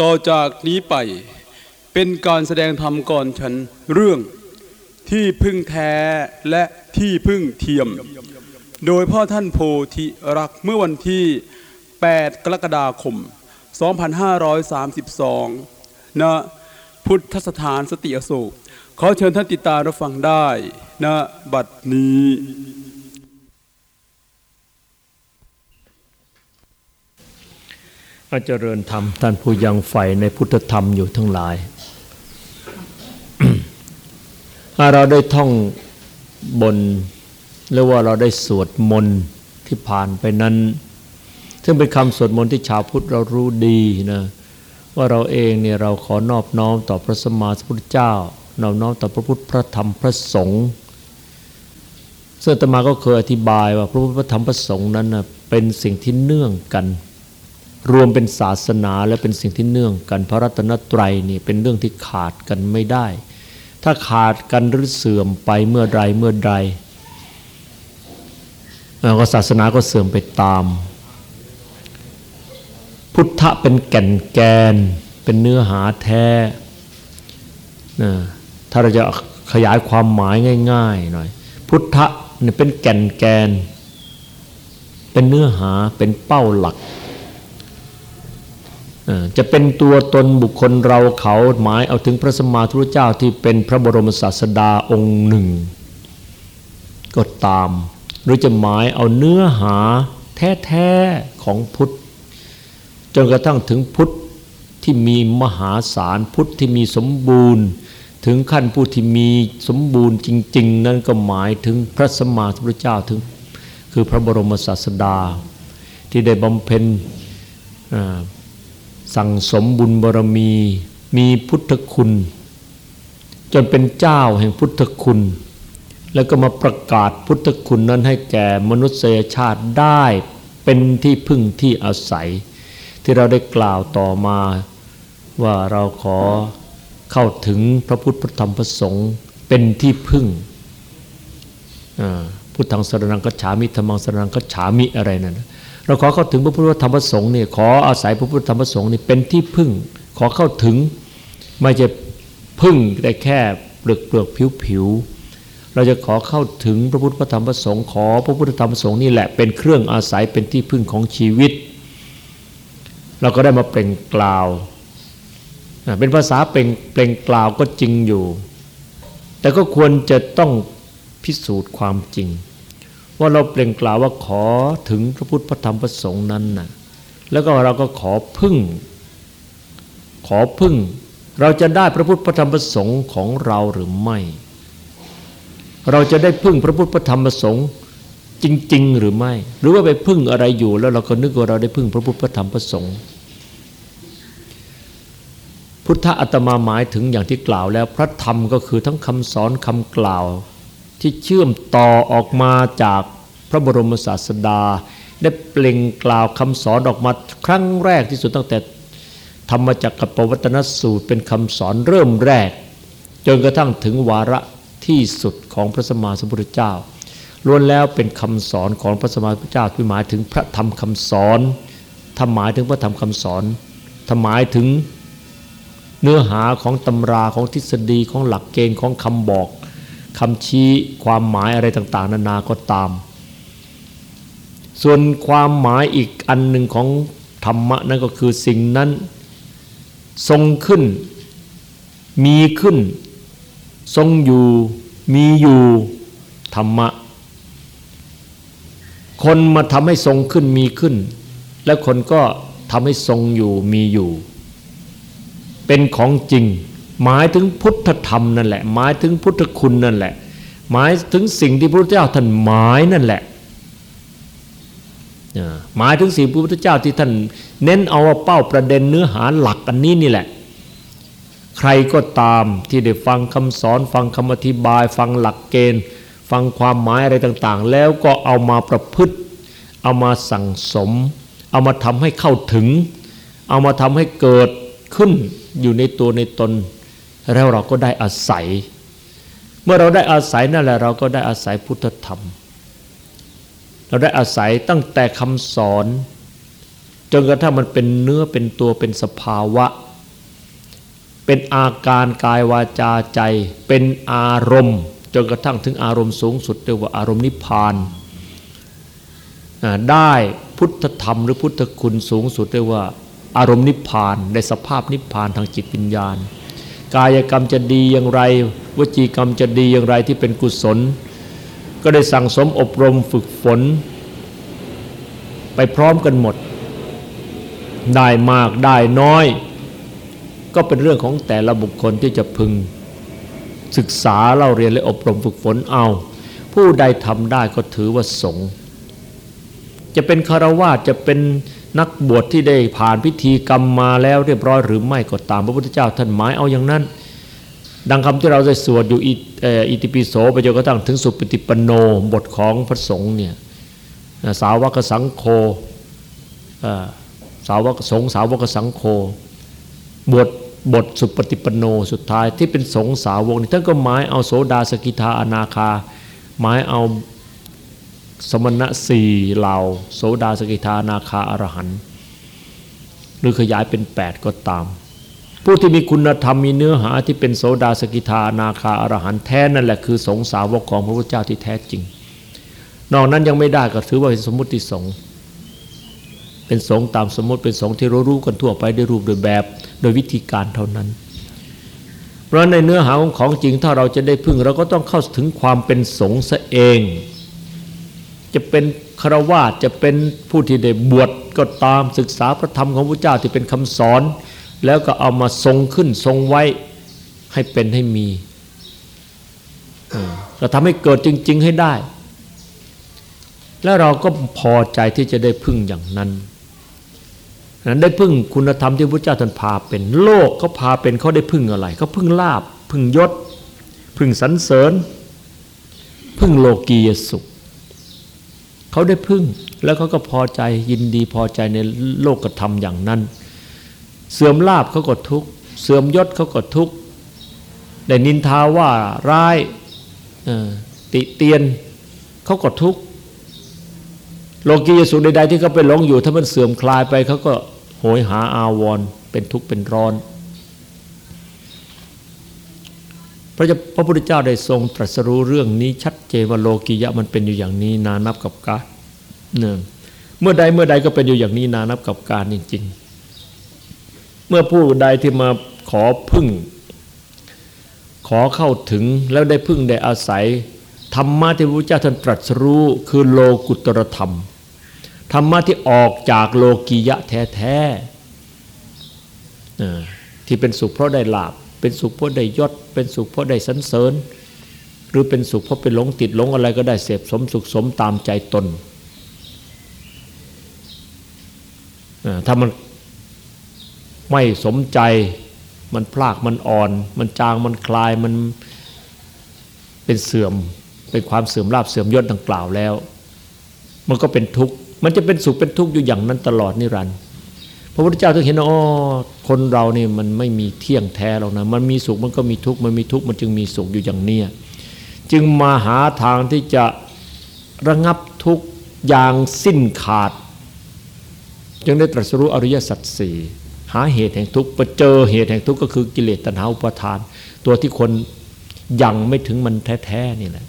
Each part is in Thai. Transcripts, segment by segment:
ต่อจากนี้ไปเป็นการแสดงธรรมก่อนฉันเรื่องที่พึ่งแท้และที่พึ่งเทียม โดยพ่อท่านโพธิรักเมื่อวันที่ 8 กรกฎาคม 2532ณพุทธสถานสติอโศกขอเชิญท่านติดตามรับฟังได้ณบัดนี้ อาเจริญธรรมท่านผู้ยังใฝ่ในพุทธธรรมอยู่ทั้งหลายถ้าเราได้ท่องบนหรือว่าเราได้สวดมนต์ที่ผ่านไปนั้น ซึ่งเป็นคำสวดมนต์ที่ชาวพุทธเรารู้ดีนะว่าเราเองเนี่ยเราขอนอบน้อมต่อพระสมมาสัมพุทธเจ้านอบน้อมต่อพระพุทธพระธรรมพระสงฆ์ซึ่งอตมาก็เคยอธิบายว่าพระพุทธพระธรรมพระสงฆ์นั้นนะเป็นสิ่งที่เนื่องกัน รวมเป็นศาสนาและเป็นสิ่งที่เนื่องกันพระรัตนตรัยนี่เป็นเรื่องที่ขาดกันไม่ได้ ถ้าขาดกันหรือเสื่อมไปเมื่อใดเมื่อใดก็ศาสนาก็เสื่อมไปตาม พุทธะเป็นแก่นแกน เป็นเนื้อหาแท้นะถ้าเราจะขยายความหมายง่ายๆหน่อยพุทธะเนี่ยเป็นแก่นแกน เป็นเนื้อหาเป็นเป้าหลัก จะเป็นตัวตนบุคคลเราเขาหมายเอาถึงพระสมมาทุรเจ้าที่เป็นพระบรมศาสดาองค์หนึ่ง ก็ตาม หรือจะหมายเอาเนื้อหาแท้ๆของพุทธ จนกระทั่งถึงพุทธที่มีมหาศาลพุทธที่มีสมบูรณ์ ถึงขั้นผู้ที่มีสมบูรณ์จริง ๆ นั่นก็หมายถึงพระสมมาทุรเจ้าถึง คือพระบรมศาสดา ที่ได้บำเพ็ญ สั่งสมบุญบารมี มีพุทธคุณ จนเป็นเจ้าแห่งพุทธคุณ แล้วก็มาประกาศพุทธคุณนั้นให้แก่มนุษยชาติได้เป็นที่พึ่งที่อาศัย ที่เราได้กล่าวต่อมาว่าเราขอเข้าถึงพระพุทธพระธรรมพระสงฆ์เป็นที่พึ่งพุทธังสรนังกัจฉามิธรรมังสรนังกัจฉามิอะไรนั่น เราขอเข้าถึงพระพุทธธรรมประสงค์เนี่ยขออาศัยพระพุทธธรรมประสงค์นี่เป็นที่พึ่ง ขอเข้าถึงไม่จะพึ่งได้แค่เปลือกเปลือกผิวผิวเราจะขอเข้าถึงพระพุทธธรรมประสงค์ขอพระพุทธธรรมประสงค์นี่แหละเป็นเครื่องอาศัยเป็นที่พึ่งของชีวิต เราก็ได้มาเปล่งกล่าวเป็นภาษาเปล่งเปล่งกล่าวก็จริงอยู่ แต่ก็ควรจะต้องพิสูจน์ความจริง ว่าเราเปล่งกล่าวว่าขอถึงพระพุทธพระธรรมพระสงฆ์นั้นนะแล้วก็เราก็ขอพึ่ง ขอพึ่ง เราจะได้พระพุทธพระธรรมพระสงฆ์ของเราหรือไม่ เราจะได้พึ่งพระพุทธพระธรรมพระสงฆ์จริง ๆ หรือไม่ หรือว่าไปพึ่งอะไรอยู่แล้วเราก็นึกว่าเราได้พึ่งพระพุทธพระธรรมพระสงฆ์พุทธอัตมาหมายถึงอย่างที่กล่าวแล้วพระธรรมก็คือทั้งคำสอนคำกล่าว ที่เชื่อมต่อออกมาจากพระบรมศาสดา ได้เปล่งกล่าวคำสอนออกมาครั้งแรกที่สุดตั้งแต่ธรรมจักรปวัตนสูตรเป็นคำสอนเริ่มแรก จนกระทั่งถึงวาระที่สุดของพระสมมาสัมพุทธเจ้าล้วนแล้วเป็นคำสอนของพระสมมาสัมพุทธเจ้าที่หมายถึงพระธรรมคำสอนถ้าหมายถึงพระธรรมคำสอนถ้าหมายถึงเนื้อหาของตำราของทฤษฎีของหลักเกณฑ์ของคำบอก คำชี้ความหมายอะไรต่าง ๆ นานาก็ตาม ส่วนความหมายอีกอันหนึ่งของธรรมะนั่นก็คือสิ่งนั้น ทรงขึ้น มีขึ้น ทรงอยู่ มีอยู่ ธรรมะ คนมาทำให้ทรงขึ้นมีขึ้น และคนก็ทำให้ทรงอยู่มีอยู่ เป็นของจริง หมายถึงพุทธธรรมนั่นแหละ หมายถึงพุทธคุณนั่นแหละ หมายถึงสิ่งที่พระพุทธเจ้าท่านหมายนั่นแหละหมายถึงสิ่งพระพุทธเจ้าที่ท่านเน้นเอาเป้าประเด็นเนื้อหาหลักอันนี้นี่แหละ ใครก็ตามที่ได้ฟังคำสอน ฟังคำอธิบาย ฟังหลักเกณฑ์ ฟังความหมายอะไรต่าง ๆ แล้วก็เอามาประพฤติ เอามาสั่งสม เอามาทำให้เข้าถึง เอามาทำให้เกิดขึ้นอยู่ในตัวในตน แล้วเราก็ได้อาศัย เมื่อเราได้อาศัยนั่นแหละเราก็ได้อาศัยพุทธธรรม เราได้อาศัยตั้งแต่คำสอน จนกระทั่งมันเป็นเนื้อเป็นตัวเป็นสภาวะ เป็นอาการกายวาจาใจ เป็นอารมณ์ จนกระทั่งถึงอารมณ์สูงสุดเรียกว่าอารมณ์นิพพานได้พุทธธรรมหรือพุทธคุณสูงสุดเรียกว่าอารมณ์นิพพานในสภาพนิพพานทางจิตวิญญาณ กายกรรมจะดีอย่างไร วจีกรรมจะดีอย่างไรที่เป็นกุศล ก็ได้สั่งสมอบรมฝึกฝน ไปพร้อมกันหมด ได้มากได้น้อย ก็เป็นเรื่องของแต่ละบุคคลที่จะพึง ศึกษาเล่าเรียนและอบรมฝึกฝนเอา ผู้ใดทำได้ก็ถือว่าสงฆ์จะเป็นคารวะจะเป็น นักบวชที่ได้ผ่านพิธีกรรมมาแล้วเรียบร้อยหรือไม่ก็ตาม พระพุทธเจ้าท่านหมายเอาอย่างนั้น ดังคำที่เราได้สวดอยู่อิติปิโสไปจนกระทั่งถึงสุปฏิปโนบทของพระสงฆ์เนี่ยสาวกสังโฆสาวกสงฆ์สาวกสังโฆบทบทสุปฏิปโนสุดท้ายที่เป็นสงฆ์สาวกนี่ท่านก็หมายเอาโสดาสกิทาอนาคา หมายเอา สมณะสี่เหล่า โสดาสกิทานาคาอรหันหรือขยายเป็น 8 ก็ตาม ผู้ที่มีคุณธรรมมีเนื้อหาที่เป็นโสดาสกิทานาคาอรหันแท้นั่นแหละคือสงสาวกของพระพุทธเจ้าที่แท้จริง นอกนั้นยังไม่ได้ก็ถือว่าเป็นสมมติสงเป็นสงตามสมมติเป็นสงที่รู้รู้กันทั่วไปด้วยรูปโดยแบบโดยวิธีการเท่านั้นเพราะในเนื้อหาของของจริงถ้าเราจะได้พึ่งเราก็ต้องเข้าถึงความเป็นสงฆ์ซะเอง จะเป็นครวาสจะเป็นผู้ที่ได้บวชก็ตามศึกษาพระธรรมของพระเจ้าที่เป็นคำสอน แล้วก็เอามาทรงขึ้นทรงไว้ให้เป็นให้มีเราทำให้เกิดจริง ๆให้ได้ แล้วเราก็พอใจที่จะได้พึ่งอย่างนั้นนั้นได้พึ่งคุณธรรมที่พระเจ้าท่านพาเป็นโลกเขาพาเป็นเขาได้พึ่งอะไรเขาพึ่งลาบ พึ่งยศ พึ่งสรรเสริญ พึ่งโลกียสุข เขาได้พึ่ง แล้วเขาก็พอใจยินดีพอใจในโลกกระทำอย่างนั้น เสื่อมลาบเขาก็ทุกเสื่อมยศเขาก็ทุกได้นินทาว่าร้ายติเตียนเขาก็ทุกโลกียสุขใดๆที่เขาไปหลงอยู่ ถ้ามันเสื่อมคลายไปเขาก็โหยหาอาวรเป็นทุกข์เป็นร้อน พระพระพุทธเจ้าได้ทรงตรัสรู้เรื่องนี้ชัดเจนว่าโลกียะมันเป็นอยู่อย่างนี้นานับกับการหนึ่งเมื่อใดเมื่อใดก็เป็นอยู่อย่างนี้นานับกับการจริงๆ เมื่อผู้ใดที่มาขอพึ่ง ขอเข้าถึงแล้วได้พึ่งได้อาศัยธรรมะที่พระพุทธเจ้าท่านตรัสรู้คือโลกุตรธรรมธรรมะที่ออกจากโลกียะแท้ๆที่เป็นสุขเพราะได้ลาบ เป็นสุขเพราะได้ยศ เป็นสุขเพราะได้สันเสริญ หรือเป็นสุขเพราะเป็นหลงติดหลงอะไรก็ได้เสพสมสุขสมตามใจตนถ้ามันไม่สมใจมันพลากมันอ่อน มันจางมันคลายมันเป็นเสื่อม เป็นความเสื่อมลาบเสื่อมยศดังกล่าวแล้ว มันก็เป็นทุกข์มันจะเป็นสุขเป็นทุกข์อยู่อย่างนั้นตลอดนิรันดร์ พระพุทธเจ้าถึงเห็นอ๋อคนเรานี่มันไม่มีเที่ยงแท้หรอกนะมันมีสุขมันก็มีทุกข์มันมีทุกข์มันจึงมีสุขอยู่อย่างเนี้ยจึงมาหาทางที่จะระงับทุกข์อย่างสิ้นขาด จึงได้ตรัสรู้อริยสัจสี่หาเหตุแห่งทุกข์ไปเจอเหตุแห่งทุกข์ก็คือกิเลสตัณหาอุปาทาน ตัวที่คนยังไม่ถึงมันแท้ๆนี่แหละ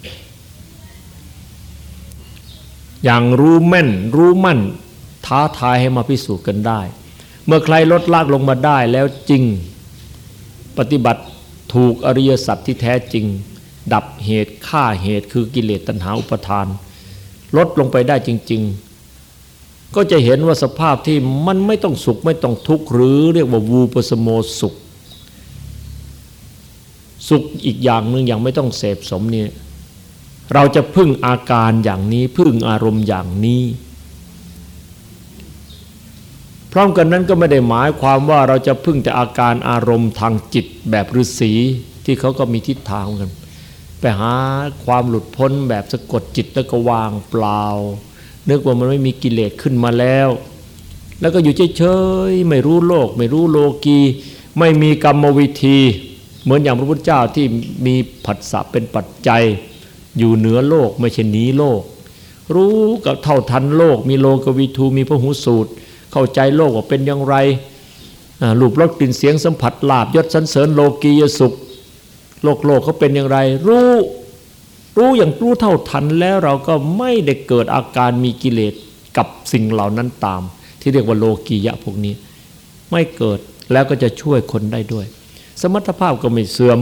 อย่างรู้แม่นรู้มั่นท้าทายให้มาพิสูจน์กันได้ เมื่อใครลดลากลงมาได้แล้วจริง ปฏิบัติถูกอริยสัจที่แท้จริง ดับเหตุฆ่าเหตุคือกิเลสตัณหาอุปทาน ลดลงไปได้จริง ๆ ก็จะเห็นว่าสภาพที่มันไม่ต้องสุขไม่ต้องทุกข์หรือเรียกว่าวูปสโมสุข สุขอีกอย่างหนึ่งอย่างไม่ต้องเสพสมเนี่ยเราจะพึ่งอาการอย่างนี้พึ่งอารมณ์อย่างนี้ พร้อมกันนั้นก็ไม่ได้หมายความว่าเราจะพึ่งแต่อาการอารมณ์ทางจิตแบบฤาษีที่เขาก็มีทิศทางกัน ไปหาความหลุดพ้นแบบสะกดจิตแล้วก็วางเปล่า นึกว่ามันไม่มีกิเลสขึ้นมาแล้ว แล้วก็อยู่เฉยๆไม่รู้โลก ไม่รู้โลกีไม่มีกรรมวิธี เหมือนอย่างพระพุทธเจ้าที่มีผัสสะเป็นปัจจัย อยู่เหนือโลกไม่ใช่หนีโลก รู้กับเท่าทันโลก มีโลกวิทูมีพระหูสูตร เข้าใจโลกว่าเป็นอย่างไรรูปรสกลิ่นเสียงสัมผัสลาบยศสันเสริญโลกียสุข โลกโลกเขาเป็นอย่างไร รู้รู้อย่างรู้เท่าทันแล้วเราก็ไม่ได้เกิดอาการมีกิเลสกับสิ่งเหล่านั้นตาม ที่เรียกว่าโลกียะพวกนี้ ไม่เกิดแล้วก็จะช่วยคนได้ด้วย สมรรถภาพก็ไม่เสื่อม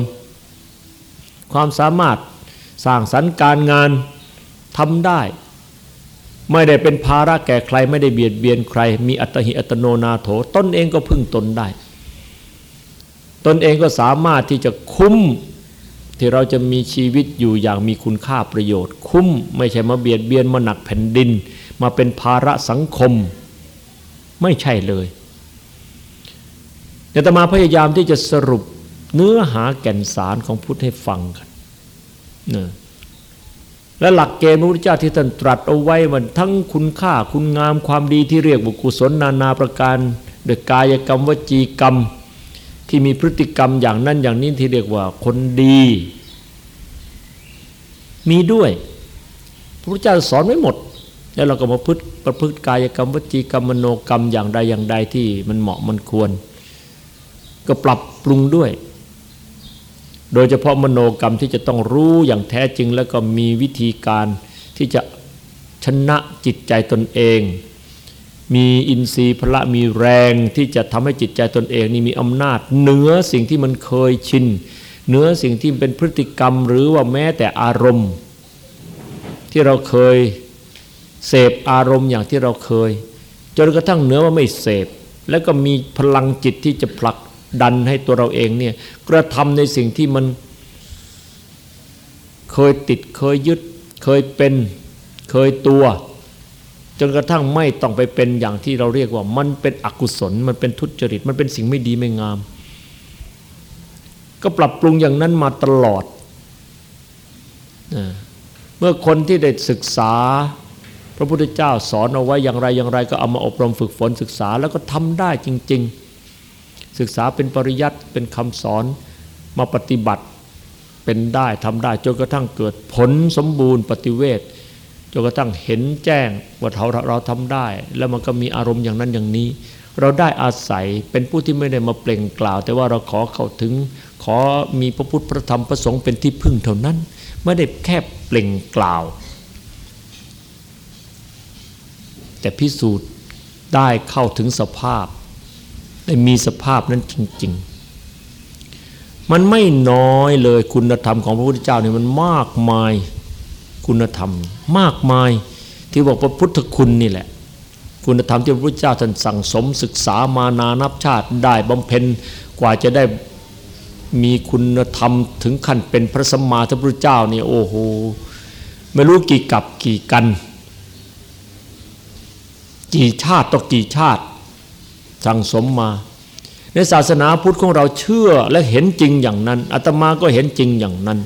ความสามารถสร้างสรรค์การงานทำได้ ไม่ได้เป็นภาระแก่ใคร ไม่ได้เบียดเบียนใคร มีอัตหิอัตโนนาโถตนเองก็พึ่งตนได้ ตนเองก็สามารถที่จะคุ้มที่เราจะมีชีวิตอยู่อย่างมีคุณค่าประโยชน์ คุ้มไม่ใช่มาเบียดเบียนมาหนักแผ่นดิน มาเป็นภาระสังคม ไม่ใช่เลยแต่ตมาพยายามที่จะสรุปเนื้อหาแก่นสารของพุทธให้ฟังกันนะ และหลักเกณฑ์พระพุทธเจ้าที่ท่านตรัสเอาไว้มันทั้งคุณค่าคุณงามความดีที่เรียกบุกุศลนานาประการโดยกายกรรมวจีกรรม ที่มีพฤติกรรมอย่างนั้นอย่างนี้ที่เรียกว่าคนดี มีด้วย พระพุทธเจ้าสอนไว้หมด แล้วเราก็มาพึ่ประพฤติกายกรรมวจีกรรมมโนกรรมอย่างใดอย่างใดที่มันเหมาะมันควร ก็ปรับปรุงด้วย โดยเฉพาะมโนกรรมที่จะต้องรู้อย่างแท้จริง แล้วก็มีวิธีการที่จะชนะจิตใจตนเอง มีอินทรีย์พละมีแรงที่จะทำให้จิตใจตนเองนี่มีอำนาจ เหนือสิ่งที่มันเคยชินเหนือสิ่งที่เป็นพฤติกรรมหรือว่าแม้แต่อารมณ์ ที่เราเคยเสพอารมณ์อย่างที่เราเคย จนกระทั่งเหนือว่าไม่เสพแล้วก็มีพลังจิตที่จะผลัก ดันให้ตัวเราเองเนี่ยกระทำในสิ่งที่มันเคยติดเคยยึด เคยเป็นเคยตัว จนกระทั่งไม่ต้องไปเป็นอย่างที่เราเรียกว่ามันเป็นอกุศล มันเป็นทุจริต มันเป็นสิ่งไม่ดีไม่งาม ก็ปรับปรุงอย่างนั้นมาตลอด เมื่อคนที่ได้ศึกษา พระพุทธเจ้าสอนเอาไว้อย่างไรอย่างไร ก็เอามาอบรมฝึกฝนศึกษา แล้วก็ทำได้จริง ๆ ศึกษาเป็นปริยัติเป็นคำสอนมาปฏิบัติเป็นได้ทำได้จนกระทั่งเกิดผลสมบูรณ์ปฏิเวทจนกระทั่งเห็นแจ้งว่าเราเราทำได้ แล้วมันก็มีอารมณ์อย่างนั้นอย่างนี้ เราได้อาศัยเป็นผู้ที่ไม่ได้มาเปล่งกล่าว แต่ว่าเราขอเข้าถึง ขอมีพระพุทธพระธรรมพระสงฆ์เป็นที่พึ่งเท่านั้น ไม่ได้แค่เปล่งกล่าว แต่พิสูจน์ได้เข้าถึงสภาพ ได้มีสภาพนั้นจริง ๆ มันไม่น้อยเลยคุณธรรมของพระพุทธเจ้าเนี่ยมันมากมายคุณธรรม มากมายที่บอกพระพุทธคุณนี่แหละ คุณธรรมที่พระพุทธเจ้าท่านสั่งสมศึกษามานานับชาติได้บำเพ็ญกว่าจะได้มีคุณธรรมถึงขั้นเป็นพระสัมมาสัมพุทธเจ้านี่โอ้โหไม่รู้กี่กับกี่กัน กี่ชาติต่อกี่ชาติ สั่งสมมา ในศาสนาพุทธของเราเชื่อและเห็นจริงอย่างนั้นอาตมาก็เห็นจริงอย่างนั้น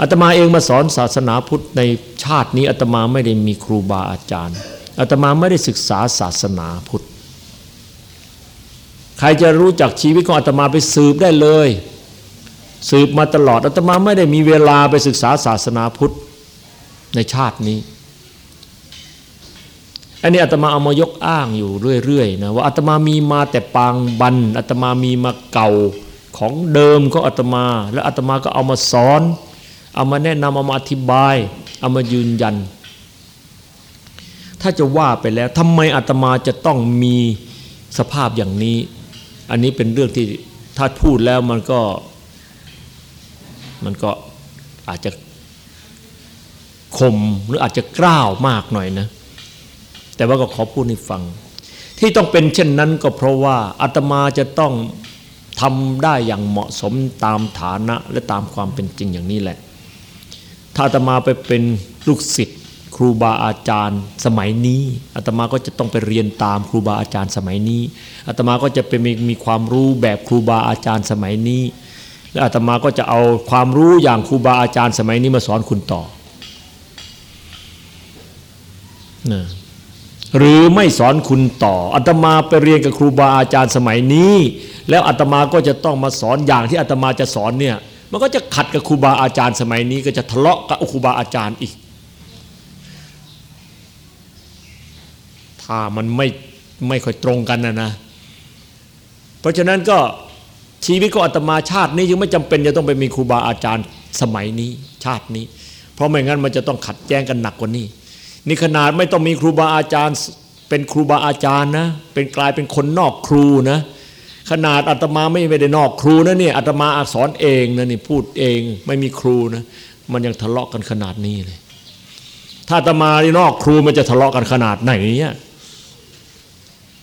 อาตมาเองมาสอนศาสนาพุทธในชาตินี้อาตมาไม่ได้มีครูบาอาจารย์อาตมาไม่ได้ศึกษาศาสนาพุทธ ใครจะรู้จักชีวิตของอาตมาไปสืบได้เลย สืบมาตลอดอาตมาไม่ได้มีเวลาไปศึกษาศาสนาพุทธในชาตินี้ อันนี้อาตมาเอามายกอ้างอยู่เรื่อยๆนะว่าอาตมามีมาแต่ปางบันอาตมามีมาเก่าของเดิมของอาตมา แล้วอาตมาก็เอามาสอน เอามาแนะนำเอามาอธิบาย เอามายืนยัน ถ้าจะว่าไปแล้วทำไมอาตมาจะต้องมีสภาพอย่างนี้ อันนี้เป็นเรื่องที่ถ้าพูดแล้วมันก็ มันก็อาจจะคมหรืออาจจะกล้าวมากหน่อยนะ แต่ว่าก็ขอพูดให้ฟัง ที่ต้องเป็นเช่นนั้นก็เพราะว่าอาตมาจะต้องทำได้อย่างเหมาะสมตามฐานะและตามความเป็นจริงอย่างนี้แหละ ถ้าอาตมาไปเป็นลูกศิษย์ครูบาอาจารย์สมัยนี้อาตมาก็จะต้องไปเรียนตามครูบาอาจารย์สมัยนี้อาตมาก็จะเป็นมีมีความรู้แบบครูบาอาจารย์สมัยนี้ และอาตมาก็จะเอาความรู้อย่างครูบาอาจารย์สมัยนี้มาสอนคุณต่อนะ หรือไม่สอนคุณต่ออาตมาไปเรียนกับครูบาอาจารย์สมัยนี้ แล้วอาตมาก็จะต้องมาสอนอย่างที่อาตมาจะสอนเนี่ยมันก็จะขัดกับครูบาอาจารย์สมัยนี้ ก็จะทะเลาะกับครูบาอาจารย์อีก ถ้ามันไม่ไม่ค่อยตรงกันนะนะ เพราะฉะนั้นก็ชีวิตของอาตมาชาตินี้ยังไม่จำเป็นจะต้องไปมีครูบาอาจารย์สมัยนี้ชาตินี้ เพราะไม่งั้นมันจะต้องขัดแย้งกันหนักกว่านี้ นี่ขนาดไม่ต้องมีครูบาอาจารย์ เป็นครูบาอาจารย์นะ เป็นกลายเป็นคนนอกครูนะ ขนาดอาตมาไม่ได้นอกครูนะเนี่ยอาตมาอาสอนเองนะนี่พูดเองไม่มีครูนะ มันยังทะเลาะกันขนาดนี้เลย ถ้าอาตมาที่นอกครูมันจะทะเลาะกันขนาดไหนเนี่ย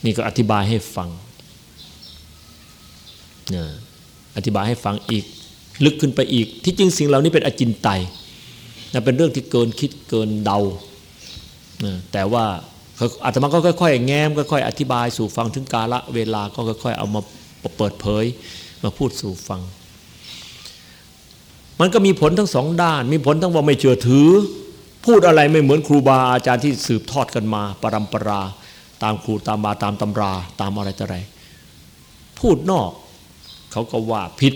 นี่ก็อธิบายให้ฟังนะอธิบายให้ฟังอีก ลึกขึ้นไปอีก ที่จริงสิ่งเหล่านี้เป็นอจินไตยนะเป็นเรื่องที่เกินคิดเกินเดา แต่ว่าอาตมาก็ค่อยๆ แง้มค่อยๆอธิบายสู่ฟังถึงกาละเวลาก็ค่อยๆ เอามาเปิดเผยมาพูดสู่ฟัง มันก็มีผลทั้งสองด้าน มีผลทั้งว่าไม่เชื่อถือ พูดอะไรไม่เหมือนครูบาอาจารย์ที่สืบทอดกันมา ปรำปรา ตามครูตามบาตามตำรา ตามอะไรต่ออะไร พูดนอก เขาก็ว่าผิด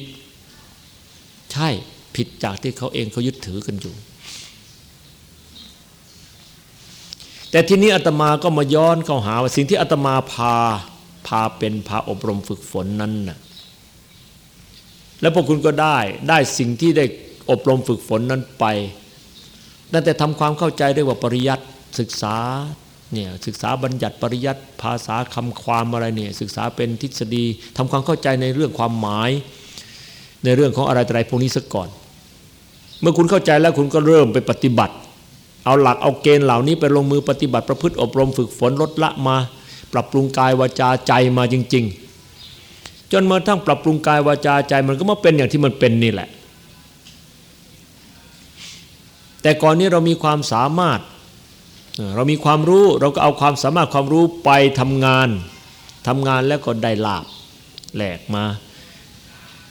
ใช่ผิดจากที่เขาเองเขายึดถือกันอยู่ แต่ทีนี้อาตมาก็มาย้อนเข้าหาว่าสิ่งที่อาตมาพาพาเป็นพาอบรมฝึกฝนนั้นน่ะแล้วพวกคุณก็ได้ได้สิ่งที่ได้อบรมฝึกฝนนั้นไปนั่นแต่ทำความเข้าใจด้ว่าปริยัติศึกษาเนี่ยศึกษาบัญญัติปริยัติภาษาคำความอะไรเนี่ยศึกษาเป็นทฤษฎีทำความเข้าใจในเรื่องความหมาย ในเรื่องของอะไรอะไรพวกนี้ซะก่อน เมื่อคุณเข้าใจแล้วคุณก็เริ่มไปปฏิบัติ เอาหลักเอาเกณฑ์เหล่านี้ไปลงมือปฏิบัติประพฤติอบรมฝึกฝนลดละมา ปรับปรุงกายวาจาใจมาจริง ๆ จนมาทั้งปรับปรุงกายวาจาใจมันก็มาเป็นอย่างที่มันเป็นนี่แหละ แต่ก่อนนี้เรามีความสามารถ เรามีความรู้เราก็เอาความสามารถความรู้ไปทำงานทำงานแล้วก็ได้ลาบแหลกมา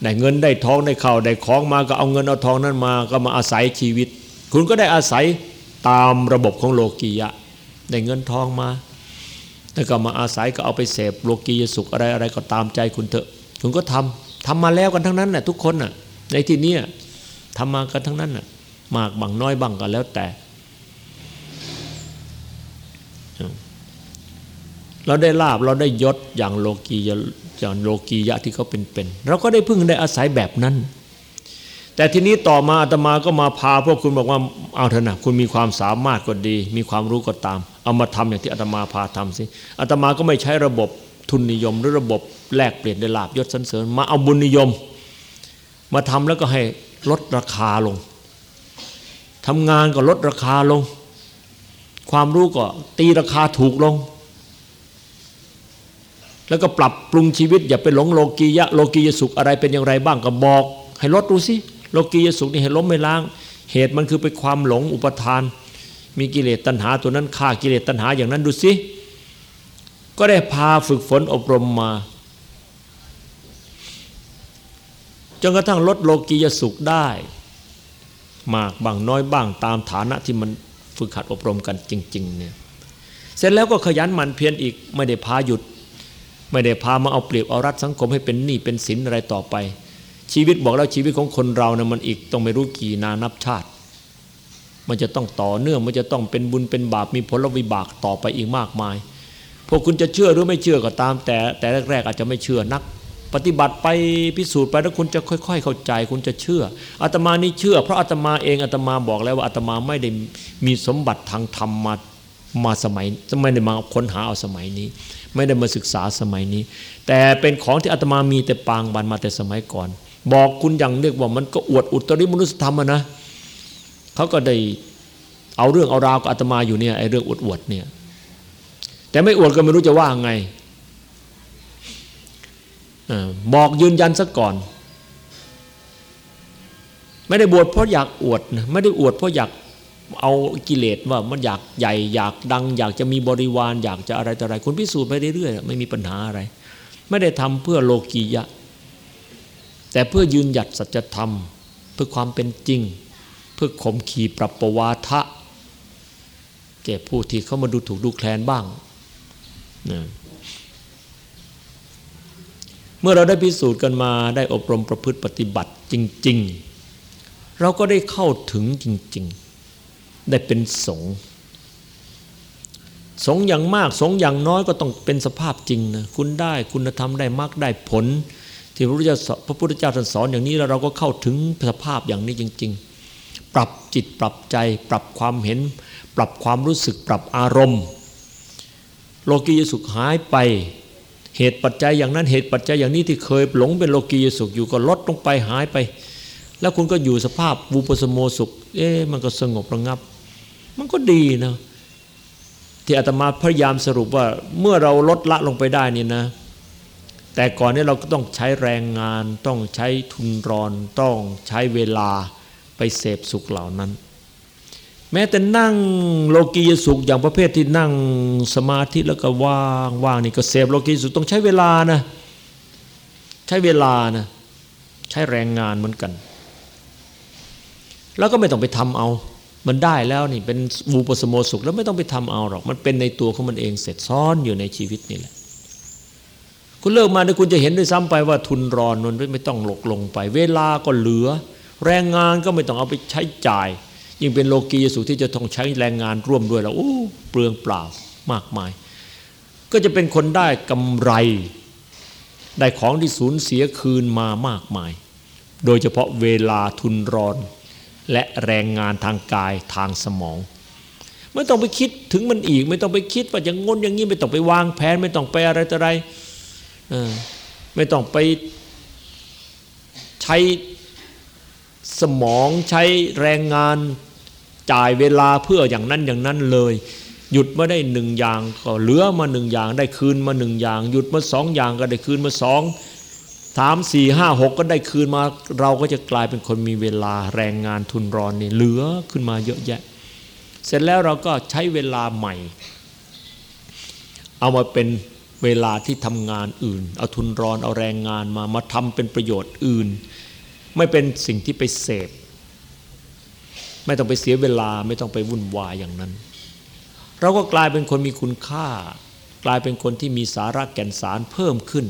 ได้เงินได้ทองได้เข่าได้ของมาก็เอาเงินเอาทองนั้นมาก็มาอาศัยชีวิต คุณก็ได้อาศัย ตามระบบของโลกียะได้เงินทองมาแล้วก็มาอาศัยก็เอาไปเสพโลกียสุขอะไรอะไรก็ตามใจคุณเถอะ คุณก็ทำทำมาแล้วกันทั้งนั้นน่ะทุกคนน่ะในที่นี้ทำมากันทั้งนั้นน่ะมากบางน้อยบางก็แล้วแต่ เราได้ลาบเราได้ยศอย่างโลกียอย่างโลกียะที่เขาเป็นๆเราก็ได้พึ่งได้อาศัยแบบนั้น แต่ทีนี้ต่อมาอาตมาก็มาพาพวกคุณบอกว่าเอาเถอะนะคุณมีความสามารถก็ดี มีความรู้ก็ตาม เอามาทำอย่างที่อาตมาพาทำสิอาตมาก็ไม่ใช้ระบบทุนนิยม หรือระบบแลกเปลี่ยนได้ลาบยศสันเสริญ มาเอาบุญนิยม มาทำแล้วก็ให้ลดราคาลงทำงานก็ลดราคาลง ความรู้ก็ตีราคาถูกลง แล้วก็ปรับปรุงชีวิตอย่าไปหลงโลกียะโลกียสุขอะไรเป็นอย่างไรบ้างก็บอก ให้ลดดูสิ โลกียสุขนี่ให้ล้มไม่ล้าง เหตุมันคือไปความหลงอุปทาน มีกิเลสตัณหาตัวนั้นฆ่ากิเลสตัณหาอย่างนั้นดูสิก็ได้พาฝึกฝนอบรมมาจนกระทั่งลดโลกียสุขได้ มากบางน้อยบ้างตามฐานะที่มันฝึกหัดอบรมกันจริง ๆ เนี่ย เสร็จแล้วก็ขยันหมั่นเพียรอีกไม่ได้พาหยุด ไม่ได้พามาเอาเปรียบเอารัดสังคมให้เป็นหนี้เป็นสินอะไรต่อไป ชีวิตบอกแล้วชีวิตของคนเรานะมันอีกต้องไม่รู้กี่นานับชาติ มันจะต้องต่อเนื่องมันจะต้องเป็นบุญเป็นบาปมีผลวิบากต่อไปอีกมากมาย พวกคุณจะเชื่อหรือไม่เชื่อก็ตาม แต่แต่แรกๆ อาจจะไม่เชื่อนัก ปฏิบัติไปพิสูจน์ไปแล้วคุณจะค่อย ๆ เข้าใจ คุณจะเชื่ออาตมานี่เชื่อ เพราะอาตมาเองอาตมาบอกแล้วว่าอาตมาไม่ได้มีสมบัติทางธรรมมามาสมัยไม่ได้มาค้นหาเอาสมัยนี้ ไม่ได้มาศึกษาสมัยนี้ แต่เป็นของที่อาตมามีแต่ปางบันมาแต่สมัยก่อน บอกคุณอย่างเรียกว่ามันก็อวดอุตริมนุสธรรมนะเขาก็ได้เอาเรื่องเอาราวกับอาตมาอยู่เนี่ยไอ้เรื่องอวดอวดเนี่ย แต่ไม่อวดก็ไม่รู้จะว่าไงบอกยืนยันซะก่อน ไม่ได้บวชเพราะอยากอวดนะไม่ได้อวดเพราะอยากเอากิเลสว่ามันอยากใหญ่อยากดัง อยากจะมีบริวาร อยากจะอะไรต่ออะไร คุณพิสูจน์ไปเรื่อยๆไม่มีปัญหาอะไร ไม่ได้ทำเพื่อโลกียะ แต่เพื่อยืนหยัดสัจธรรม เพื่อความเป็นจริง เพื่อข่มขีปรับประวาทะแก่ผู้ที่เข้ามาดูถูกดูแคลนบ้างนะเมื่อเราได้พิสูจน์กันมาได้อบรมประพฤติปฏิบัติจริง ๆ เราก็ได้เข้าถึงจริง ๆ ได้เป็นสงฆ์สงอย่างมากสงอย่างน้อยก็ต้องเป็นสภาพจริงนะคุณได้คุณธรรมได้มรรคได้ผล ที่พระพุทธเจ้าพระพุทธเจ้าท่านสอนอย่างนี้แล้วเราก็เข้าถึงสภาพอย่างนี้จริง ๆ ปรับจิตปรับใจ ปรับความเห็น ปรับความรู้สึกปรับอารมณ์ โลกียสุขหายไปเหตุปัจจัยอย่างนั้นเหตุปัจจัยอย่างนี้ที่เคยหลงเป็นโลกียสุขอยู่ก็ลดลงไปหายไป แล้วคุณก็อยู่สภาพวูปสโมสุข เอ๊ะมันก็สงบระงับ มันก็ดีนะที่อาตมาพยายามสรุปว่าเมื่อเราลดละลงไปได้นี่นะ แต่ก่อนนี้เราก็ต้องใช้แรงงาน ต้องใช้ทุนรอน ต้องใช้เวลาไปเสพสุขเหล่านั้น แม้แต่นั่งโลกียสุขอย่างประเภทที่นั่งสมาธิแล้วก็ว่างว่างนี่ก็เสพโลกียสุขต้องใช้เวลานะใช้เวลานะใช้แรงงานเหมือนกัน แล้วก็ไม่ต้องไปทำเอา มันได้แล้วนี่เป็นวูปสโมสุขแล้วไม่ต้องไปทำเอาหรอก มันเป็นในตัวของมันเองเสร็จซ้อนอยู่ในชีวิตนี่แหละ คุณเลิกมาเนี่ยคุณจะเห็นด้วยซ้ำไปว่าทุนรอนมันไม่ต้องหลกลงไป เวลาก็เหลือ แรงงานก็ไม่ต้องเอาไปใช้จ่าย ยิ่งเป็นโลกียสุที่จะต้องใช้แรงงานร่วมด้วยแล้วโอ้เปลืองเปล่ามากมาย ก็จะเป็นคนได้กำไร ได้ของที่สูญเสียคืนมามากมาย โดยเฉพาะเวลาทุนรอน และแรงงานทางกายทางสมองไม่ต้องไปคิดถึงมันอีก ไม่ต้องไปคิดว่าอย่างงนอย่างนี้ไม่ต้องไปวางแผน ไม่ต้องไปอะไรต่ออะไร ไม่ต้องไปใช้สมองใช้แรงงานจ่ายเวลาเพื่ออย่างนั้นอย่างนั้นเลย หยุดมาได้หนึ่งอย่างก็เหลือมาหนึ่งอย่าง ได้คืนมาหนึ่งอย่าง หยุดมาสองอย่างก็ได้คืนมาสองสามสี่ห้าหกก็ได้คืนมา เราก็จะกลายเป็นคนมีเวลาแรงงานทุนรอนนี่เหลือขึ้นมาเยอะแยะ เสร็จแล้วเราก็ใช้เวลาใหม่ เอามาเป็น เวลาที่ทำงานอื่น เอาทุนรอนเอาแรงงานมามาทำเป็นประโยชน์อื่น ไม่เป็นสิ่งที่ไปเสพ ไม่ต้องไปเสียเวลาไม่ต้องไปวุ่นวายอย่างนั้น เราก็กลายเป็นคนมีคุณค่า กลายเป็นคนที่มีสาระแก่นสารเพิ่มขึ้น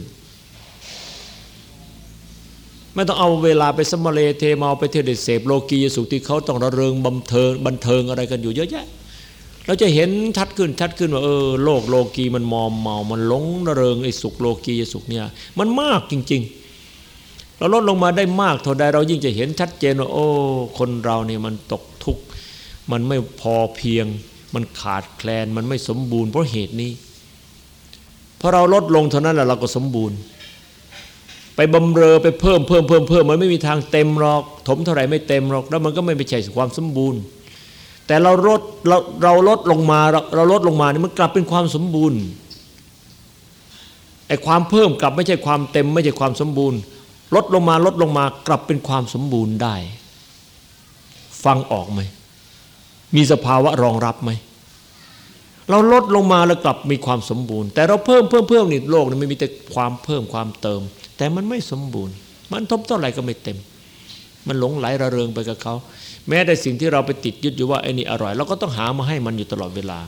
ไม่ต้องเอาเวลาไปสมเลเทมาไปเที่ยวเสพโลกียสุขที่เขาต้องระเริงบันเทิงบันเทิงอะไรกันอยู่เยอะแยะ เราจะเห็นชัดขึ้นชัดขึ้นว่าเออโลกโลกีมันมอมเมามันหลงระเริงไอ้สุขโลกีสุขเนี่ยมันมากจริง ๆ เราลดลงมาได้มากเท่าใดเรายิ่งจะเห็นชัดเจนว่าโอ้คนเราเนี่ยมันตกทุกข์มันไม่พอเพียง มันขาดแคลนมันไม่สมบูรณ์เพราะเหตุนี้พอเราลดลงเท่านั้นแหละเราก็สมบูรณ์ ไปบำเรอไปเพิ่มเพิ่มเพิ่มเพิ่มมันไม่มีทางเต็มหรอก ถมเท่าไหร่ไม่เต็มหรอก แล้วมันก็ไม่ไปใช่ความสมบูรณ์ แต่เราลดเราเราลดลงมาเราเราลดลงมานี่มันกลับเป็นความสมบูรณ์ไอ้ความเพิ่มกลับไม่ใช่ความเต็ม ไม่ใช่ความสมบูรณ์ ลดลงมาลดลงมากลับเป็นความสมบูรณ์ได้ ฟังออกไหมมีสภาวะรองรับไหมเราลดลงมาแล้วกลับมีความสมบูรณ์ แต่เราเพิ่มเพิ่มเพิ่มนี่โลกนี่ไม่มีแต่ความเพิ่มความเติม แต่มันไม่สมบูรณ์ มันทบเท่าไหร่ก็ไม่เต็ม มันหลงไหลระเริงไปกับเขา แม้แต่สิ่งที่เราไปติดยึดอยู่ว่าไอ้นี่อร่อย เราก็ต้องหามาให้มันอยู่ตลอดเวลา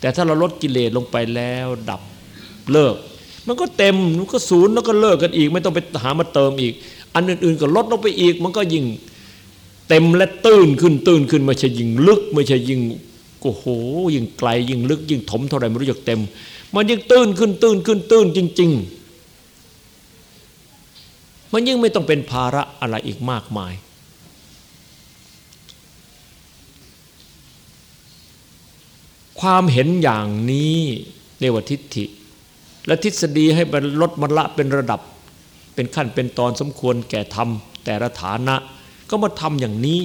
แต่ถ้าเราลดกิเลสลงไปแล้วดับเลิก มันก็เต็มมันก็ศูนย์แล้วก็เลิกกันอีก ไม่ต้องไปหามาเติมอีก อันอื่นๆก็ลดลงไปอีก มันก็ยิ่งเต็มและตื้นขึ้นตื้นขึ้นไม่ใช่ยิ่งลึก ไม่ใช่ยิ่งโอ้โหยิ่งไกลยิ่งลึก ยิ่งถมเท่าไรไม่รู้จักเต็ม มันยิ่งตื้นขึ้นตื้นขึ้นตื้นจริง ๆ มันยิ่งไม่ต้องเป็นภาระอะไรอีกมากมาย ความเห็นอย่างนี้เรียกว่าทิฏฐิ และทฤษฎีให้มันลดมันละเป็นระดับ เป็นขั้นเป็นตอนสมควรแก่ทำแต่ละฐานะ ก็มาทำอย่างนี้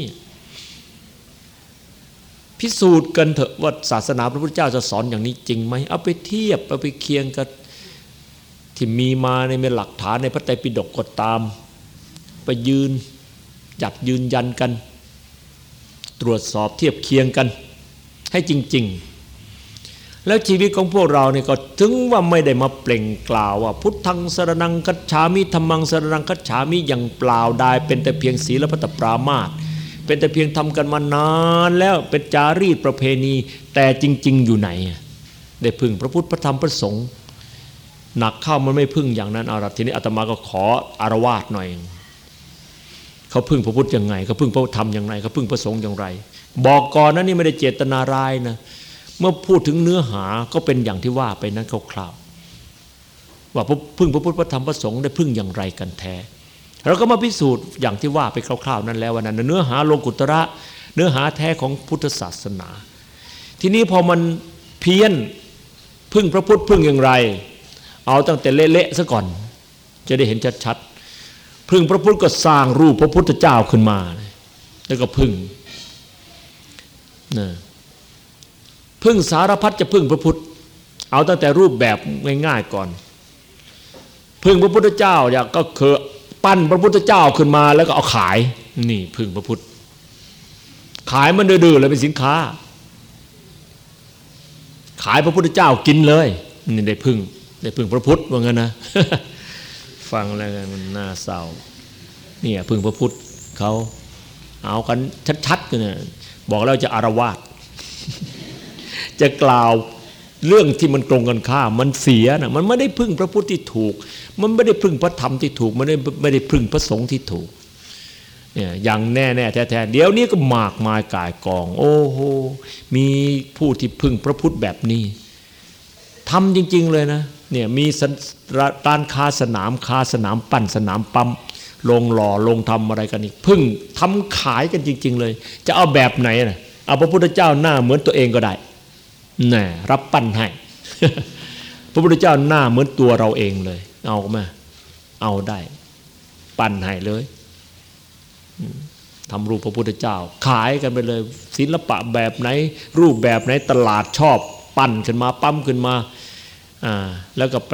พิสูจน์กันเถอะว่าศาสนาพระพุทธเจ้าจะสอนอย่างนี้จริงไหมเอาไปเทียบเอาไปเคียงกับที่มีมาในเป็นหลักฐานในพระไตรปิฎกก็ตาม ไปยืนจับยืนยันกัน ตรวจสอบเทียบเคียงกัน ให้จริง ๆ แล้วชีวิตของพวกเราเนี่ยก็ถึงว่าไม่ได้มาเปล่งกล่าวว่า พุทธังสรนังคัจฉามิธรรมังสรนังคัจฉามิอย่างเปล่าได้เป็นแต่เพียงศีลพัตปรามาตเป็นแต่เพียงทำกันมานานแล้วเป็นจารีตประเพณี แต่จริง ๆ อยู่ไหน ได้พึ่งพระพุทธพระธรรมพระสงฆ์หนักเข้ามันไม่พึ่งอย่างนั้นอาละทีนี้อาตมาก็ขออารวาสหน่อย เขาพึ่งพระพุทธยังไงเขาพึ่งพระธรรมยังไงเขาพึ่งพระสงฆ์อย่างไร บอกก่อนนะนี่ไม่ได้เจตนาร้ายนะ มื่อพูดถึงเนื้อหาก็เป็นอย่างที่ว่าไปนั้นคร่าวๆว่าพึ่งพระพุทธพระธรรมพระสงฆ์ได้พึ่งอย่างไรกันแท้เราก็มาพิสูจน์อย่างที่ว่าไปคร่าวๆ นั้นแล้ววันนั้นเนื้อหาโลกุตระ เนื้อหาแท้ของพุทธศาสนา ทีนี้พอมันเพี้ยนพึ่งพระพุทธพึ่งอย่างไร เอาตั้งแต่เละๆซะก่อน จะได้เห็นชัดๆพึ่งพระพุทธก็สร้างรูปพระพุทธเจ้าขึ้นมา แล้วก็พึ่งนะ พึ่งสารพัดจะพึ่งพระพุทธ เอาตั้งแต่รูปแบบง่ายๆก่อน พึ่งพระพุทธเจ้าอยากก็คือปั้นพระพุทธเจ้าขึ้นมาแล้วก็เอาขายนี่พึ่งพระพุทธ ขายมันดื้อๆเลยเป็นสินค้า ขายพระพุทธเจ้ากินเลยนี่ได้พึ่งได้พึ่งพระพุทธว่างั้นนะฟังแล้วมันน่าเศร้าเนี่ยพึ่งพระพุทธเขาเอากันชัดๆกันเนี่ยบอกแล้วจะอารวาส จะกล่าวเรื่องที่มันตรงกันข้ามมันเสียนะมันไม่ได้พึ่งพระพุทธที่ถูก มันไม่ได้พึ่งพระธรรมที่ถูกมันไม่ได้ไม่ได้พึ่งพระสงฆ์ที่ถูกเนี่ยอย่างแน่แน่แท้ๆเดี๋ยวนี้ก็มากมายกายกอง โอ้โหมีผู้ที่พึ่งพระพุทธแบบนี้ทำจริง ๆ เลยนะเนี่ยมีร้านค้าสนามค้าสนามปั่นสนามปั๊มลงหล่อลงทำอะไรกันอีกพึ่งทำขายกันจริง ๆ เลย จะเอาแบบไหนนะเอาพระพุทธเจ้าหน้าเหมือนตัวเองก็ได้ น่รับปั้นให้ พระพุทธเจ้าหน้าเหมือนตัวเราเองเลย เอามาเอาได้ ปั้นให้เลยทำรูปพระพุทธเจ้า ขายกันไปเลย ศิลปะแบบไหน รูปแบบไหนตลาดชอบ ปั้นขึ้นมาปั้มขึ้นมาแล้วก็ไป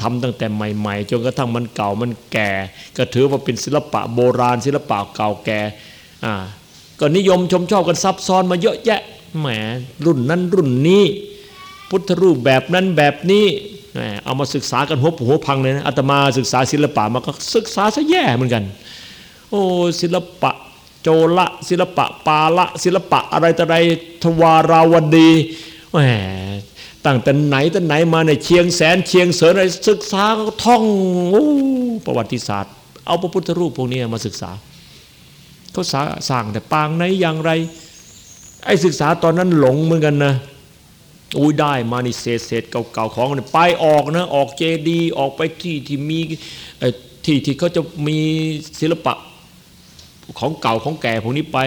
ทำตั้งแต่ใหม่ ๆ จนกระทั่งมันเก่ามันแก่ ก็ถือว่าเป็นศิลปะโบราณ ศิลปะเก่าแก่ก็นิยมชมชอบกันซับซ้อนมาเยอะแยะ แหมรุ่นนั้นรุ่นนี้ พุทธรูปแบบนั้นแบบนี้เอามาศึกษากันหัวหัวพังเลยนะอาตมาศึกษาศิลปะมาก็ศึกษาซะแย่เหมือนกัน โอ้ศิลปะโจละศิลปะปาละศิลปะอะไรต่ออะไรทวาราวดีแหมตั้งแต่ไหนแต่ไหนมาในเชียงแสนเชียงเสริญอะไรศึกษาก็ท่องโอ้ประวัติศาสตร์ เอาพระพุทธรูปพวกนี้มาศึกษาเขาสร้างแต่ปางไหนอย่างไร ไอ้ศึกษาตอนนั้นหลงเหมือนกันนะอุ้ยได้มานี่เศษเศษเก่าๆของไปออกนะออกเจดีออกไปที่ที่มีที่ที่เขาจะมีศิลปะของเก่าของแก่พวกนี้ไป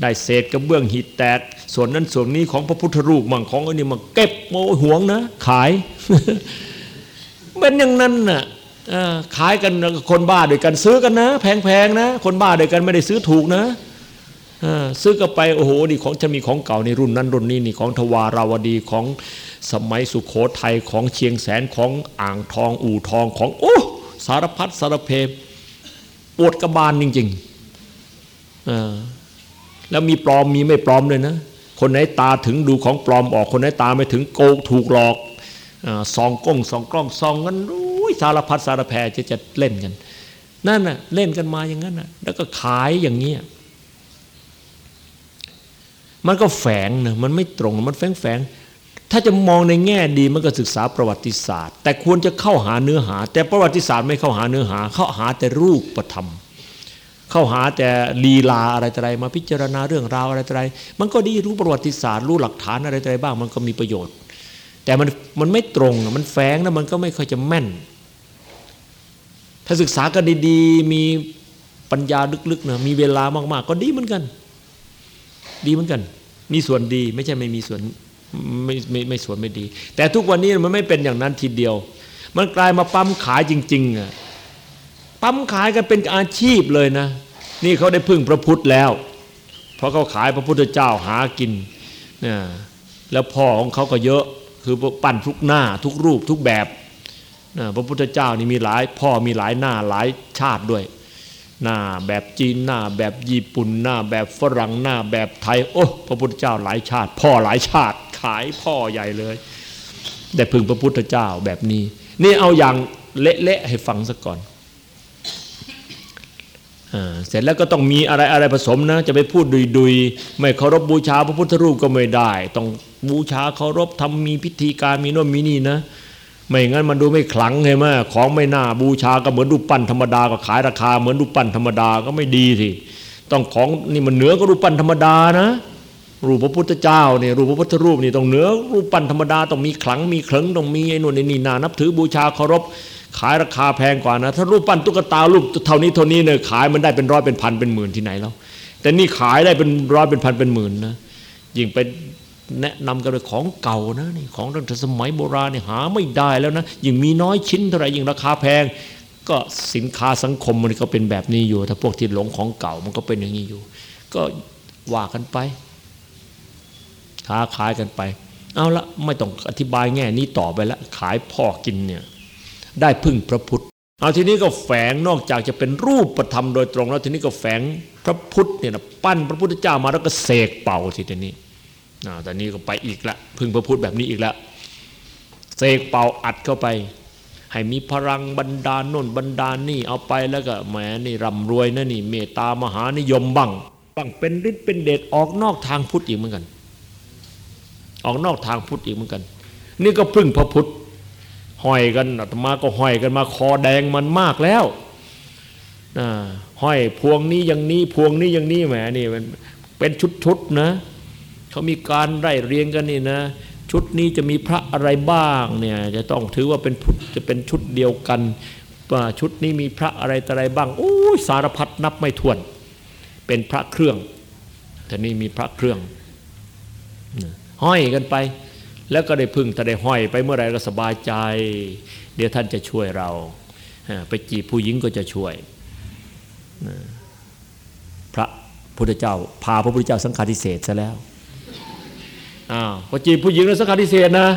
ได้เศษกระเบื้องหิดแตก ส่วนนั้นส่วนนี้ของพระพุทธรูปมั่งของอันนี้มาเก็บโมหวงนะ ขาย เป็นอย่างนั้นน่ะขายกันคนบ้าด้วยกันซื้อกันนะ แพงๆนะ คนบ้าด้วยกันไม่ได้ซื้อถูกนะ ซื้อก็ไปโอ้โหนี่ของจะมีของเก่าในรุ่นนั้นรุ่นนี้นี่ของทวาราวดีของสมัยสุขโขทัยของเชียงแสนของอ่างทองอู่ทองของโอ้สารพัดสารเพปวดกระบาลจริงๆแล้วมีปลอมมีไม่ปลอมเลยนะ คนไหนตาถึงดูของปลอมออกคนไหนตาไม่ถึงโกงถูกหลอกซองกล้องซองกล้องซองกันรู้สารพัดสารแพจะจะเล่นกัน นั่นน่ะเล่นกันมาอย่างนั้นน่ะแล้วก็ขายอย่างเงี้ย มันก็แฝงนะมันไม่ตรงมันแฝงแฝงถ้าจะมองในแง่ดีมันก็ศึกษาประวัติศาสตร์ แต่ควรจะเข้าหาเนื้อหา แต่ประวัติศาสตร์ไม่เข้าหาเนื้อหา เข้าหาแต่รูปประธรรม เข้าหาแต่ลีลาอะไรอะไรมาพิจารณาเรื่องราวอะไรอะไรมันก็ดีรู้ประวัติศาสตร์ รู้หลักฐานอะไรอะไรบ้างมันก็มีประโยชน์ แต่มันมันไม่ตรงมันแฝงนะมันก็ไม่ค่อยจะแม่น ถ้าศึกษากันดีๆ มีปัญญาลึกๆนะมีเวลามากๆ ก็ดีเหมือนกัน ดีเหมือนกัน มีส่วนดีไม่ใช่ไม่มีส่วนไม่ไม่ไม่ส่วนไม่ดี แต่ทุกวันนี้มันไม่เป็นอย่างนั้นทีเดียว มันกลายมาปั๊มขายจริงๆอะปั๊มขายกันเป็นอาชีพเลยนะ นี่เขาได้พึ่งพระพุทธแล้ว เพราะเขาขายพระพุทธเจ้าหากินนะแล้วพ่อของเขาก็เยอะคือปั้นทุกหน้าทุกรูปทุกแบบนะพระพุทธเจ้านี่มีหลายพ่อมีหลายหน้าหลายชาติด้วย หน้าแบบจีนหน้าแบบญี่ปุ่นหน้าแบบฝรั่งหน้าแบบไทย โอ้พระพุทธเจ้าหลายชาติ พ่อหลายชาติขายพ่อใหญ่เลยได้พึงพระพุทธเจ้าแบบนี้ นี่เอาอย่างเละๆให้ฟังสักก่อนเสร็จแล้วก็ต้องมีอะไรอะไรผสมนะ จะไปพูดดุยๆ ไม่เคารพบูชาพระพุทธรูปก็ไม่ได้ ต้องบูชาเคารพทำมีพิธีการมีโน่นมีนี่นะ ไม่งั้นมันดูไม่ขลังใช่ไหมของไม่น่าบูชาก็เหมือนรูปปั้นธรรมดาก็ขายราคา เหมือนรูปปั้นธรรมดาก็ไม่ดีสิต้องของนี่มันเหนือก็รูปปั้นธรรมดานะรูปพระพุทธเจ้าเนี่ยรูปพระพุทธรูปนี่ต้องเหนือรูปปั้นธรรมดาต้องมีขลังมีเขลังต้องมีไอ้นู่นไอ้นี่นานับถือบูชาเคารพขายราคาแพงกว่านะ ถ้ารูปปั้นตุ๊กตารูปเท่านี้เท่านี้เนี่ยขายมันได้เป็นร้อยเป็นพันเป็นหมื่นที่ไหนแล้วแต่นี่ขายได้เป็นร้อยเป็นพันเป็นหมื่นนะยิ่งไป แนะนำกันเลยของเก่านะนี่ของตั้งแต่สมัยโบราณนี่หาไม่ได้แล้วนะยิ่งมีน้อยชิ้นเท่าไหร่ยิ่งราคาแพง ก็สินค้าสังคมมันก็เป็นแบบนี้อยู่ ถ้าพวกที่หลงของเก่ามันก็เป็นอย่างนี้อยู่ ก็ว่ากันไปค้าขายกันไป เอาละไม่ต้องอธิบายแง่นี้ต่อไปละขายพ่อกินเนี่ยได้พึ่งพระพุทธเอาทีนี้ก็แฝงนอกจากจะเป็นรูปประธรรมโดยตรง แล้วทีนี้ก็แฝงพระพุทธเนี่ยปั้นพระพุทธเจ้ามาแล้วก็เสกเป่าทีนี้ อ่าตอนนี้ก็ไปอีกละพึ่งพระพุทธแบบนี้อีกแล้วเสกเป่าอัดเข้าไป ให้มีพลังบันดาลน่นบันดาลนี่เอาไปแล้วก็แหมนี่ร่ำรวยนะนี่เมตตามหานิยมบ้างบ้างเป็นฤทธิ์เป็นเดชออกนอกทางพุทธอีกเหมือนกัน ออกนอกทางพุทธอีกเหมือนกัน นี่ก็พึ่งพระพุทธห้อยกันอาตมาก็ห้อยกันมาคอแดงมันมากแล้วห้อยพวงนี้อย่างนี้พวงนี้อย่างนี้แหมนี่มันเป็นชุดๆนะ เขามีการไล่เรียงกันนี่นะ ชุดนี้จะมีพระอะไรบ้างเนี่ยจะต้องถือว่าเป็นพุทธจะเป็นชุดเดียวกันว่าชุดนี้มีพระอะไรอะไรบ้างโอ้ยสารพัดนับไม่ถ้วน เป็นพระเครื่องแต่นี่มีพระเครื่องห้อยกันไป แล้วก็ได้พึ่งแต่ได้ห้อยไปเมื่อไรก็สบายใจ เดี๋ยวท่านจะช่วยเราไปจีบผู้หญิงก็จะช่วยพระพุทธเจ้า พาพระพุทธเจ้าสังฆาทิเศษซะแล้ว อ้าวพอจีบผู้หญิงแล้วสังฆาทิเศษนะ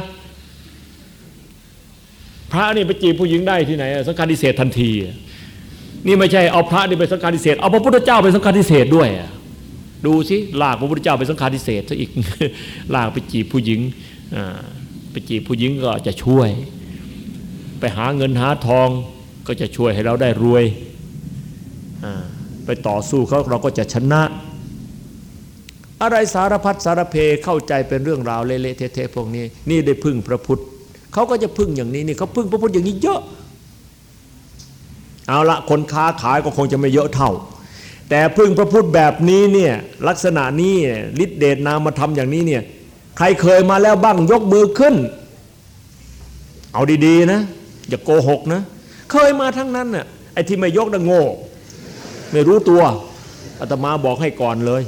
พระนี่ไปจีบผู้หญิงได้ที่ไหนสังฆาทิเศษทันที นี่ไม่ใช่เอาพระนี่ไปสังฆาทิเศษเอาพระพุทธเจ้าไปสังฆาทิเศษด้วยดูสิลากพระพุทธเจ้าไปสังฆาทิเศษซะอีกลากไปจีบผู้หญิงไปจีบผู้หญิงก็จะช่วย ไปหาเงินหาทองก็จะช่วยให้เราได้รวยไปต่อสู้เขาเราก็จะชนะ อะไรสารพัดสารเพเข้าใจเป็นเรื่องราวเละๆเทะๆพวกนี้ นี่ได้พึ่งพระพุทธเขาก็จะพึ่งอย่างนี้นี่เขาพึ่งพระพุทธอย่างนี้เยอะ เอาละคนค้าขายก็คงจะไม่เยอะเท่า แต่พึ่งพระพุทธแบบนี้เนี่ยลักษณะนี้ฤทธิเดชนามธรรมอย่างนี้เนี่ยใครเคยมาแล้วบ้างยกมือขึ้น เอาดีๆนะ อย่าโกหกนะ เคยมาทั้งนั้นน่ะไอ้ที่ไม่ยกน่ะโง่ไม่รู้ตัวอาตมาบอกให้ก่อนเลย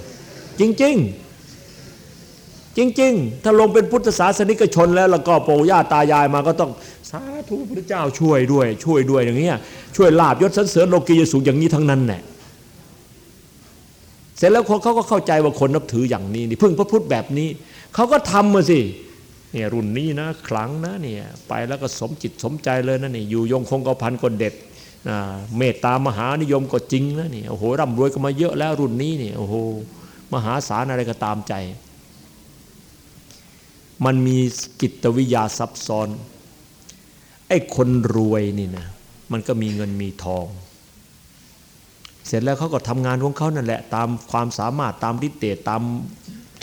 จริง ๆ จริง ๆ ถ้าลงเป็นพุทธศาสนิกชนแล้วแล้วก็ปู่ย่าตายายมาก็ต้องสาธุพระเจ้าช่วยด้วย ช่วยด้วยอย่างเงี้ยช่วยลาบยศสันเสริญโลกียสุขอย่างนี้ทั้งนั้นแหละเสร็จแล้วคนเขาก็เข้าใจว่าคนนับถืออย่างนี้นี่พึ่งพระพุทธแบบนี้เขาก็ทำมาสิเนี่ยรุ่นนี้นะขลังนะเนี่ยไปแล้วก็สมจิตสมใจเลยนะนี่อยู่ยงคงกระพันก็เด็ดเมตตามหานิยมก็จริงนะนี่โอ้โหร่ำรวยก็มาเยอะแล้วรุ่นนี้นี่โอ้โห มหาศาลอะไรก็ตามใจ มันมีกิตวิยาซับซ้อน ไอ้คนรวยนี่นะมันก็มีเงินมีทอง เสร็จแล้วเขาก็ทำงานของเขานั่นแหละ ตามความสามารถตามฤทธิ์เดชตาม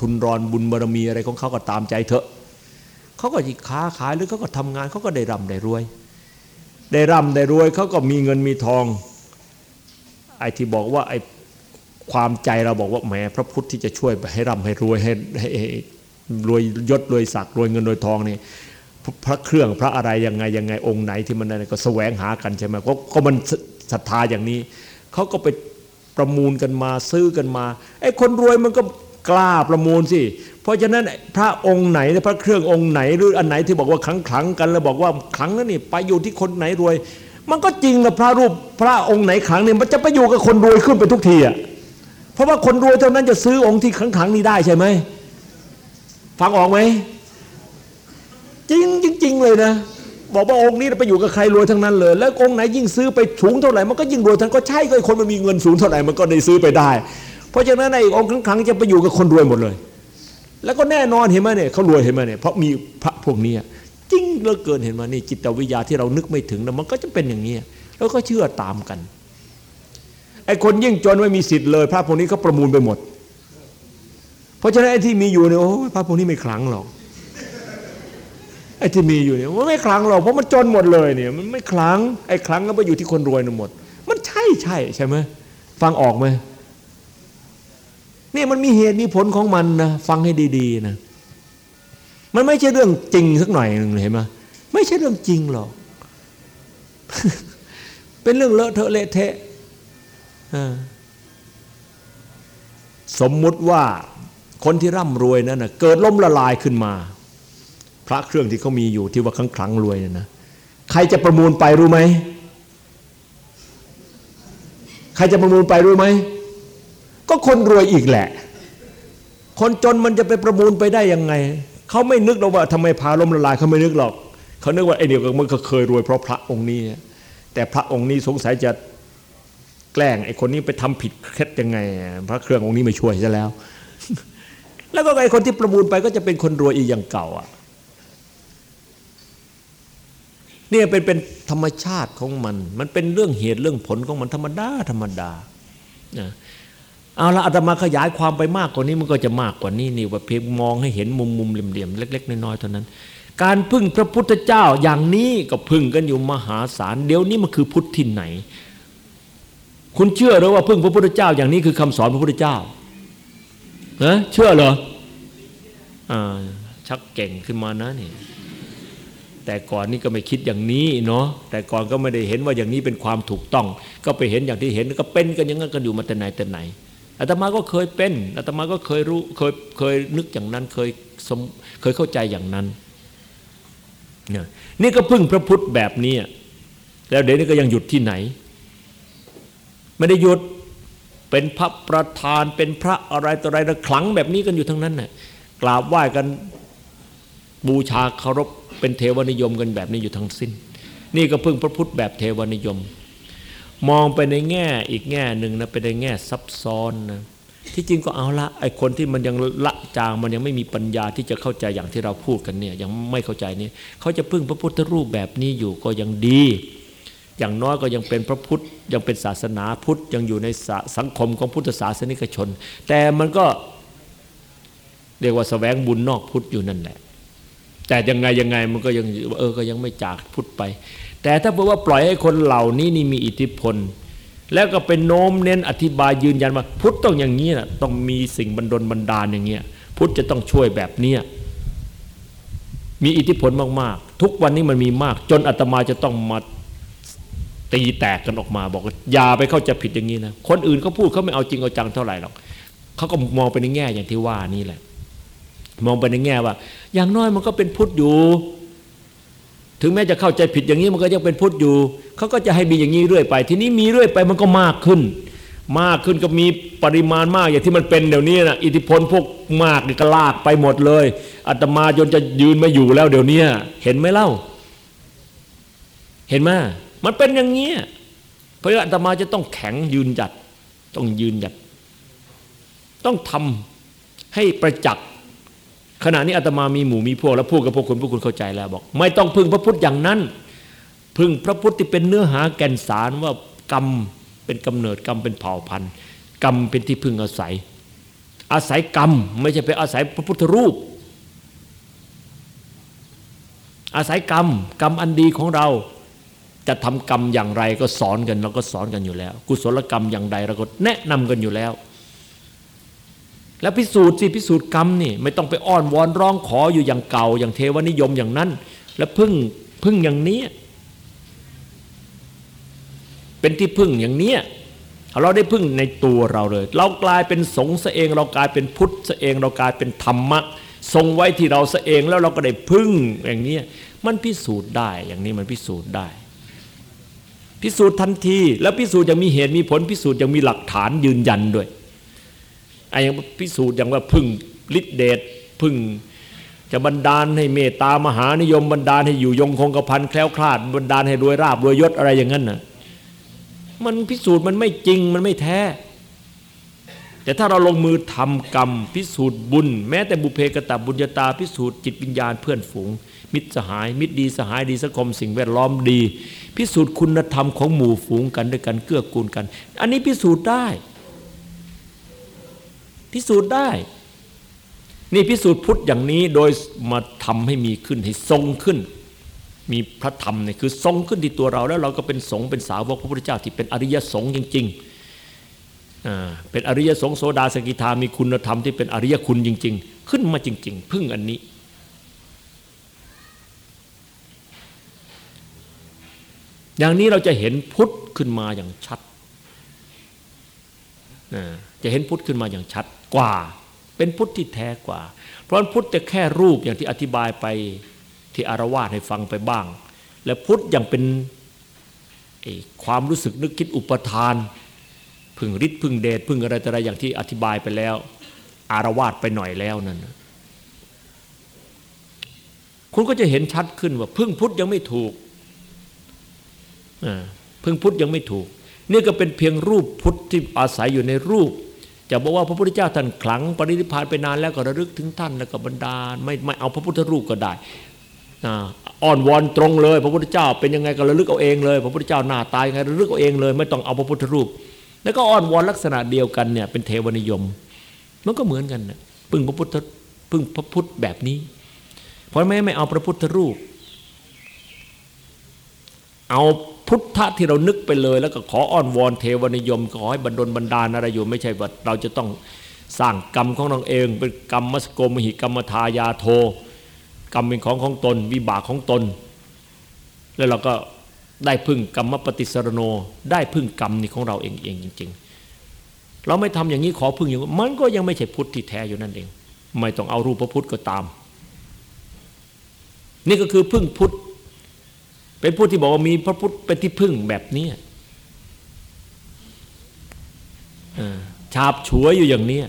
ทุนรอนบุญบารมีอะไรของเขาก็ตามใจเถอะเขาก็ค้าขายหรือเขาก็ทำงานเขาก็ได้ร่ำได้รวย ได้ร่ำได้รวยเขาก็มีเงินมีทองไอ้ที่บอกว่าไอ้ ความใจเราบอกว่าแหมพระพุทธที่จะช่วยให้ร่ำให้รวยให้รวยยศรวยศักดิ์รวยเงินรวยทองนี่พระเครื่องพระอะไรยังไงยังไงองค์ไหนที่มันอะไรก็แสวงหากันใช่ไหมก็ก็มันศรัทธาอย่างนี้เขาก็ไปประมูลกันมาซื้อกันมาไอ้คนรวยมันก็กล้าประมูลสิเพราะฉะนั้นพระองค์ไหนพระเครื่ององค์ไหนหรืออันไหนที่บอกว่าขังขังกันแล้วบอกว่าขังนั่นนี่ไปอยู่ที่คนไหนรวย มันก็จริงนะพระรูปพระองค์ไหนขังเนี่ยมันจะไปอยู่กับคนรวยขึ้นไปทุกทีอะ เพราะว่าคนรวยเท่านั้นจะซื้อองค์ที่ขังขังนี้ได้ใช่ไหมฟังออกไหมจริงจริงเลยนะ บอกว่าองค์นี้ไปอยู่กับใครรวยทั้งนั้นเลย แล้วองค์ไหนยิ่งซื้อไปสูงเท่าไหร่มันก็ยิ่งรวยทั้งก็ใช่ก็คนมันมีเงินสูงเท่าไหร่มันก็ได้ซื้อไปได้ เพราะฉะนั้นในองค์ครั้งจะไปอยู่กับคนรวยหมดเลย แล้วก็แน่นอนเห็นไหมเนี่ยเขารวยเห็นไหมเนี่ยเพราะมีพระพวกนี้จริงเหลือเกินเห็นไหมนี่จิตวิทยาที่เรานึกไม่ถึงนะมันก็จะเป็นอย่างนี้แล้วก็เชื่อตามกัน ไอ้คนยิ่งจนไม่มีสิทธิ์เลย พระพวกนี้ก็ประมูลไปหมด เพราะฉะนั้นไอ้ที่มีอยู่เนี่ยโอ้พระพวกนี้ไม่คลังหรอกไอ้ที่มีอยู่เนี่ยมันไม่คลังหรอกเพราะมันจนหมดเลยเนี่ยมันไม่คลังไอ้คลังก็ไปอยู่ที่คนรวยนั่นหมด มันใช่ใช่ใช่ไหมฟังออกไหมนี่มันมีเหตุมีผลของมันนะฟังให้ดีๆนะมันไม่ใช่เรื่องจริงสักหน่อยหนึ่งเห็นไหมไม่ใช่เรื่องจริงหรอก เป็นเรื่องเลอะเทอะเละเทะ สมมุติว่าคนที่ร่ำรวยนั่นนะเกิดล้มละลายขึ้นมา พระเครื่องที่เขามีอยู่ที่ว่าครั้งครั้งรวยนี่นะใครจะประมูลไปรู้ไหมใครจะประมูลไปรู้ไหมก็คนรวยอีกแหละ คนจนมันจะไปประมูลไปได้ยังไงเขาไม่นึกหรอกว่าทำไมพาล้มละลายเขาไม่นึกหรอกเขานึกว่าไอ้เดียวมันก็เคยรวยเพราะพระองค์นี้แต่พระองค์นี้สงสัยจะ แกล้งไอ้คนนี้ไปทำผิดเคล็ดยังไง พระเครื่ององค์นี้ไม่ช่วยซะแล้ว แล้วก็ไอ้คนที่ประมูลไปก็จะเป็นคนรวยอีกอย่างเก่าอะนี่เป็นเป็นธรรมชาติของมัน มันเป็นเรื่องเหตุเรื่องผลของมันธรรมดาธรรมดานะเอาละอาตมาขยายความไปมากกว่านี้มันก็จะมากกว่านี้นี่ว่าเพียงมองให้เห็นมุมมุมเหลี่ยมๆเล็ก ๆ น้อยๆเท่านั้น การพึ่งพระพุทธเจ้าอย่างนี้ก็พึ่งกันอยู่มหาศาลเดี๋ยวนี้มันคือพุทธที่ไหน คุณเชื่อหรือว่าพึ่งพระพุทธเจ้า อย่างนี้คือคำสอนพระพุทธเจ้านะเชื่อเหรออ่าชักเก่งขึ้นมานะนี่แต่ก่อนนี่ก็ไม่คิดอย่างนี้เนาะแต่ก่อนก็ไม่ได้เห็นว่าอย่างนี้เป็นความถูกต้อง ก็ไปเห็นอย่างที่เห็นก็เป็นกันอย่างนั้นกันอยู่มาแต่ไหนแต่ไหนอาตมาก็เคยเป็นอาตมาก็เคยรู้เคยเคยนึกอย่างนั้นเคยสมเคยเข้าใจอย่างนั้นเนี่ยนี่ก็พึ่งพระพุทธแบบนี้แล้วเดี๋ยวนี้ก็ยังหยุดที่ไหน ไม่ได้หยุดเป็นพระประธานเป็นพระอะไรต่ออะไรนะขลังแบบนี้กันอยู่ทั้งนั้นน่ะกราบไหว้กันบูชาเคารพเป็นเทวนิยมกันแบบนี้อยู่ทั้งสิ้น นี่ก็พึ่งพระพุทธแบบเทวนิยม มองไปในแง่อีกแง่หนึ่งนะไปในแง่ซับซ้อนนะที่จริงก็เอาละไอ้คนที่มันยังละจางมันยังไม่มีปัญญาที่จะเข้าใจอย่างที่เราพูดกันเนี่ยยังไม่เข้าใจนี่เขาจะพึ่งพระพุทธรูปแบบนี้อยู่ก็ยังดี อย่างน้อยก็ยังเป็นพระพุทธยังเป็นศาสนาพุทธยังอยู่ในสังคมของพุทธศาสนิกชน แต่มันก็เรียกว่าสแสวงบุญนอกพุทธอยู่นั่นแหละ แต่ยังไงยังไงมันก็ยังเออก็ยังไม่จากพุทธไป แต่ถ้าบอกว่าปล่อยให้คนเหล่านี้นี่มีอิทธิพล แล้วก็เป็นโน้มเน้นอธิบายยืนยันว่า พุทธต้องอย่างนี้นะต้องมีสิ่งบันดลบันดาลอย่างเงี้ยพุทธจะต้องช่วยแบบเนี้ยมีอิทธิพลมากๆ ทุกวันนี้มันมีมาก จนอาตมาจะต้องมา ตีแตกกันออกมาบอกอย่าไปเข้าใจผิดอย่างนี้นะคนอื่นเขาพูดเขาไม่เอาจริงเอาจังเท่าไหร่หรอกเขาก็มองไปในแง่อย่างที่ว่านี่แหละ มองไปในแง่ว่า อย่างน้อยมันก็เป็นพุทธอยู่ ถึงแม้จะเข้าใจผิดอย่างนี้มันก็ยังเป็นพุทธอยู่เขาก็จะให้มีอย่างนี้เรื่อยไป ทีนี้มีเรื่อยไปมันก็มากขึ้น มากขึ้นก็มีปริมาณมากอย่างที่มันเป็นเดี๋ยวนี้นะอิทธิพลพวกมากนี่ก็ลากไปหมดเลยอาตมาจนจะยืนไม่อยู่แล้วเดี๋ยวนี้เห็นไหมเล่า เห็นไหม มันเป็นอย่างนี้เพราะอาตมาจะต้องแข็งยืนหยัด ต้องยืนหยัด ต้องทำให้ประจักษ์ขณะนี้อาตมามีหมู่มีพวกแล้วพูดกับพวกคุณพวกคุณเข้าใจแล้วบอก ไม่ต้องพึ่งพระพุทธอย่างนั้น พึ่งพระพุทธที่เป็นเนื้อหาแก่นสารว่ากรรมเป็นกำเนิดกรรมเป็นเผ่าพันธุ์ กรรมเป็นที่พึ่งอาศัย อาศัยกรรม ไม่ใช่ไปอาศัยพระพุทธรูป อาศัยกรรม กรรมอันดีของเรา จะทำกรรมอย่างไรก็สอนกันเราก็สอนกันอยู่แล้ว กุศลกรรมอย่างใดเราก็แนะนำกันอยู่แล้ว แล้วพิสูจน์สิพิสูจน์กรรมนี่ไม่ต้องไปอ้อนวอนร้องขออยู่อย่างเก่า อย่างเทวนิยมอย่างนั้น แล้วพึ่งพึ่งอย่างนี้ เป็นที่พึ่งอย่างนี้เราได้พึ่งในตัวเราเลย เรากลายเป็นสงฆ์ซะเอง เรากลายเป็นพุทธซะเอง เรากลายเป็นธรรมะทรงไว้ที่เราซะเองแล้วเราก็ได้พึ่งอย่างนี้มันพิสูจน์ได้อย่างนี้มันพิสูจน์ได้ พิสูจน์ทันที แล้วพิสูจน์ยังมีเหตุมีผลพิสูจน์ยังมีหลักฐานยืนยันด้วยไอ้ยังพิสูจน์อย่างว่าพึ่งฤทธิเดชพึ่งจะบันดาลให้เมตตามหานิยมบันดาลให้อยู่ยงคงกระพันแคล้วคลาดบันดาลให้รวยราบรวยยศอะไรอย่างนั้นน่ะมันพิสูจน์มันไม่จริงมันไม่แท้ แต่ถ้าเราลงมือทำกรรม พิสูจน์บุญ แม้แต่บุเพกตะบุญญาตาพิสูจน์จิตวิญญาณเพื่อนฝูง มิตรสหาย มิตรดีสหายดีสังคม สิ่งแวดล้อมดี พิสูจน์คุณธรรมของหมู่ฝูงกันด้วยกันเกื้อกูลกัน อันนี้พิสูจน์ได้ พิสูจน์ได้ นี่พิสูจน์พุทธอย่างนี้โดยมาทำให้มีขึ้นให้ทรงขึ้น มีพระธรรมเนี่ยคือทรงขึ้นที่ตัวเราแล้วเราก็เป็นสงฆ์เป็นสาวกพระพุทธเจ้าที่เป็นอริยสงฆ์จริง ๆเป็นอริยสงฆ์โสดาสกิทามีคุณธรรมที่เป็นอริยคุณจริง ๆ ขึ้นมาจริง ๆ พึ่งอันนี้ อย่างนี้เราจะเห็นพุทธขึ้นมาอย่างชัดจะเห็นพุทธขึ้นมาอย่างชัดกว่า เป็นพุทธที่แท้กว่า เพราะพุทธจะแค่รูปอย่างที่อธิบายไปที่อารวาสให้ฟังไปบ้าง และพุทธยังเป็นความรู้สึกนึกคิดอุปทาน พึงฤทธิ์พึงเดชพึงอะไรแต่อะไรอย่างที่อธิบายไปแล้ว อารวาสไปหน่อยแล้วนั่นคุณก็จะเห็นชัดขึ้นว่าพึ่งพุทธยังไม่ถูก พึ่งพุทธยังไม่ถูก นี่ก็เป็นเพียงรูปพุทธที่อาศัยอยู่ในรูป จะบอกว่าพระพุทธเจ้าท่านขลังปรินิพานไปนานแล้วก็ระลึกถึงท่านแล้วก็บรรดาไม่ไม่เอาพระพุทธรูปก็ได้อ่อนวอนตรงเลย พระพุทธเจ้าเป็นยังไงก็ระลึกเอาเองเลย พระพุทธเจ้าหน้าตายไงระลึกเอาเองเลย ไม่ต้องเอาพระพุทธรูป แล้วก็อ้อนวอนลักษณะเดียวกันเนี่ยเป็นเทวนิยม มันก็เหมือนกันนะพึ่งพระพุทธพึ่งพระพุทธแบบนี้ เพราะไม่ไม่เอาพระพุทธรูป เอา พุทธะที่เรานึกไปเลย แล้วก็ขออ้อนวอนเทวนิยมขอให้บรรดลบรรดาลอะไรอยู่ไม่ใช่ว่าเราจะต้องสร้างกรรมของเราเอง เป็นกรรมมัสโกมหิกรรมทายาโท กรรมเป็นของของตน วิบากของตน แล้วเราก็ได้พึ่งกรรมปฏิสรโน ได้พึ่งกรรมนี่ของเราเองเองจริง ๆ เราไม่ทำอย่างนี้ขอพึ่งอย่างมันก็ยังไม่ใช่พุทธที่แท้อยู่นั่นเอง ไม่ต้องเอารูปพระพุทธก็ตาม นี่ก็คือพึ่งพุทธ เป็นพุทธที่บอกว่ามีพระพุทธเป็นที่พึ่งแบบนี้ฉาบฉวยอยู่อย่างนี้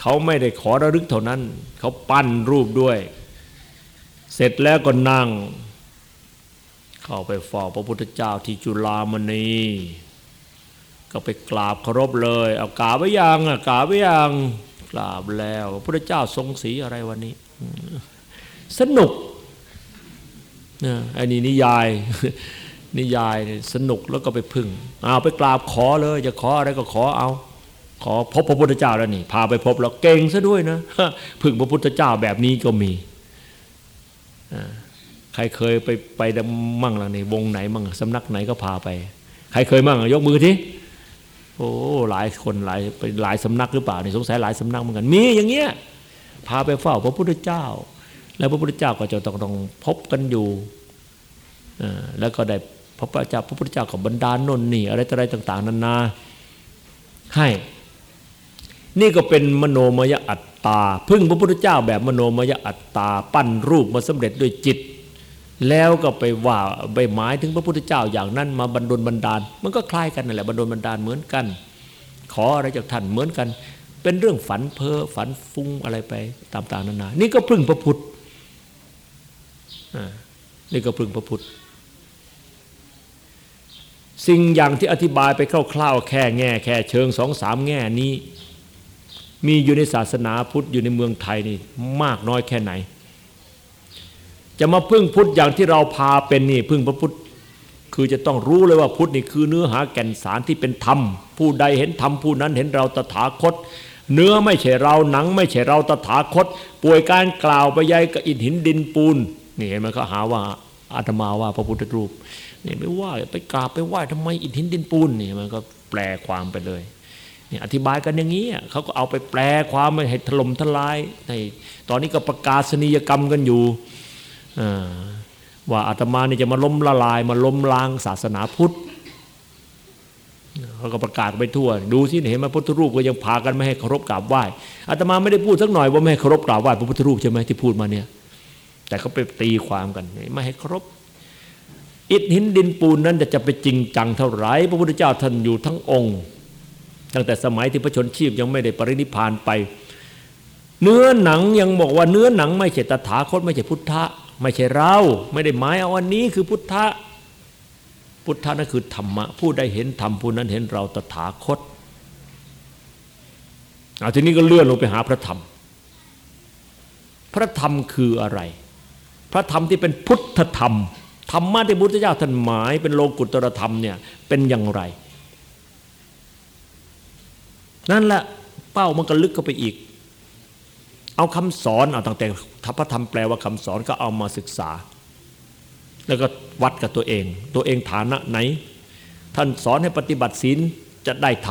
เขาไม่ได้ขอระลึกเท่านั้น เขาปั้นรูปด้วย เสร็จแล้วก็นั่ง เข้าไปฝ้าพระพุทธเจ้าที่จุฬามณีก็ไปกราบเคารพเลย เอากราบไว้ยังอะกราบไว้ยังกราบแล้ว พระพุทธเจ้าทรงสีอะไรวันนี้ สนุกนะอันนี้นิยายนิยายสนุกแล้วก็ไปพึ่งเอาไปกราบขอเลยจะขออะไรก็ขอเอา ขอพบพระพุทธเจ้าแล้วนี่พาไปพบแล้วเก่งซะด้วยนะพึ่งพระพุทธเจ้าแบบนี้ก็มีใครเคยไปไปมั่งล่ะนี่วงไหนมั่งสำนักไหนก็พาไป ใครเคยมั่งยกมือทีโอ้หลายคนหลายไปหลายสำนักหรือเปล่านี่สงสัยหลายสำนักเหมือนกันมีอย่างเงี้ยพาไปเฝ้าพระพุทธเจ้า แล้วพระพุทธเจ้าก็จะต้องต้องพบกันอยู่แล้วก็ได้พระพุทธเจ้าพระพุทธเจ้ากับบรรดาโนนนี่อะไรอะไรต่าง ๆนานาให้นี่ก็เป็นมโนมยอัตตา พึ่งพระพุทธเจ้าแบบมโนมยอัตตา ปั้นรูปมาสำเร็จด้วยจิต แล้วก็ไปว่าไปหมายถึงพระพุทธเจ้าอย่างนั้นมาบรรดลบันดาล มันก็คล้ายกันนั่นแหละบรรดลบันดาลเหมือนกัน ขออะไรจากท่านเหมือนกัน เป็นเรื่องฝันเพ้อฝันฟุ้งอะไรไปตามๆนานานี่ก็พึ่งพระพุทธ นี่ก็พึ่งพระพุทธ สิ่งอย่างที่อธิบายไปคร่าวๆแค่แง่แค่เชิงสองสามแง่นี้ มีอยู่ในศาสนาพุทธอยู่ในเมืองไทยนี่มากน้อยแค่ไหน จะมาพึ่งพุทธอย่างที่เราพาเป็นนี่พึ่งพระพุทธคือจะต้องรู้เลยว่าพุทธนี่คือเนื้อหาแก่นสารที่เป็นธรรม ผู้ใดเห็นธรรมผู้นั้นเห็นเราตถาคต เนื้อไม่ใช่เราหนัง ไม่ใช่เราตถาคต ป่วยการกล่าวไปยัยกับอินหินดินปูน นี่เห็นไหมเขาหาว่าอาตมาว่าพระพุทธรูปเนี่ยไม่ว่าไปกราบไปไหว้ทำไมอินหินดินปูนนี่มันก็แปลความไปเลยเนี่ยอธิบายกันอย่างนี้เขาก็เอาไปแปลความไม่ให้ถล่มทลายในตอนนี้ก็ประกาศนียกรรมกันอยู่ว่าอาตมาเนี่ยจะมาล้มละลาย มาล้มล้างศาสนาพุทธเขาก็ประกาศไปทั่ว ดูสิเห็นไหมพุทธรูปก็ยังพากันไม่ให้เคารพกราบไหว้อาตมาไม่ได้พูดสักหน่อยว่าไม่ให้เคารพกราบไหว้พระพุทธรูปใช่ไหมที่พูดมาเนี่ย แต่เขาไปตีความกันไม่ให้ครพอิฐหินดินปูนนั้นจะจะไปจริงจังเท่าไหร่พระพุทธเจ้าท่านอยู่ทั้งองค์ ตั้งแต่สมัยที่พระชนชีพยังไม่ได้ปรินิพานไป เนื้อหนังยังบอกว่าเนื้อหนังไม่ใช่ตถาคตไม่ใช่พุทธะไม่ใช่เราไม่ได้หมายเอาวันนี้คือพุทธะพุทธะนั่นคือธรรมะผู้ใดเห็นธรรมผู้นั้นเห็นเราตถาคตเอาทีนี้ก็เลื่อนลงไปหาพระธรรม พระธรรมคืออะไร พระธรรมที่เป็นพุทธธรรมธรรมะที่พุทธเจ้าท่านหมาย เป็นโลกุตรธรรมเนี่ยเป็นอย่างไร นั่นแหละเป้ามันก็ลึกเข้าไปอีก เอาคำสอนเอาตั้งแต่ทัพระธรรมแปลว่าคำสอนก็เอามาศึกษา แล้วก็วัดกับตัวเอง ตัวเองฐานะไหน ท่านสอนให้ปฏิบัติศีลจะได้ท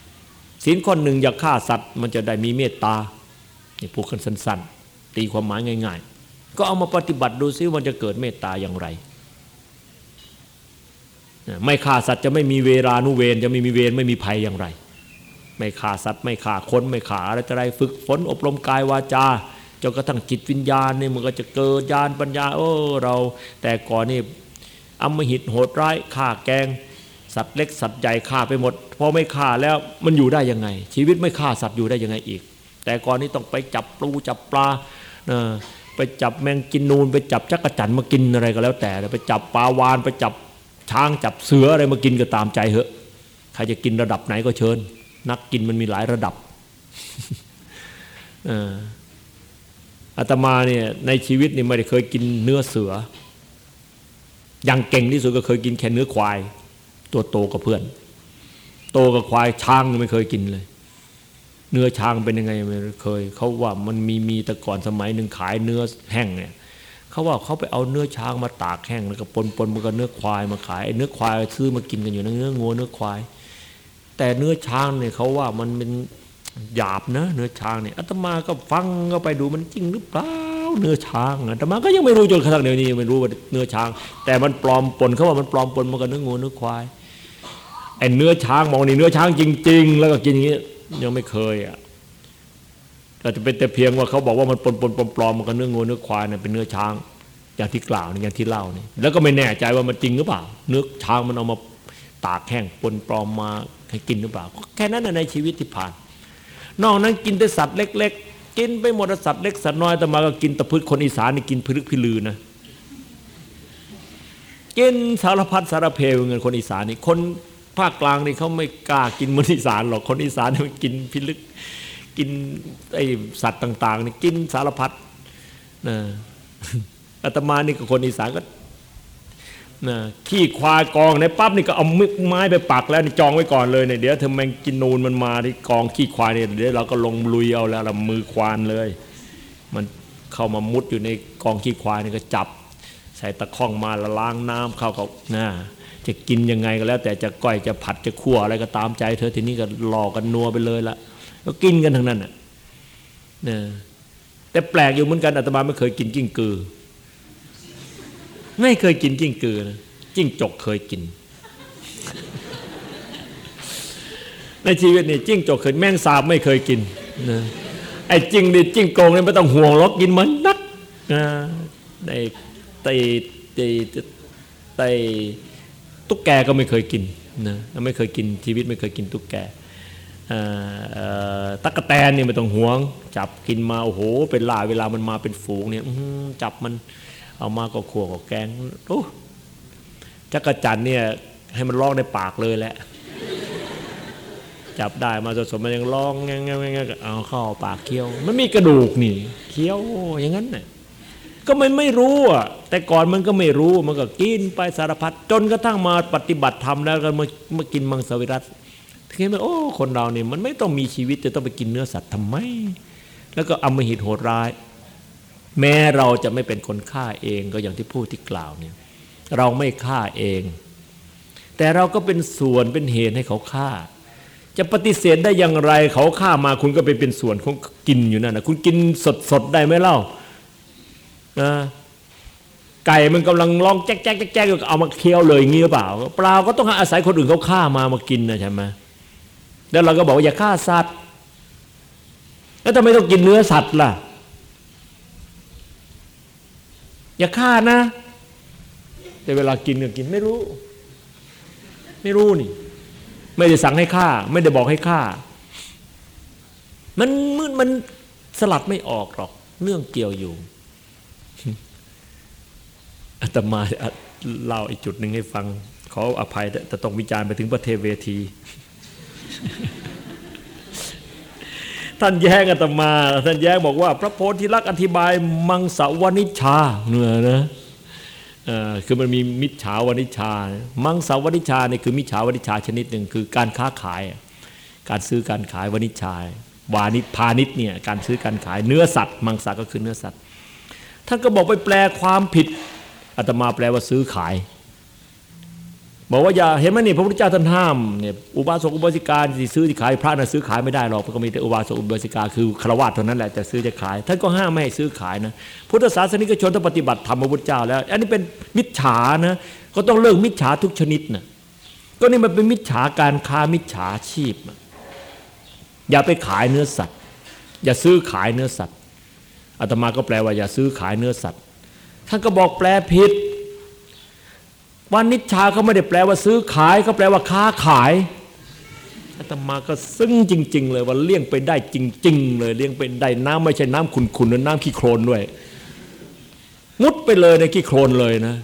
ำศีลข้อหนึ่งอย่าฆ่าสัตว์ มันจะได้มีเมตตานี่พูดกันสั้นๆตีความหมายง่ายๆ ก็เอามาปฏิบัติดูซิมันจะเกิดเมตตาอย่างไร ไม่ฆ่าสัตว์จะไม่มีเวรานุเวนจะไม่มีเวรไม่มีภัยอย่างไร ไม่ฆ่าสัตว์ไม่ฆ่าคนไม่ฆ่าอะไรอะไรฝึกฝนอบรมกายวาจาจนกระทั่งจิตวิญญาณเนี่ยมันก็จะเกิดญาณปัญญาโอ้เรา แต่ก่อนนี่อมหิตโหดร้ายฆ่าแกง สัตว์เล็กสัตว์ใหญ่ฆ่าไปหมดพอไม่ฆ่าแล้วมันอยู่ได้ยังไง ชีวิตไม่ฆ่าสัตว์อยู่ได้ยังไงอีก แต่ก่อนนี้ต้องไปจับปลูจับปลา ไปจับแมงกินนูน ไปจับจักระจันมากินอะไรก็แล้วแต่ไปจับปลาวานไปจับช้างจับเสืออะไรมากินก็ตามใจเหอะใครจะกินระดับไหนก็เชิญ นักกินมันมีหลายระดับอาตมาเนี่ยในชีวิตนี่ไม่ได้เคยกินเนื้อเสือ อย่างเก่งที่สุดก็เคยกินแค่เนื้อควาย ตัวโตกับเพื่อน โตกับควายช้างไม่เคยกินเลย เนื้อช้างเป็นยังไงไม่เคยเขาว่ามันมีมีแต่ก่อนสมัยหนึ่งขายเนื้อแห้งเนี่ยเขาว่าเขาไปเอาเนื้อช้างมาตากแห้งแล้วก็ปนปนมันก็เนื้อควายมาขายเนื้อควายซื้อมากินกันอยู่นะเนื้องัวเนื้อควาย แต่เนื้อช้างเนี่ยเขาว่ามันเป็นหยาบนะ เนื้อช้างเนี่ยอาตมาก็ฟังก็ไปดูมันจริงหรือเปล่าเนื้อช้างอาตมาก็ยังไม่รู้จนกระทั่งเดี๋ยวนี้ไม่รู้ว่าเนื้อช้าง แต่มันปลอมปนเขาว่ามันปลอมปนมากับเนื้องูเนื้อควายไอ้เนื้อช้างมองนี่เนื้อช้างจริง ๆ แล้วก็กินอย่างนี้ ยังไม่เคยอะแต่จะเป็นแต่เพียงว่าเขาบอกว่ามันปนปนปลอมมากับเนื้องูเนื้อควายเนี่ยเป็นเนื้อช้าง อย่างที่กล่าวอย่างที่เล่านี่แล้วก็ไม่แน่ใจว่ามันจริงหรือเปล่า เนื้อช้างมันเอามาตากแห้งปนปลอมมาให้กินหรือเปล่าแค่นั้นในชีวิตที่ผ่าน นอกนั้นกินแต่สัตว์เล็ก ๆ กินไปหมดสัตว์เล็กสัตว์น้อยแต่มาก็กินตะพืชคนอีสานนี่กินพึกพิลือนะกินสารพัดสารเพเงินคนอีสานนี่คน ภาคกลางนี่เขาไม่กล้ากินมืออีสานหรอกคนอีสานมันกินพิลึกกินไอสัตว์ต่างๆนี่กินสารพัดนะอาตมานี่กับคนอีสานก็นะขี้ควายกองในปั๊บนี่ก็เอาไม้ไปปักแล้วนี่จองไว้ก่อนเลยเนี่ยเดี๋ยวเธอแมงกินนูนมันมาที่กองขี้ควายเนี่ยเดี๋ยวเราก็ลงลุยเอาแล้วเรามือควานเลย มันเข้ามามุดอยู่ในกองขี้ควายนี่ก็จับ ใส่ตะข้องมาละล้างน้ำเข้ากับนะ จะกินยังไงก็แล้ว แต่จะก้อยจะผัดจะคั่วอะไรก็ตามใจเธอทีนี้ก็หลอกกันนัวไปเลยละก็กินกันทั้งนั้นน่ะนะแต่แปลกอยู่เหมือนกันอาตมาไม่เคยกินกิ้งกือ ไม่เคยกินกิ้งกือนะจิ้งจกเคยกิน ในชีวิตนี่จิ้งจกเคยแมงสาบไม่เคยกินนะไอ้จิ้งหรีดจิ้งโกร่งนี่ไม่ต้องห่วงหรอกกินมันนักนะในไตไตไต ตุ๊กแกก็ไม่เคยกินนะไม่เคยกินชีวิตไม่เคยกินตุ๊กแกตั๊กแตนเนี่ยไม่ต้องห่วง จับกินมาโอ้โห เป็นลาเวลามันมาเป็นฝูงเนี่ยจับมันเอามาก็ขั่วก็แกงโอ้จักรจันเนี่ยให้มันร้องในปากเลยแหละ จับได้มาสดๆมันยังร้องงงงงเอาเข้าปากเคี้ยว มันมีกระดูกนี่เคี้ยวอย่างนั้นน่ะ ก็มันไม่รู้อะแต่ก่อนมันก็ไม่รู้มันก็กินไปสารพัดจนกระทั่งมาปฏิบัติธรรมแล้วก็มามากินมังสวิรัตทีนี้โอ้คนเราเนี่ยมันไม่ต้องมีชีวิตจะต้องไปกินเนื้อสัตว์ทำไม แล้วก็อมหิตโหดร้าย แม้เราจะไม่เป็นคนฆ่าเองก็อย่างที่พูดที่กล่าวเนี่ยเราไม่ฆ่าเอง แต่เราก็เป็นส่วนเป็นเหตุให้เขาฆ่า จะปฏิเสธได้อย่างไรเขาฆ่ามาคุณก็ไปเป็นส่วนของกินอยู่นั่นนะคุณกินสดสดได้ไหมเล่า นะไก่มันกำลังร้องแจ๊กแจ๊กแจ๊กเอามาเคี้ยวเลยงี้หรือเปล่าเปล่าก็ต้องอาศัยคนอื่นเขาฆ่ามามากินนะใช่ไหมแล้วเราก็บอกว่าอย่าฆ่าสัตว์ แล้วทำไมต้องกินเนื้อสัตว์ล่ะ อย่าฆ่านะ แต่เวลากินก็กินไม่รู้ ไม่รู้นี่ ไม่ได้สั่งให้ฆ่า ไม่ได้บอกให้ฆ่า มันมันมันสลัดไม่ออกหรอก เรื่องเกี่ยวอยู่ อาตมาเล่าอีกจุดหนึ่งให้ฟัง ขออภัยแต่ต้องวิจารณ์ไปถึงประเทเวที ท่านแย้งอาตมา ท่านแย้งบอกว่า พระโพธิลักษ์อธิบายมังสวนิชาเนื้อนะคือมันมีมิจฉาวณิชา มังสาวณิชาเนี่ยคือมิจฉาวณิชาชนิดหนึ่งคือการค้าขาย การซื้อการขายวณิชาวานิพาณิชเนี่ยการซื้อการขายเนื้อสัตว์ มังสาก็คือเนื้อสัตว์ท่านก็บอกไปแปลความผิด อาตมาแปลว่าซื้อขาย บอกว่าอย่าเห็นไหมนี่พระพุทธเจ้าท่านห้ามเนี่ยอุบาสกอุบาสิกาที่ซื้อที่ขายพระน่ะซื้อขายไม่ได้หรอกก็มีแต่อุบาสกอุบาสิกาคือฆราวาสเท่านั้นแหละจะซื้อจะขายท่านก็ห้ามไม่ให้ซื้อขายนะพุทธศาสนิกชนต้องปฏิบัติธรรมพระพุทธเจ้าแล้ว อันนี้เป็นมิจฉานะก็ต้องเลิกมิจฉาทุกชนิดนะก็นี่มันเป็นมิจฉาการค้ามิจฉาชีพ อย่าไปขายเนื้อสัตว์ อย่าซื้อขายเนื้อสัตว์อาตมาก็แปลว่าอย่าซื้อขายเนื้อสัตว์ ท่านก็บอกแปลผิดวันนิชาเขาไม่ได้แปลว่าซื้อขายเขาแปลว่าค้าขายอาตมาก็ซึ้งจริง ๆ เลยว่าเลี่ยงไปได้จริง ๆ เลยเลี่ยงไปได้น้ำไม่ใช่น้ำขุ่นๆนะน้ำขี้โคลนด้วยมุดไปเลยในขี้โคลนเลยนะ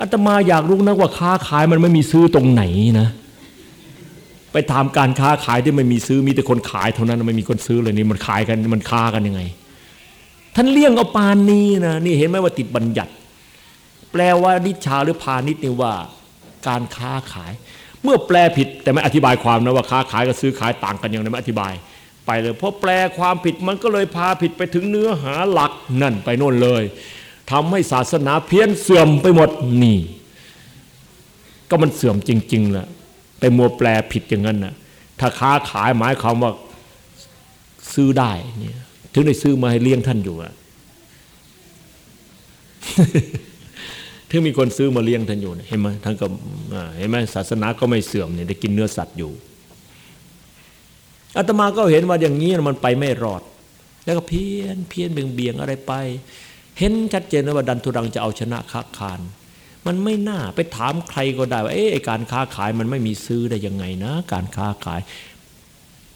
อาตมาอยากรู้นะว่าค้าขายมันไม่มีซื้อตรงไหนนะ ไปตามการค้าขายที่ไม่มีซื้อมีแต่คนขายเท่านั้นไม่มีคนซื้อเลยนี่มันขายกันมันค้ากันยังไง ท่านเลี่ยงเอาปานนี้นะนี่เห็นไหมว่าติดบัญญัติ แปลว่านิชาหรือพาณิชย์นี่ว่าการค้าขาย เมื่อแปลผิดแต่ไม่อธิบายความนะว่าค้าขายกับซื้อขายต่างกันอย่างไรไม่อธิบาย ไปเลยเพราะแปลความผิดมันก็เลยพาผิดไปถึงเนื้อหาหลักนั่นไปโน่นเลยทำให้ศาสนาเพี้ยนเสื่อมไปหมดนี่ ก็มันเสื่อมจริงๆแหละไปมัวแปลผิดอย่างนั้นนะถ้าค้าขายหมายความว่าซื้อได้เนี่ย ถึงได้ซื้อมาให้เลี้ยงท่านอยู่อะถึงมีคนซื้อมาเลี้ยงท่านอยู่เห็นไหมท่านก็เห็นไหมศาสนาก็ไม่เสื่อมเนี่ยได้กินเนื้อสัตว์อยู่อาตมาก็เห็นว่าอย่างนี้มันไปไม่รอด แล้วก็เพี้ยนเพี้ยนเบี่ยงเบียงอะไรไป เห็นชัดเจนว่าดันทุรังจะเอาชนะค้าคาร มันไม่น่าไปถามใครก็ได้ว่าเอ๊ะการค้าขายมันไม่มีซื้อได้ยังไงนะ การค้าขาย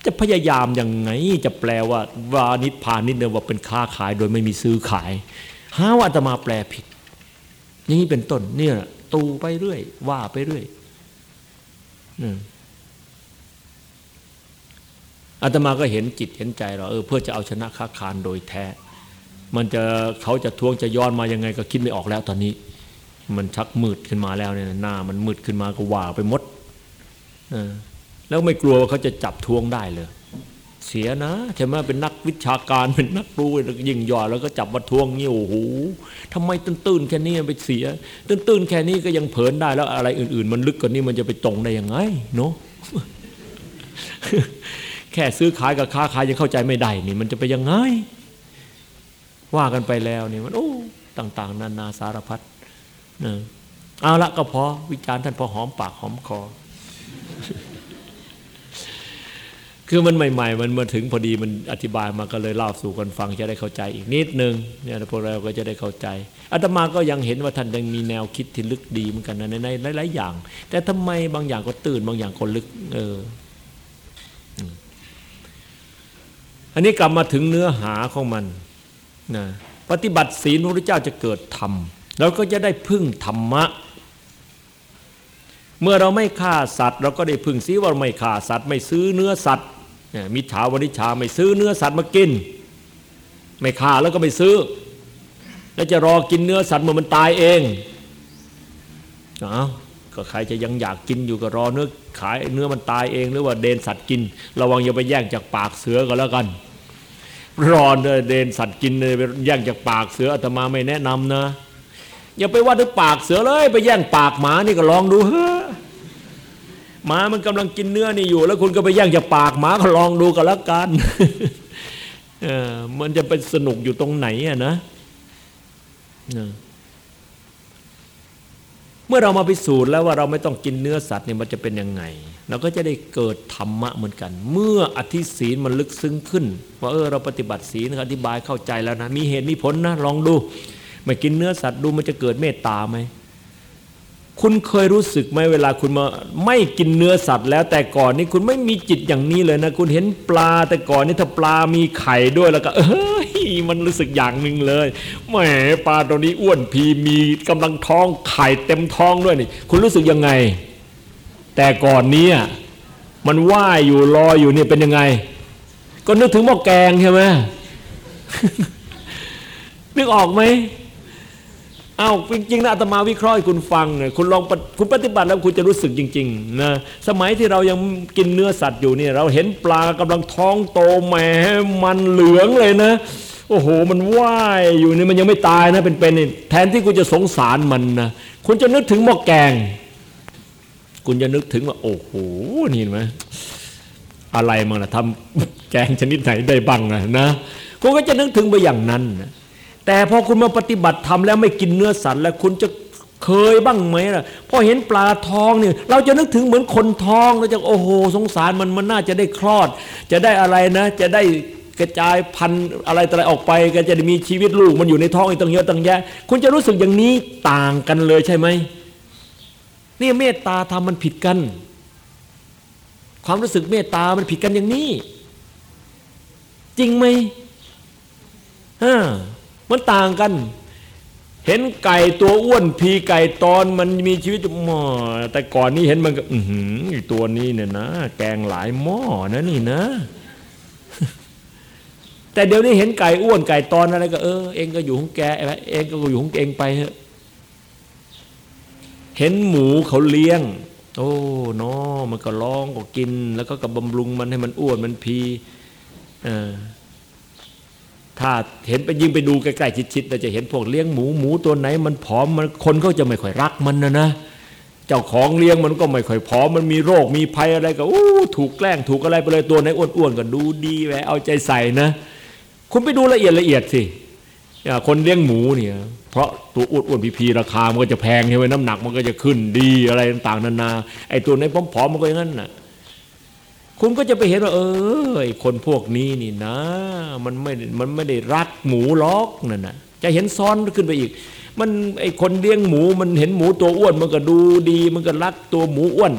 จะพยายามยังไงจะแปลว่าวานิชพานิชเนี่ยว่าเป็นค้าขายโดยไม่มีซื้อขายหาว่าอาตมาแปลผิด อย่างนี้เป็นต้นเนี่ยตูไปเรื่อย ว่าไปเรื่อยอาตมาก็เห็นจิตเห็นใจเราเออเพื่อจะเอาชนะค้าคารโดยแท้ มันจะเขาจะทวงจะย้อนมายังไงก็คิดไม่ออกแล้วตอนนี้ มันชักมืดขึ้นมาแล้วเนี่ยหน้า มันมืดขึ้นมาก็ว่าไปหมด แล้วไม่กลัวว่าเขาจะจับทวงได้เลย เสียนะใช่ไหมเป็นนักวิชาการเป็นนักรู้ยิ่งย่อแล้วก็จับมาทวงนี่โอ้โหทำไมตื้นๆแค่นี้ไปเสีย ตื้นๆแค่นี้ก็ยังเผินได้แล้วอะไรอื่น ๆ มันลึกกว่านี้มันจะไปตรงได้ยังไงเนาะแค่ซื้อขายกับค้าขายยังเข้าใจไม่ได้นี่มันจะไปยังไง ว่ากันไปแล้วนี่มันโอ้ต่าง ๆ นานาสารพัดนะเอาละก็พอวิจารณ์ท่านพอหอมปากหอมคอ คือมันใหม่ ๆ มันมาถึงพอดีมันอธิบายมาก็เลยเล่าสู่กันฟังจะได้เข้าใจอีกนิดนึงเนี่ยพวกเราก็จะได้เข้าใจอาตมาก็ยังเห็นว่าท่านยังมีแนวคิดที่ลึกดีเหมือนกันนะในหลายๆอย่าง แต่ทำไมบางอย่างก็ตื่นบางอย่างก็ลึก เออ อันนี้กลับมาถึงเนื้อหาของมันนะปฏิบัติศีลพระพุทธเจ้าจะเกิดธรรมเราก็จะได้พึ่งธรรมะ เมื่อเราไม่ฆ่าสัตว์ เราก็ได้พึ่งสีว่าไม่ฆ่าสัตว์ ไม่ซื้อเนื้อสัตว์ มิจฉาวณิชาไม่ซื้อเนื้อสัตว์มากิน ไม่ฆ่าแล้วก็ไม่ซื้อ แล้วจะรอกินเนื้อสัตว์เมื่อมันตายเองอ้าก็ใครจะยังอยากกินอยู่ก็รอเนื้อขายเนื้อมันตายเองหรือว่าเดนสัตว์กิน ระวังอย่าไปแย่งจากปากเสือก็แล้วกันรอเดนสัตว์กินเลยไปแย่งจากปากเสืออาตมาไม่แนะนำนะอย่าไปว่าด้วยปากเสือเลย ไปแย่งปากหมานี่ก็ลองดูเฮ้ หมามันกำลังกินเนื้อนี่อยู่ แล้วคุณก็ไปแย่งจากปากหมาก็ลองดูกันล้วกันเออมันจะเป็นสนุกอยู่ตรงไหนอะนะเมื่อเรามาพิสูจน์แล้วว่าเราไม่ต้องกินเนื้อสัตว์เนี่ยมันจะเป็นยังไง เราก็จะได้เกิดธรรมะเหมือนกัน เมื่ออธิศีลมันลึกซึ้งขึ้นว่าเออเราปฏิบัติศีลอธิบายเข้าใจแล้วนะมีเหตุมีผลนะลองดูไม่กินเนื้อสัตว์ดูมันจะเกิดเมตตาไหม คุณเคยรู้สึกไหมเวลาคุณมาไม่กินเนื้อสัตว์แล้วแต่ก่อนนี่คุณไม่มีจิตอย่างนี้เลยนะ คุณเห็นปลาแต่ก่อนนี่ถ้าปลามีไข่ด้วยแล้วก็ เอ้ยมันรู้สึกอย่างหนึ่งเลยแหมปลาตัวนี้อ้วนพีมีกำลังท้องไข่เต็มท้องด้วยนี่ คุณรู้สึกยังไง แต่ก่อนนี้มันว่ายอยู่รอยอยู่เนี่ยเป็นยังไง ก็นึกถึงหม้อแกงใช่ไหมนึกออกไหม อ้าวจริงๆนะอาตมาวิเคราะห์ให้คุณฟังเนี่ยคุณลองคุณปฏิบัติแล้วคุณจะรู้สึกจริงๆนะสมัยที่เรายังกินเนื้อสัตว์อยู่เนี่ยเราเห็นปลากำลังท้องโตแหมมันเหลืองเลยนะโอ้โห มันว่ายอยู่นี่มันยังไม่ตายนะเป็นๆแทนที่คุณจะสงสารมันนะคุณจะนึกถึงหม้อแกง คุณจะนึกถึงว่า โอ้โหนี่เห็นไหมอะไรมั่งล่ะทำแกงชนิดไหนได้บ้างนะนะคุณก็จะนึกถึงไปอย่างนั้นนะ แต่พอคุณมาปฏิบัติทำแล้วไม่กินเนื้อสัตว์แล้วคุณจะเคยบ้างไหมล่ะพอเห็นปลาทองเนี่ย เราจะนึกถึงเหมือนคนท้องเราจะโอ้โหสงสารมันมันน่าจะได้คลอด จะได้อะไรนะ จะได้กระจายพันธุ์อะไรต่ออะไรออกไป ก็จะมีชีวิตลูกมันอยู่ในท้องอีกตั้งเยอะตั้งแยะ คุณจะรู้สึกอย่างนี้ต่างกันเลยใช่ไหมนี่เมตตาทำมันผิดกัน ความรู้สึกเมตตามันผิดกันอย่างนี้ จริงไหมฮะ มันต่างกัน เห็นไก่ตัวอ้วนพีไก่ตอนมันมีชีวิตหม้อแต่ก่อนนี้เห็นมันก็อือหือตัวนี้เนี่ยนะ แกงหลายหม้อนะนี่นะ แต่เดี๋ยวนี้เห็นไก่อ้วนไก่ตอนอะไรก็เออเองก็อยู่ของแกเองก็อยู่ของเองไปเถอะเห็นหมูเขาเลี้ยง โอ้เนาะมันก็ร้องก็กิน แล้วก็กับบำรุงมันให้มันอ้วนมันพี เออ ถ้าเห็นไปยิงไปดูใกล้ๆชิดๆเราจะเห็นพวกเลี้ยงหมูหมูตัวไหน มันผอมมันคนก็จะไม่ค่อยรักมันนะนะเจ้าของเลี้ยงมันก็ไม่ค่อยผอมมันมีโรคมีภัยอะไรก็อู้ถูกแกล้งถูกอะไรไปเลยตัวไหนอ้วนๆก็ดูดีแหวเอาใจใส่นะ คุณไปดูละเอียดละเอียดสิคนเลี้ยงหมูเนี่ย เพราะตัวอ้วนๆพีๆราคามันก็จะแพงใช่ไหมน้ำหนักมันก็จะขึ้นดีอะไรต่างๆนานาไอ้ตัวไหนผอมๆมันก็อย่างนั้นน่ะ คุณก็จะไปเห็นว่า เออไอคนพวกนี้นี่นะ มันไม่มันไม่ได้รักหมูล็อกนั่นนะจะเห็นซ้อนขึ้นไปอีก มันไอคนเลี้ยงหมูมันเห็นหมูตัวอ้วน มันก็ดูดี มันก็รักตัวหมูอ้วน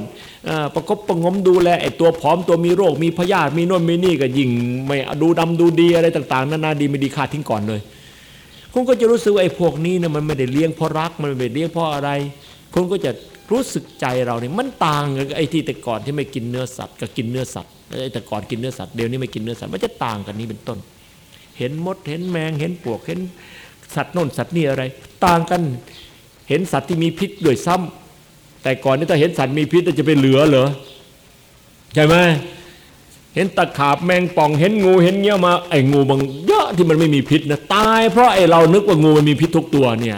ประกบประงมดูแลไอตัวผอมตัวมีโรค มีพยาธิมีน่นมีนี่ก็ยิ่งไม่ดูดำดูดีอะไรต่าง ๆนานาดีไม่ดีขาดทิ้งก่อนเลย คุณก็จะรู้สึกว่าไอพวกนี้นี่ยมันไม่ได้เลี้ยงเพราะรักมันไม่ได้เลี้ยงเพราะอะไร คุณก็จะ รู้สึกใจเราเนี่ยมันต่างกับไอ้ที่แต่ก่อนที่ไม่กินเนื้อสัตว์กับกินเนื้อสัตว์ไอ้แต่ก่อนกินเนื้อสัตว์เดี๋ยวนี้ไม่กินเนื้อสัตว์มันจะต่างกันนี้เป็นต้น เห็นมดเห็นแมงเห็นปลวกเห็นสัตว์โน่นสัตว์นี่อะไร ต่างกันเห็นสัตว์ที่มีพิษด้วยซ้ำแต่ก่อนนี่ถ้าเห็นสัตว์มีพิษจะไปเหลือเหรอใช่ไหมเห็นตะขาบแมงป่องเห็นงูเห็นเงี้ยมาไอ้งูบางเยอะที่มันไม่มีพิษนะตายเพราะไอ้เรานึกว่างูมันมีพิษทุกตัวเนี่ย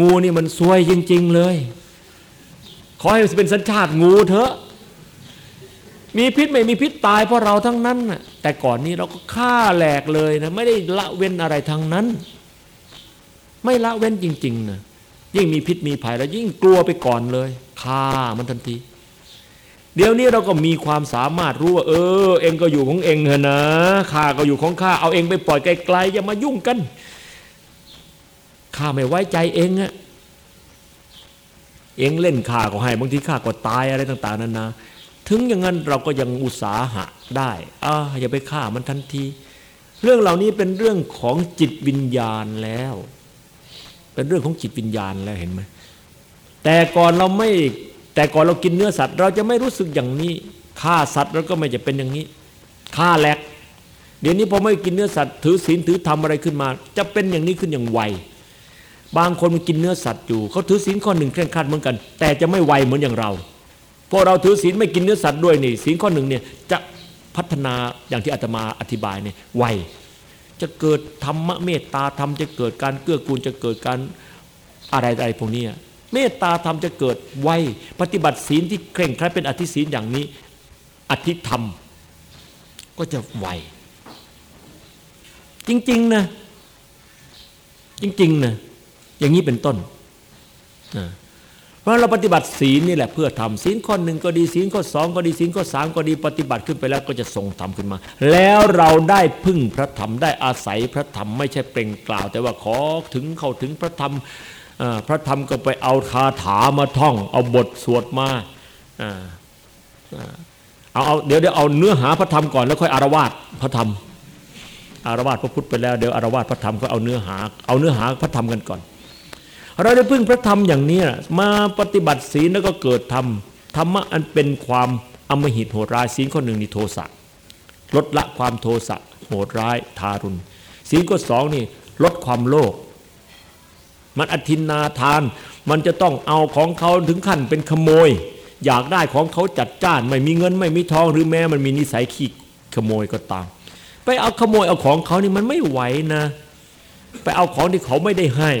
งูนี่มันซวยจริง ๆ เลย ขอให้เป็นสัญชาติงูเถอะ มีพิษไม่มีพิษตายเพราะเราทั้งนั้นน่ะแต่ก่อนนี้เราก็ฆ่าแหลกเลยนะไม่ได้ละเว้นอะไรทั้งนั้น ไม่ละเว้นจริงๆนะยิ่งมีพิษมีภัยแล้วยิ่งกลัวไปก่อนเลยฆ่ามันทันที เดี๋ยวนี้เราก็มีความสามารถรู้ว่า เออ เองก็อยู่ของเองเถอะนะข้าก็อยู่ของข้าเอาเองไปปล่อยไกลๆอย่ามายุ่งกันข้าไม่ไว้ใจเองอะ เองเล่นข่าก็ให้บางทีข่าก็ตายอะไรต่าง ๆนานาถึงอย่างนั้นเราก็ยังอุตสาหะได้อ่าอย่าไปฆ่ามันทันที เรื่องเหล่านี้เป็นเรื่องของจิตวิญญาณแล้ว เป็นเรื่องของจิตวิญญาณแล้วเห็นไหมแต่ก่อนเราไม่แต่ก่อนเรากินเนื้อสัตว์ เราจะไม่รู้สึกอย่างนี้ฆ่าสัตว์เราก็ไม่จะเป็นอย่างนี้ฆ่าแหลกเดี๋ยวนี้พอไม่กินเนื้อสัตว์ถือศีลถือธรรมอะไรขึ้นมา จะเป็นอย่างนี้ขึ้นอย่างไว บางคนมันกินเนื้อสัตว์อยู่เขาถือศีลข้อหนึ่งเคร่งครัดเหมือนกัน แต่จะไม่ไวเหมือนอย่างเราพอเราถือศีลไม่กินเนื้อสัตว์ด้วยนี่ศีลข้อหนึ่งเนี่ยจะพัฒนาอย่างที่อาตมาอธิบายเนี่ยไวจะเกิดธรรมะเมตตาธรรมจะเกิดการเกื้อกูลจะเกิดการอะไรอะไรพวกนี้เมตตาธรรมจะเกิดไวปฏิบัติศีลที่เคร่งครัดเป็นอธิศีลอย่างนี้อธิธรรม ก็จะไวจริงๆนะจริงๆนะ อย่างนี้เป็นต้นเพราะเราปฏิบัติศีลนี่แหละเพื่อทำศีลข้อหนึ่งก็ดีศีลข้อสองก็ดีศีลข้อสามก็ดีปฏิบัติขึ้นไปแล้วก็จะทรงธรรมขึ้นมา แล้วเราได้พึ่งพระธรรมได้อาศัยพระธรรมไม่ใช่เปล่งกล่าว แต่ว่าขอถึงเข้าถึงพระธรรมพระธรรมก็ไปเอาคาถามาท่อง เอาบทสวดมาเอาเอาเดี๋ยวเดี๋ยวเอาเนื้อหาพระธรรมก่อนแล้วค่อยอารวาสพระธรรมอารวาสพระพุทธไปแล้วเดี๋ยวอารวาสพระธรรมก็เอาเนื้อหา เอาเนื้อหาพระธรรมกันก่อน เราได้พึ่งพระธรรมอย่างนี้มาปฏิบัติศีลแล้วก็เกิดธรรมธรรมะอันเป็นความอมหิตโหดร้ายศีลข้อหนึ่งนี่โทสะลดละความโทสะโหดร้ายทารุณศีลข้อสองนี่ลดความโลภมันอธินนาทาน มันจะต้องเอาของเขาถึงขั้นเป็นขโมย อยากได้ของเขาจัดจ้าน ไม่มีเงินไม่มีทองหรือแม้มันมีนิสัยขี้ขโมยก็ตาม ไปเอาขโมยเอาของเขานี่มันไม่ไหวนะ ไปเอาของที่เขาไม่ได้ให้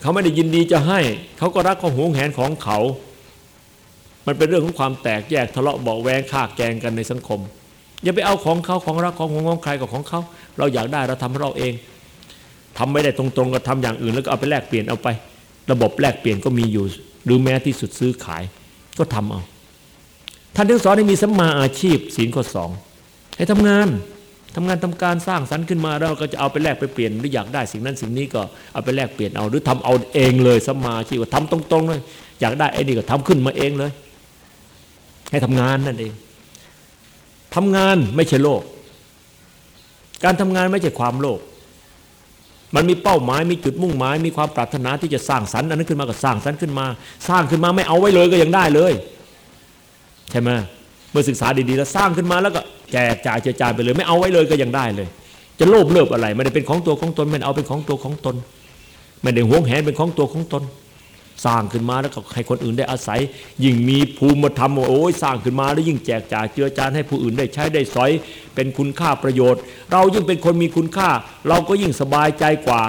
เขาไม่ได้ยินดีจะให้ เขาก็รักของหวงแหนของเขา มันเป็นเรื่องของความแตกแยกทะเลาะเบาแวงฆ่าแกงกันในสังคม อย่าไปเอาของเขาของรักของหวงของใครกับของเขา เราอยากได้เราทำเราเองทำไม่ได้ตรงๆก็ทำอย่างอื่น แล้วก็เอาไปแลกเปลี่ยนเอาไป ระบบแลกเปลี่ยนก็มีอยู่ หรือแม้ที่สุดซื้อขาย ก็ทำเอาท่านทั้งสอนให้มีสัมมาอาชีพศีลข้อสองให้ทำงาน ทำงานทำการสร้างสรรค์ขึ้นมาแล้วก็จะเอาไปแลกไปเปลี่ยนหรืออยากได้สิ่งนั้นสิ่งนี้ก็เอาไปแลกเปลี่ยนเอาหรือทำเอาเองเลยสมาชีพทำตรงๆเลยอยากได้ไอ้นี่ก็ทำขึ้นมาเองเลย ให้ทำงานนั่นเองทำงานไม่ใช่โลก การทำงานไม่ใช่ความโลภมันมีเป้าหมายมีจุดมุ่งหมาย มีความปรารถนาที่จะสร้างสรรค์อันนั้นขึ้นมาก็สร้างสรรค์ขึ้นมา สร้างขึ้นมาไม่เอาไว้เลยก็ยังได้เลย ใช่ไหมเมื่อศึกษาดีๆแล้วสร้างขึ้นมาแล้วก็ แจกจ่ายเจรจายไปเลย ไม่เอาไว้เลยก็ยังได้เลย จะโลภเลิบอะไรไม่ได้เป็นของตัวของตนไม่เอาเป็นของตัวของตนไม่ได้หวงแหนเป็นของตัวของตน สร้างขึ้นมาแล้วก็ให้คนอื่นได้อาศัย ยิ่งมีภูมิธรรมโอ้ยสร้างขึ้นมาแล้วยิ่งแจกจ่ายเจือจานให้ผู้อื่นได้ใช้ได้สอย เป็นคุณค่าประโยชน์ เรายิ่งเป็นคนมีคุณค่า เราก็ยิ่งสบายใจกว่า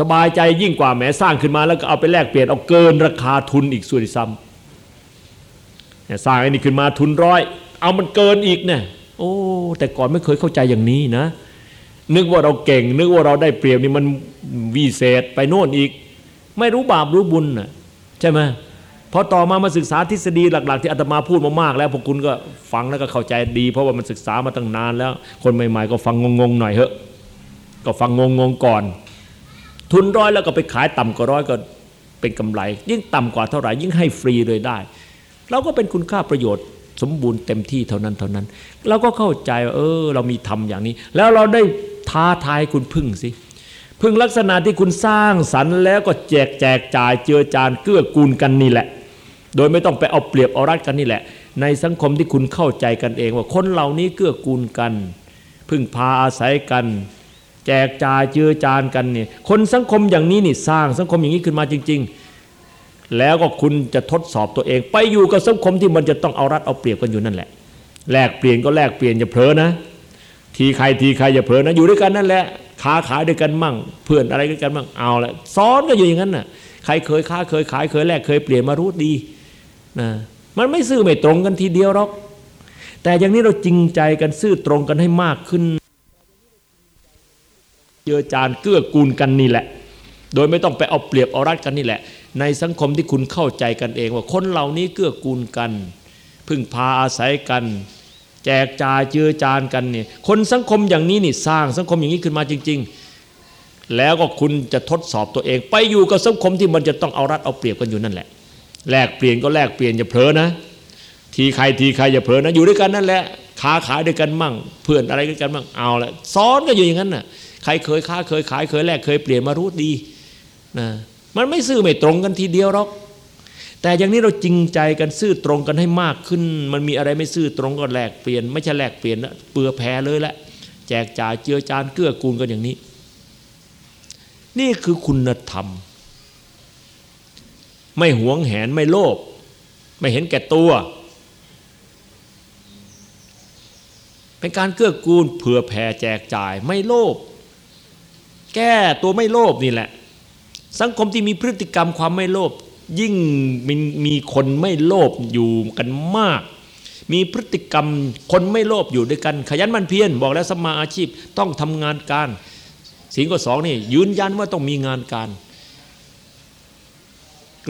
สบายใจยิ่งกว่าแหมสร้างขึ้นมาแล้วก็เอาไปแลกเปลี่ยนเอาเกินราคาทุนอีกส่วนซ้ำสร้างไอ้นี่ขึ้นมาทุนร้อย เอามันเกินอีกเนี่ยโอ้ แต่ก่อนไม่เคยเข้าใจอย่างนี้นะ นึกว่าเราเก่ง นึกว่าเราได้เปรียบนี่มันวิเศษไปโน่นอีก ไม่รู้บาปรู้บุญน่ะใช่ไหมพอต่อมามาศึกษาทฤษฎีหลัก ๆ ที่อาตมาพูดมามากแล้ว พวกคุณก็ฟังแล้วก็เข้าใจดี เพราะว่ามันศึกษามาตั้งนานแล้ว คนใหม่ ๆ ก็ฟังงงๆหน่อยเถอะ ก็ฟังงงๆก่อน ทุนร้อยแล้วก็ไปขายต่ำกว่าร้อยก็เป็นกำไร ยิ่งต่ำกว่าเท่าไหร่ยิ่งให้ฟรีเลยได้ เราก็เป็นคุณค่าประโยชน์ สมบูรณ์เต็มที่เท่านั้นเท่านั้นเราก็เข้าใจว่าเออ เรามีทำอย่างนี้ แล้วเราได้ท้าทายคุณพึ่งสิพึ่งลักษณะที่คุณสร้างสรรค์แล้วก็แจกแจกจ่ายเจือจานเกื้อกูลกันนี่แหละ โดยไม่ต้องไปเอาเปรียบเอารัดกันนี่แหละ ในสังคมที่คุณเข้าใจกันเอง ว่าคนเหล่านี้เกื้อกูลกัน พึ่งพาอาศัยกัน แจกจ่ายเจือจานกันเนี่ยคนสังคมอย่างนี้นี่สร้างสังคมอย่างนี้ขึ้นมาจริง ๆ แล้วก็คุณจะทดสอบตัวเอง ไปอยู่กับสังคมที่มันจะต้องเอารัดเอาเปรียบกันอยู่นั่นแหละแลกเปลี่ยนก็แลกเปลี่ยนอย่าเผลอนะ ทีใครทีใครอย่าเผลอนะอยู่ด้วยกันนั่นแหละค้าขายด้วยกันมั่ง เพื่อนอะไรด้วยกันมั่งเอาละซ้อนก็อยู่อย่างนั้นน่ะใครเคยค้าเคยขายเคยแลกเคยเปลี่ยนมารู้ดีนะมันไม่ซื่อไม่ตรงกันทีเดียวหรอก แต่อย่างนี้เราจริงใจกันซื่อตรงกันให้มากขึ้นเจือจานเกื้อกูลกันนี่แหละ โดยไม่ต้องไปเอาเปรียบเอารัดกันนี่แหละ ในสังคมที่คุณเข้าใจกันเอง ว่าคนเหล่านี้เกื้อกูลกัน พึ่งพาอาศัยกัน แจกจ่ายเจือจานกันเนี่ยคนสังคมอย่างนี้นี่สร้างสังคมอย่างนี้ขึ้นมาจริง ๆ แล้วก็คุณจะทดสอบตัวเอง ไปอยู่กับสังคมที่มันจะต้องเอารัดเอาเปรียบกันอยู่นั่นแหละแลกเปลี่ยนก็แลกเปลี่ยนอย่าเผลอนะ ทีใครทีใครอย่าเผลอนะอยู่ด้วยกันนั่นแหละค้าขายด้วยกันมั่ง เพื่อนอะไรด้วยกันมั่งเอาละซ้อนก็อยู่อย่างนั้นน่ะใครเคยค้าเคยขายเคยแลกเคยเปลี่ยนมารู้ดีนะ มันไม่ซื่อไม่ตรงกันทีเดียวหรอก แต่อย่างนี้เราจริงใจกันซื่อตรงกันให้มากขึ้น มันมีอะไรไม่ซื่อตรงก็แลกเปลี่ยน ไม่ใช่แลกเปลี่ยนนะเปือแพ้เลยแหละแจกจ่ายเจือจานเกื้อกูลกันอย่างนี้ นี่คือคุณธรรม ไม่หวงแหนไม่โลภไม่เห็นแก่ตัว เป็นการเกื้อกูลเผื่อแผ่แจกจ่ายไม่โลภแก้ตัวไม่โลภนี่แหละ สังคมที่มีพฤติกรรมความไม่โลภยิ่งมีมีคนไม่โลภอยู่กันมาก มีพฤติกรรมคนไม่โลภอยู่ด้วยกัน ขยันมันเพียรบอกแล้วสมาอาชีพต้องทำงานการสิ่งข้อสองนี่ยืนยันว่าต้องมีงานการ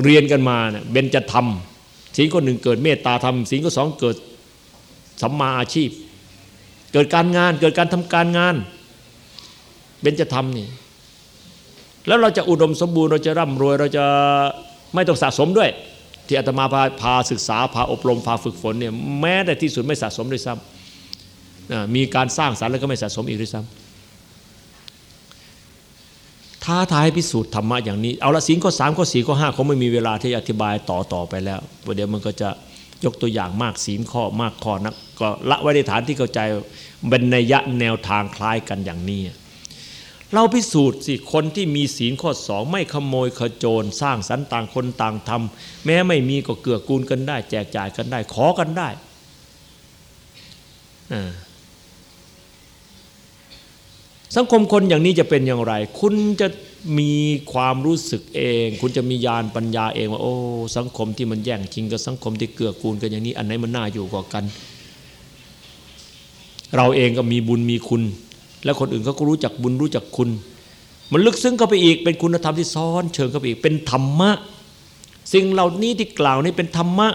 เรียนกันมาเนี่ยเบญจธรรมสิ่งข้อหนึ่งเกิดเมตตาธรรมสิ่งข้อสองเกิดสัมมาอาชีพ เกิดการงานเกิดการทำการงานเบญจธรรมนี่ แล้วเราจะอุดมสมบูรณ์เราจะร่ำรวย เราจะไม่ต้องสะสมด้วย ที่อาตมาพาพาศึกษาพาอบรมพาฝึกฝนเนี่ยแม้แต่ที่สุดไม่สะสมด้วยซ้ำมีการสร้างสรรค์แล้วก็ไม่สะสมอีกด้วยซ้ำท้าทายพิสูจน์ธรรมะอย่างนี้ เอาละสิงข้อสามข้อสี่ข้อห้าเขาไม่มีเวลาที่อธิบายต่อต่อไปแล้วประเดี๋ยวมันก็จะยกตัวอย่างมากศีลข้อมากข้อนักก็ละไว้ในฐานที่เข้าใจเป็นนัยยะแนวทางคล้ายกันอย่างนี้ เราพิสูจน์สิคนที่มีศีลข้อสองไม่ขโมยขโจร สร้างสรรค์ต่างคนต่างทำแม้ไม่มีก็เกื้อกูลกันได้ แจกจ่ายกันได้ ขอกันได้สังคมคนอย่างนี้จะเป็นอย่างไร คุณจะมีความรู้สึกเอง คุณจะมีญาณปัญญาเองว่าโอ้สังคมที่มันแย่งชิงกับสังคมที่เกื้อกูลกันอย่างนี้ อันไหนมันน่าอยู่กว่ากัน เราเองก็มีบุญมีคุณ และคนอื่นเขาก็รู้จักบุญรู้จักคุณ มันลึกซึ้งเข้าไปอีก เป็นคุณธรรมที่ซ้อนเชิงเข้าไปอีก เป็นธรรมะ สิ่งเหล่านี้ที่กล่าวนี้เป็นธรรมะ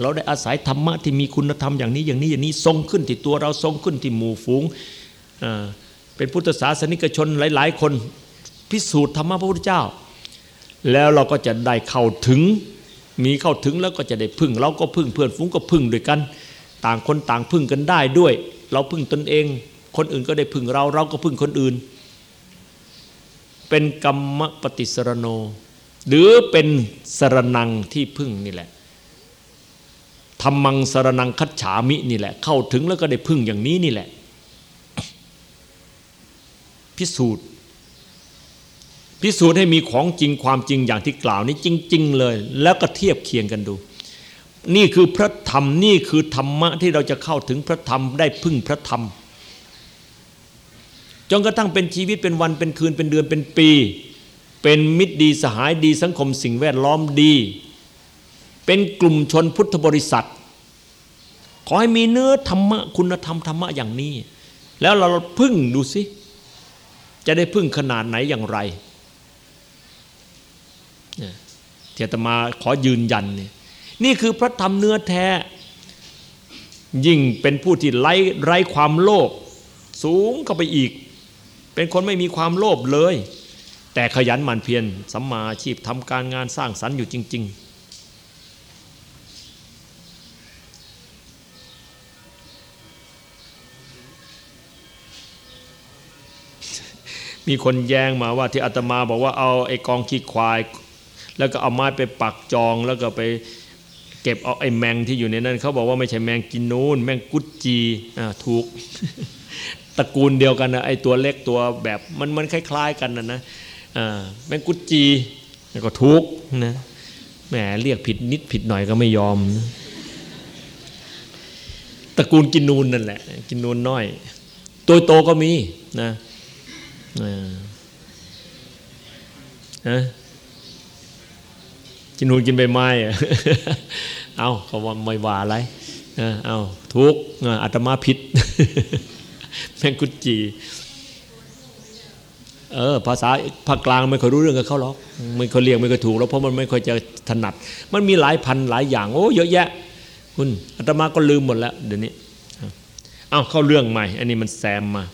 เราได้อาศัยธรรมะที่มีคุณธรรมอย่างนี้อย่างนี้อย่างนี้ทรงขึ้นที่ตัวเราทรงขึ้นที่หมู่ฝูงเป็นพุทธศาสนิกชนหลาย ๆ คนพิสูจน์ธรรมะพระพุทธเจ้า แล้วเราก็จะได้เข้าถึง มีเข้าถึงแล้วก็จะได้พึ่ง เราก็พึ่งเพื่อนฝูงก็พึ่งด้วยกัน ต่างคนต่างพึ่งกันได้ด้วย เราพึ่งตนเอง คนอื่นก็ได้พึ่งเรา เราก็พึ่งคนอื่น เป็นกรรมปฏิสรโน หรือเป็นสรนังที่พึ่งนี่แหละธรรมังสรนังคัจฉามินี่แหละ เข้าถึงแล้วก็ได้พึ่งอย่างนี้นี่แหละ พิสูจน์ พิสูจน์ให้มีของจริงความจริงอย่างที่กล่าวนี้จริง ๆ เลย แล้วก็เทียบเคียงกันดู นี่คือพระธรรมนี่คือธรรมะที่เราจะเข้าถึงพระธรรมได้พึ่งพระธรรม จนกระทั่งเป็นชีวิตเป็นวันเป็นคืนเป็นเดือนเป็นปี เป็นมิตรดีสหายดีสังคมสิ่งแวดล้อมดี เป็นกลุ่มชนพุทธบริษัท ขอให้มีเนื้อธรรมะคุณธรรมธรรมะอย่างนี้ แล้วเราพึ่งดูสิ จะได้พึ่งขนาดไหนอย่างไรเทตมาขอยืนยันนี่นี่คือพระธรรมเนื้อแท้ ยิ่งเป็นผู้ที่ไร้ไร้ความโลภสูงเข้าไปอีก เป็นคนไม่มีความโลภเลย แต่ขยันหมั่นเพียรสัมมาอาชีพทำการงานสร้างสรรค์อยู่จริง ๆ มีคนแย้งมาว่าที่อาตมาบอกว่าเอาไอ้กองขี้ควาย แล้วก็เอาไม้ไปปักจองแล้วก็ไปเก็บเอาไอ้แมงที่อยู่ในนั้นเขาบอกว่าไม่ใช่แมงกินนูนแมงกุดจีอ่าถูก ตระกูลเดียวกันนะไอ้ตัวเล็กตัวแบบมันมันคล้าย ๆ กันนะนะอ่าแมงกุดจีแล้วก็ทุกนะแหมเรียกผิดนิดผิดหน่อยก็ไม่ยอมนะตระกูลกินนูนนั่นแหละ กินนูนน้อย ตัวโตก็มีนะฮะกินนูนกินใบไม้เอาเขาว่าไม่ว่าอะไรเอาทุกอาตมาผิด แมงกุจีเออภาษาภาคกลางไม่ค่อยรู้เรื่องกับเขาหรอกไม่ค่อยเรียกไม่ค่อยถูกแล้วเพราะมันไม่ค่อยจะถนัด มันมีหลายพันหลายอย่าง โอ้เยอะแยะ คุณอาตมาก็ลืมหมดแล้วเดี๋ยวนี้เอาเข้าเรื่องใหม่ อันนี้มันแซมมา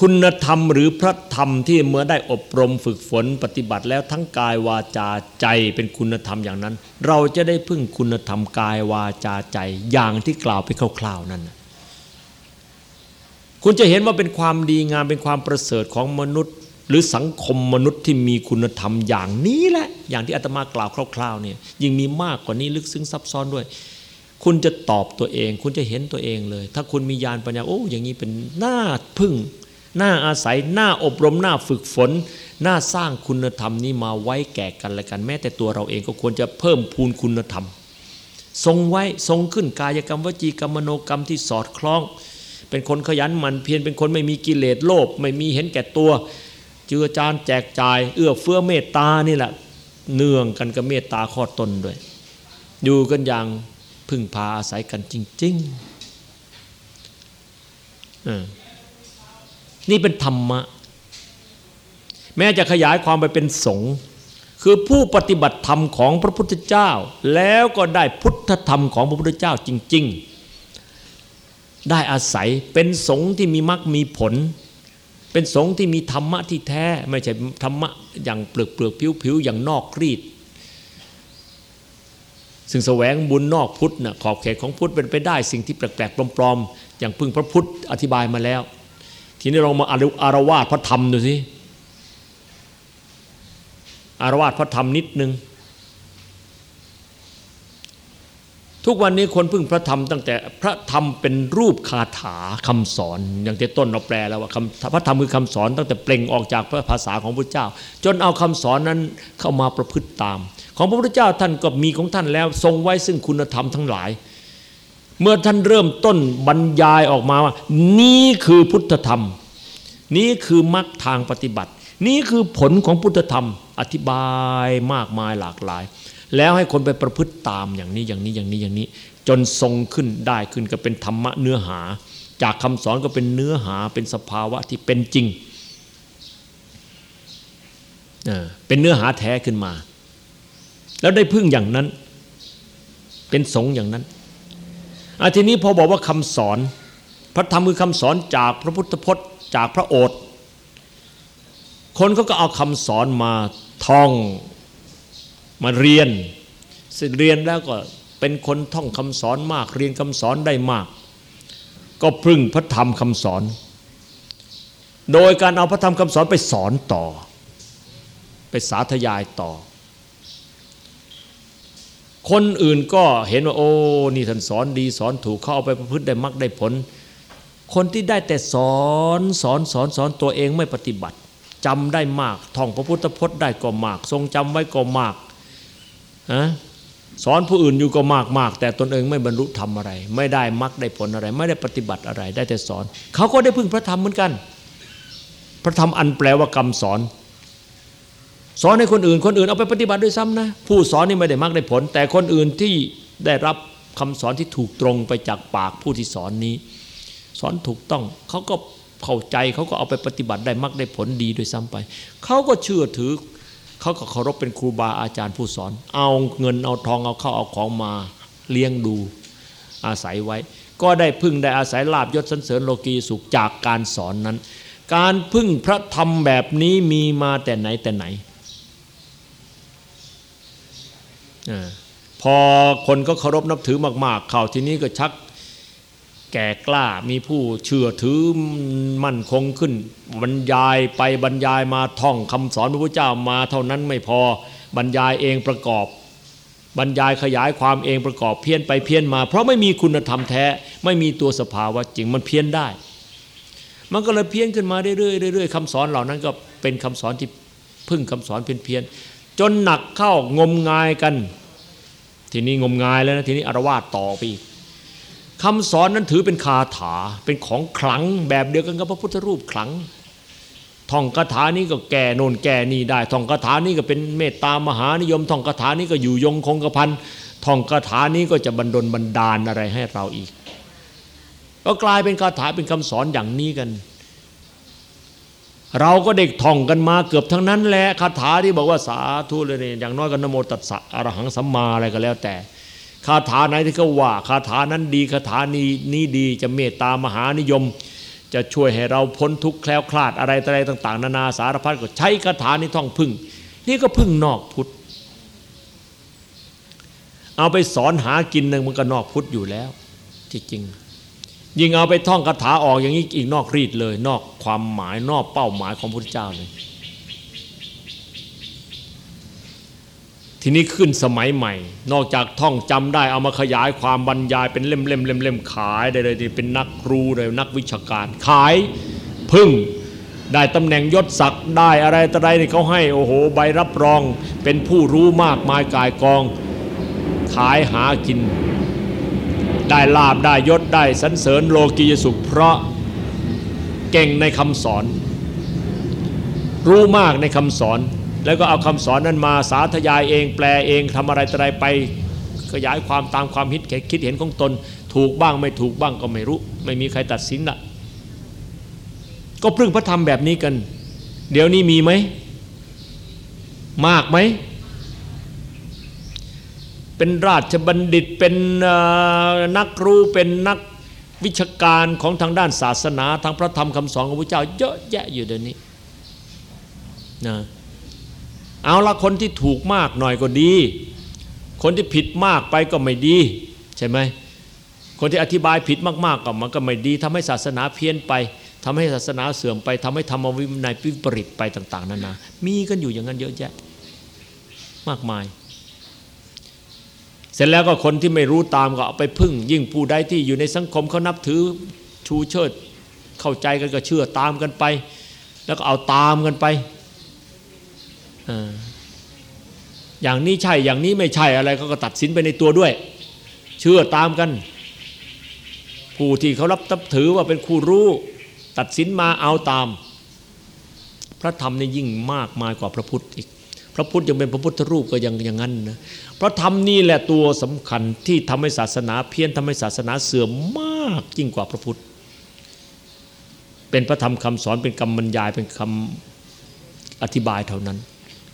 คุณธรรมหรือพระธรรมที่เมื่อได้อบรมฝึกฝนปฏิบัติแล้วทั้งกายวาจาใจเป็นคุณธรรมอย่างนั้น เราจะได้พึ่งคุณธรรมกายวาจาใจอย่างที่กล่าวไปคร่าวๆนั้นคุณจะเห็นว่าเป็นความดีงามเป็นความประเสริฐของมนุษย์ หรือสังคมมนุษย์ที่มีคุณธรรมอย่างนี้แหละอย่างที่อาตมากล่าวคร่าวๆเนี่ยยิ่งมีมากกว่านี้ลึกซึ้งซับซ้อนด้วย คุณจะตอบตัวเอง คุณจะเห็นตัวเองเลย ถ้าคุณมีญาณปัญญาโอ้อย่างนี้เป็นน่าพึ่ง น้าอาศัยหน้าอบรมหน้าฝึกฝนหน้าสร้างคุณธรรมนี้มาไว้แก่กันและกัน แม้แต่ตัวเราเองก็ควรจะเพิ่มพูนคุณธรรม ทรงไว้ทรงขึ้นกายกรรมวจีกรรมมโนกรรมที่สอดคล้อง เป็นคนขยันหมั่นเพียรเป็นคนไม่มีกิเลสโลภไม่มีเห็นแก่ตัว เจือจานแจกจ่าย เอื้อเฟื้อเมตตานี่แหละเนื่องกันกับเมตตาข้อตนด้วย อยู่กันอย่างพึ่งพาอาศัยกันจริง ๆ นี่เป็นธรรมะ แม้จะขยายความไปเป็นสงฆ์คือผู้ปฏิบัติธรรมของพระพุทธเจ้า แล้วก็ได้พุทธธรรมของพระพุทธเจ้าจริง ๆ ได้อาศัยเป็นสงฆ์ที่มีมรรคมีผล เป็นสงฆ์ที่มีธรรมะที่แท้ไม่ใช่ธรรมะอย่างเปลือกเปลือกผิวผิวอย่างนอกรีดซึ่งแสวงบุญนอกพุทธนะขอบเขตของพุทธเป็นไปได้สิ่งที่แปลกๆปลอมๆอย่างพึ่งพระพุทธอธิบายมาแล้ว ทีนี้เรามาอารวาสพระธรรมดูสิอารวาสพระธรรมนิดนึง ทุกวันนี้คนพึ่งพระธรรมตั้งแต่พระธรรมเป็นรูปคาถาคำสอน อย่างที่ต้นเราแปลแล้วว่าพระธรรมคือคำสอน ตั้งแต่เปล่งออกจากพระภาษาของพระเจ้า จนเอาคำสอนนั้นเข้ามาประพฤติตาม ของพระพุทธเจ้าท่านก็มีของท่านแล้วทรงไว้ซึ่งคุณธรรมทั้งหลาย เมื่อท่านเริ่มต้นบรรยายออกมาว่า นี่คือพุทธธรรม นี้คือมรรคทางปฏิบัติ นี้คือผลของพุทธธรรม อธิบายมากมายหลากหลาย แล้วให้คนไปประพฤติตามอย่างนี้อย่างนี้อย่างนี้อย่างนี้ จนทรงขึ้นได้ขึ้นก็เป็นธรรมะเนื้อหา จากคำสอนก็เป็นเนื้อหาเป็นสภาวะที่เป็นจริงเป็นเนื้อหาแท้ขึ้นมา แล้วได้พึ่งอย่างนั้น เป็นสงอย่างนั้น อาทีนี้พอบอกว่าคำสอน พระธรรมคือคำสอนจากพระพุทธพจน์จากพระโอษฐ์คนเขาก็เอาคำสอนมาท่องมาเรียนสึกเรียนแล้วก็เป็นคนท่องคำสอนมาก เรียนคำสอนได้มาก ก็พึ่งพระธรรมคำสอน โดยการเอาพระธรรมคำสอนไปสอนต่อ ไปสาธยายต่อ คนอื่นก็เห็นว่าโอ้นี่ท่านสอนดีสอนถูกเขาเอาไปประพฤติได้มักได้ผล คนที่ได้แต่สอนสอนสอนสอนตัวเองไม่ปฏิบัติจำได้มากท่องพระพุทธพจน์ได้ก็มาก ทรงจำไว้ก็มากนะสอนผู้อื่นอยู่ก็มากมากแต่ตนเองไม่บรรลุธรรมอะไร ไม่ได้มรรคได้ผลอะไร ไม่ได้ปฏิบัติอะไร ได้แต่สอน เขาก็ได้พึ่งพระธรรมเหมือนกัน พระธรรมอันแปลว่ากรรมสอน สอนให้คนอื่นคนอื่นเอาไปปฏิบัติด้วยซ้ำนะ ผู้สอนนี่ไม่ได้มรรคได้ผล แต่คนอื่นที่ได้รับคำสอนที่ถูกตรงไปจากปากผู้ที่สอนนี้ สอนถูกต้องเขาก็เข้าใจเขาก็เอาไปปฏิบัติได้มักได้ผลดีด้วยซ้ำไปเขาก็เชื่อถือเขาก็เคารพเป็นครูบาอาจารย์ผู้สอน เอาเงินเอาทองเอาเข้าเอาของมาเลี้ยงดูอาศัยไว้ ก็ได้พึ่งได้อาศัยลาบยศสันเสริญโลกีสุขจากการสอนนั้น การพึ่งพระธรรมแบบนี้มีมาแต่ไหนแต่ไหน พอคนก็เคารพนับถือมาก ๆ เขาทีนี้ก็ชักแก่กล้ามีผู้เชื่อถือมั่นคงขึ้น บรรยายไปบรรยายมาท่องคำสอนพระพุทธเจ้ามาเท่านั้นไม่พอ บรรยายเองประกอบ บรรยายขยายความเองประกอบเพี้ยนไปเพี้ยนมา เพราะไม่มีคุณธรรมแท้ ไม่มีตัวสภาวะจริงมันเพี้ยนได้ มันก็เลยเพี้ยนขึ้นมาเรื่อยๆเรื่อยๆคำสอนเหล่านั้นก็เป็นคำสอนที่พึ่งคำสอนเพี้ยนๆ จนหนักเข้างมงายกัน ทีนี้งมงายแล้วนะทีนี้อารวาสต่อไปอีกคำสอนนั้นถือเป็นคาถาเป็นของขลังแบบเดียวกันกับพระพุทธรูปขลังท่องคาถานี้ก็แก่โนนแก่นี่ได้ท่องคาถานี้ก็เป็นเมตตามหานิยมท่องคาถานี้ก็อยู่ยงคงกระพันท่องคาถานี้ก็จะบรรดลบรรดาลอะไรให้เราอีก ก็กลายเป็นคาถาเป็นคำสอนอย่างนี้กัน เราก็เด็กท่องกันมาเกือบทั้งนั้นแหละคาถาที่บอกว่าสาธุเลยเนี่ยอย่างน้อยก็นโมตัสสะอรหังสัมมาอะไรก็แล้วแต่คาถาไหนที่เขาว่าคาถานั้นดีคาถานี้นี้ดีจะเมตตามหานิยม จะช่วยให้เราพ้นทุกข์แคล้วคลาดอะไรอะไรต่าง ๆ นานาสารพัดก็ใช้คาถานี้ท่องพึ่ง นี่ก็พึ่งนอกพุทธเอาไปสอนหากินหนึ่งมันก็นอกพุทธอยู่แล้วที่จริง ยิ่งเอาไปท่องคาถาออกอย่างนี้อีกนอกรีดเลย นอกความหมายนอกเป้าหมายของพระพุทธเจ้าเลย ทีนี้ขึ้นสมัยใหม่ นอกจากท่องจำได้เอามาขยายความบรรยายเป็นเล่มเล่มเล่มเล่มขายได้เลยเป็นนักครูเลยนักวิชาการ ขายพึ่งได้ตำแหน่งยศศักดิ์ได้อะไรต่ออะไรนี่เขาให้โอ้โหใบรับรองเป็นผู้รู้มากมายกายกอง ขายหากิน ได้ลาบได้ยศได้สันเสริญโลกียสุข เพราะเก่งในคำสอน รู้มากในคำสอน แล้วก็เอาคำสอนนั้นมาสาธยายเองแปลเองทำอะไรต่ออะไรไปขยายความตามความคิดคิดเห็นของตน ถูกบ้างไม่ถูกบ้างก็ไม่รู้ ไม่มีใครตัดสินละก็พึ่งพระธรรมแบบนี้กัน เดี๋ยวนี้มีไหม มากไหม เป็นราชบัณฑิตเป็นนักรู้เป็นนักวิชาการของทางด้านศาสนา ทางพระธรรมคำสอนของพระเจ้า เยอะแยะอยู่เดี๋ยวนี้นะเอาละคนที่ถูกมากหน่อยก็ดี คนที่ผิดมากไปก็ไม่ดีใช่ไหมคนที่อธิบายผิดมากๆก็มันก็ไม่ดีทำให้ศาสนาเพี้ยนไปทำให้ศาสนาเสื่อมไปทำให้ธรรมวินัยวิปริตไปต่าง ๆนานามีกันอยู่อย่างนั้นเยอะแยะ มากมาย เสร็จแล้วก็คนที่ไม่รู้ตามก็เอาไปพึ่ง ยิ่งผู้ใดที่อยู่ในสังคมเขานับถือชูเชิด เข้าใจกันก็เชื่อตามกันไป แล้วก็เอาตามกันไปอย่างนี้ใช่อย่างนี้ไม่ใช่อะไรก็ตัดสินไปในตัวด้วย เชื่อตามกัน ผู้ที่เขารับตับถือว่าเป็นครูรู้ ตัดสินมาเอาตาม พระธรรมนี่ยิ่งมากมายกว่าพระพุทธอีก พระพุทธยังเป็นพระพุทธรูปก็ยังอย่างนั้นนะพระธรรมนี่แหละตัวสำคัญที่ทำให้ศาสนาเพี้ยนทำให้ศาสนาเสื่อมมากยิ่งกว่าพระพุทธ เป็นพระธรรมคำสอนเป็นคำบรรยายเป็นคำอธิบายเท่านั้น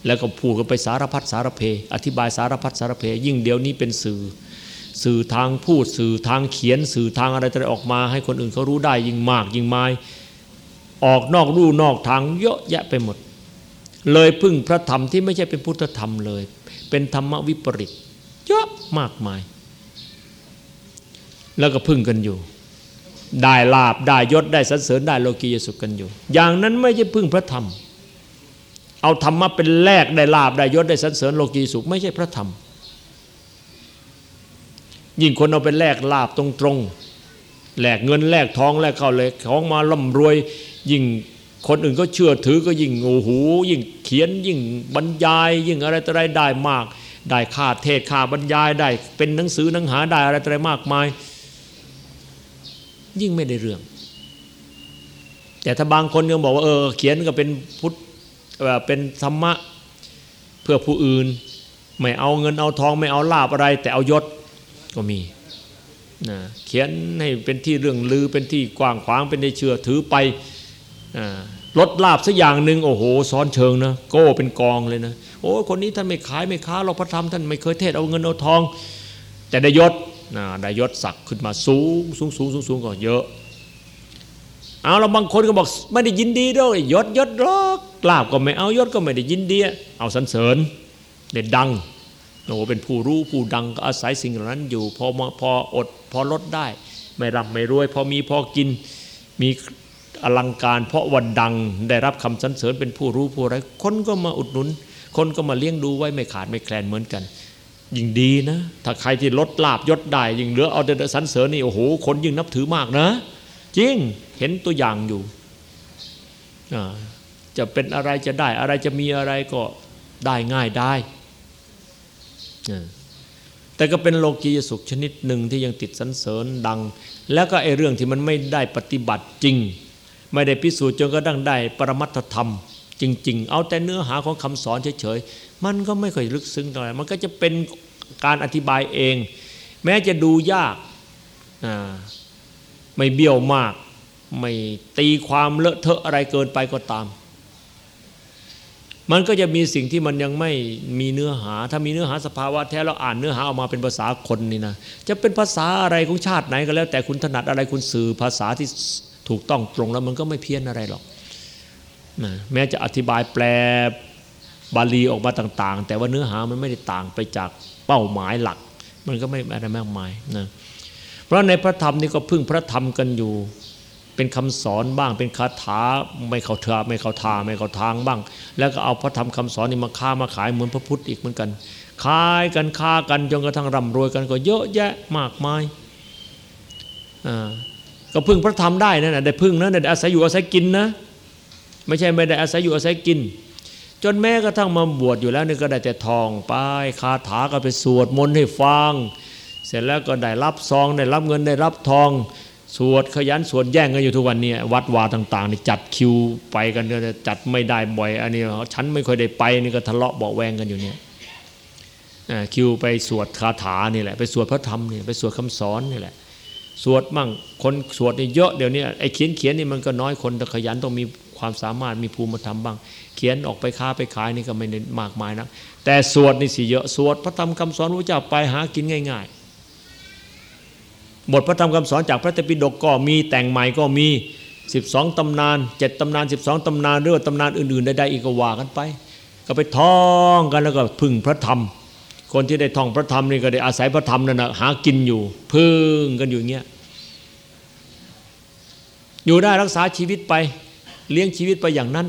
แล้วก็พูดกันไปสารพัดสารเพ อธิบายสารพัดสารเพ ยิ่งเดี๋ยวนี้เป็นสื่อ สื่อทางพูดสื่อทางเขียน สื่อทางอะไรจะออกมา ให้คนอื่นเขารู้ได้ยิ่งมากยิ่งไมายออกนอกรูนอกทางเยอะแยะไปหมด เลยพึ่งพระธรรมที่ไม่ใช่เป็นพุทธธรรมเลย เป็นธรรมวิปริตเยอะมากมาย แล้วก็พึ่งกันอยู่ ได้ลาบได้ยศได้สรรเสริญได้โลกียสุขกันอยู่ อย่างนั้นไม่ใช่พึ่งพระธรรม เอาธรรมะเป็นแลกได้ลาบได้ยศได้สรรเสริญโลกีสุข ไม่ใช่พระธรรม ยิ่งคนเอาไปแลกลาบตรงๆแลกเงินแลกทองแลกเข้าเลยของมาล่ำรวยยิ่ง คนอื่นก็เชื่อถือก็ยิ่งโอ้โหยิ่งเขียนยิ่งบรรยาย ยิ่งอะไรต่ออะไรได้มาก ได้ค่าเทศค่าบรรยายได้ เป็นหนังสือหนังหาได้อะไรต่ออะไรมากมาย ยิ่งไม่ได้เรื่อง แต่ถ้าบางคนยังบอกว่าเออเขียนก็เป็นพุทธเป็นธรรมะเพื่อผู้อื่น ไม่เอาเงินเอาทองไม่เอาลาบอะไร แต่เอายศก็มีนะเขียนให้เป็นที่เรื่องลือเป็นที่กว้างขวางเป็นได้เชื่อถือไป ลดลาบสักอย่างหนึ่งโอ้โหซ้อนเชิงนะโก้เป็นกองเลยนะโอ้คนนี้ท่านไม่ขายไม่ค้าเราพระธรรมท่านไม่เคยเทศเอาเงินเอาทอง แต่ได้ยศนะได้ยศศักดิ์ขึ้นมาสูงสูงสูงสูงสูงก็เยอะ เอาเราบางคนก็บอกไม่ได้ยินดีด้วยยศยศรอกลาบก็ไม่เอายศก็ไม่ได้ยินดี เอาสรรเสริญเด็ดดังโอ้เป็นผู้รู้ผู้ดังก็อาศัยสิ่งเหล่านั้นอยู่พอพออดพอลดได้ ไม่ร่ำไม่รวย พอมีพอกินมี อลังการ เพราะวันดังได้รับคำสรรเสริญเป็นผู้รู้ผู้ไรคนก็มาอุดหนุน คนก็มาเลี้ยงดูไว้ไม่ขาดไม่แคลนเหมือนกัน ยิ่งดีนะ ถ้าใครที่ลดลาบยศได้ยิ่งเหลือเอาแต่สรรเสริญนี่โอ้โหคนยิ่งนับถือมากนะ จริงเห็นตัวอย่างอยู่จะเป็นอะไรจะได้อะไรจะมีอะไรก็ได้ง่ายได้แต่ก็เป็นโลกียสุขชนิดหนึ่งที่ยังติดสรรเสริญดัง แล้วก็ไอ้เรื่องที่มันไม่ได้ปฏิบัติจริง ไม่ได้พิสูจน์จนกระทั่งได้ปรมัตธรรม จริง ๆ เอาแต่เนื้อหาของคำสอนเฉยๆ มันก็ไม่ค่อยลึกซึ้งเท่าไหร่มันก็จะเป็นการอธิบายเอง แม้จะดูยากไม่เบี้ยวมาก ไม่ตีความเลอะเทอะอะไรเกินไปก็ตาม มันก็จะมีสิ่งที่มันยังไม่มีเนื้อหา ถ้ามีเนื้อหาสภาวะแท้เราอ่านเนื้อหาออกมาเป็นภาษาคนนี่นะจะเป็นภาษาอะไรของชาติไหนก็แล้ว แต่คุณถนัดอะไรคุณสื่อภาษาที่ ถูกต้องตรงแล้วมันก็ไม่เพี้ยนอะไรหรอกนะแม้จะอธิบายแปลบาลีออกมาต่าง ๆ แต่ว่าเนื้อหามันไม่ได้ต่างไปจากเป้าหมายหลัก มันก็ไม่อะไรมากมายนะเพราะในพระธรรมนี่ก็พึ่งพระธรรมกันอยู่ เป็นคำสอนบ้างเป็นคาถาไม่เข้าเถอไม่เข้าทาไม่เข้าทางบ้าง แล้วก็เอาพระธรรมคำสอนนี่มาค้ามาขายเหมือนพระพุทธอีกเหมือนกันขายกันค้ากันจนกระทั่งร่ำรวยกันก็เยอะแยะมากมายอ่า ก็พึ่งพระธรรมได้นะได้พึ่งนะได้อาศัยอยู่อาศัยกินนะ ไม่ใช่ไม่ได้อาศัยอยู่อาศัยกิน จนแม้กระทั่งมาบวชอยู่แล้วนี่ก็ได้แต่ทองไปคาถาก็ไปสวดมนต์ให้ฟัง เสร็จแล้วก็ได้รับซองได้รับเงินได้รับทอง สวดขยันสวดแย่งกันอยู่ทุกวันนี้วัดวาต่างๆนี่จัดคิวไปกันเนี่ยจัดไม่ได้บ่อยอันนี้ฉันไม่ค่อยได้ไปนี่ก็ทะเลาะเบาแวงกันอยู่เนี่ยคิวไปสวดคาถานี่แหละไปสวดพระธรรมนี่ไปสวดคำสอนนี่แหละ สวดมั่งคนสวดนี่เยอะเดี๋ยวนี้ไอ้เขียนเขียนนี่มันก็น้อยคนแต่ขยันต้องมีความสามารถมีภูมิธรรมบ้าง เขียนออกไปค้าไปขายนี่ก็ไม่มากมายนะแต่สวดนี่สิเยอะสวดพระธรรมคำสอนพระเจ้าไปหากินง่าย ๆ บทพระธรรมคำสอนจากพระเตปิฎกก็มีแต่งใหม่ก็มี 12ตำนาน7ตำนาน 12ตำนานหรือว่าตำนานอื่นๆใดๆอีกก็ว่ากันไป ก็ไปท่องกันแล้วก็พึ่งพระธรรม คนที่ได้ท่องพระธรรมนี่ก็ได้อาศัยพระธรรมนั่นนะหากินอยู่พึ่งกันอยู่เงี้ยอยู่ได้รักษาชีวิตไป เลี้ยงชีวิตไปอย่างนั้น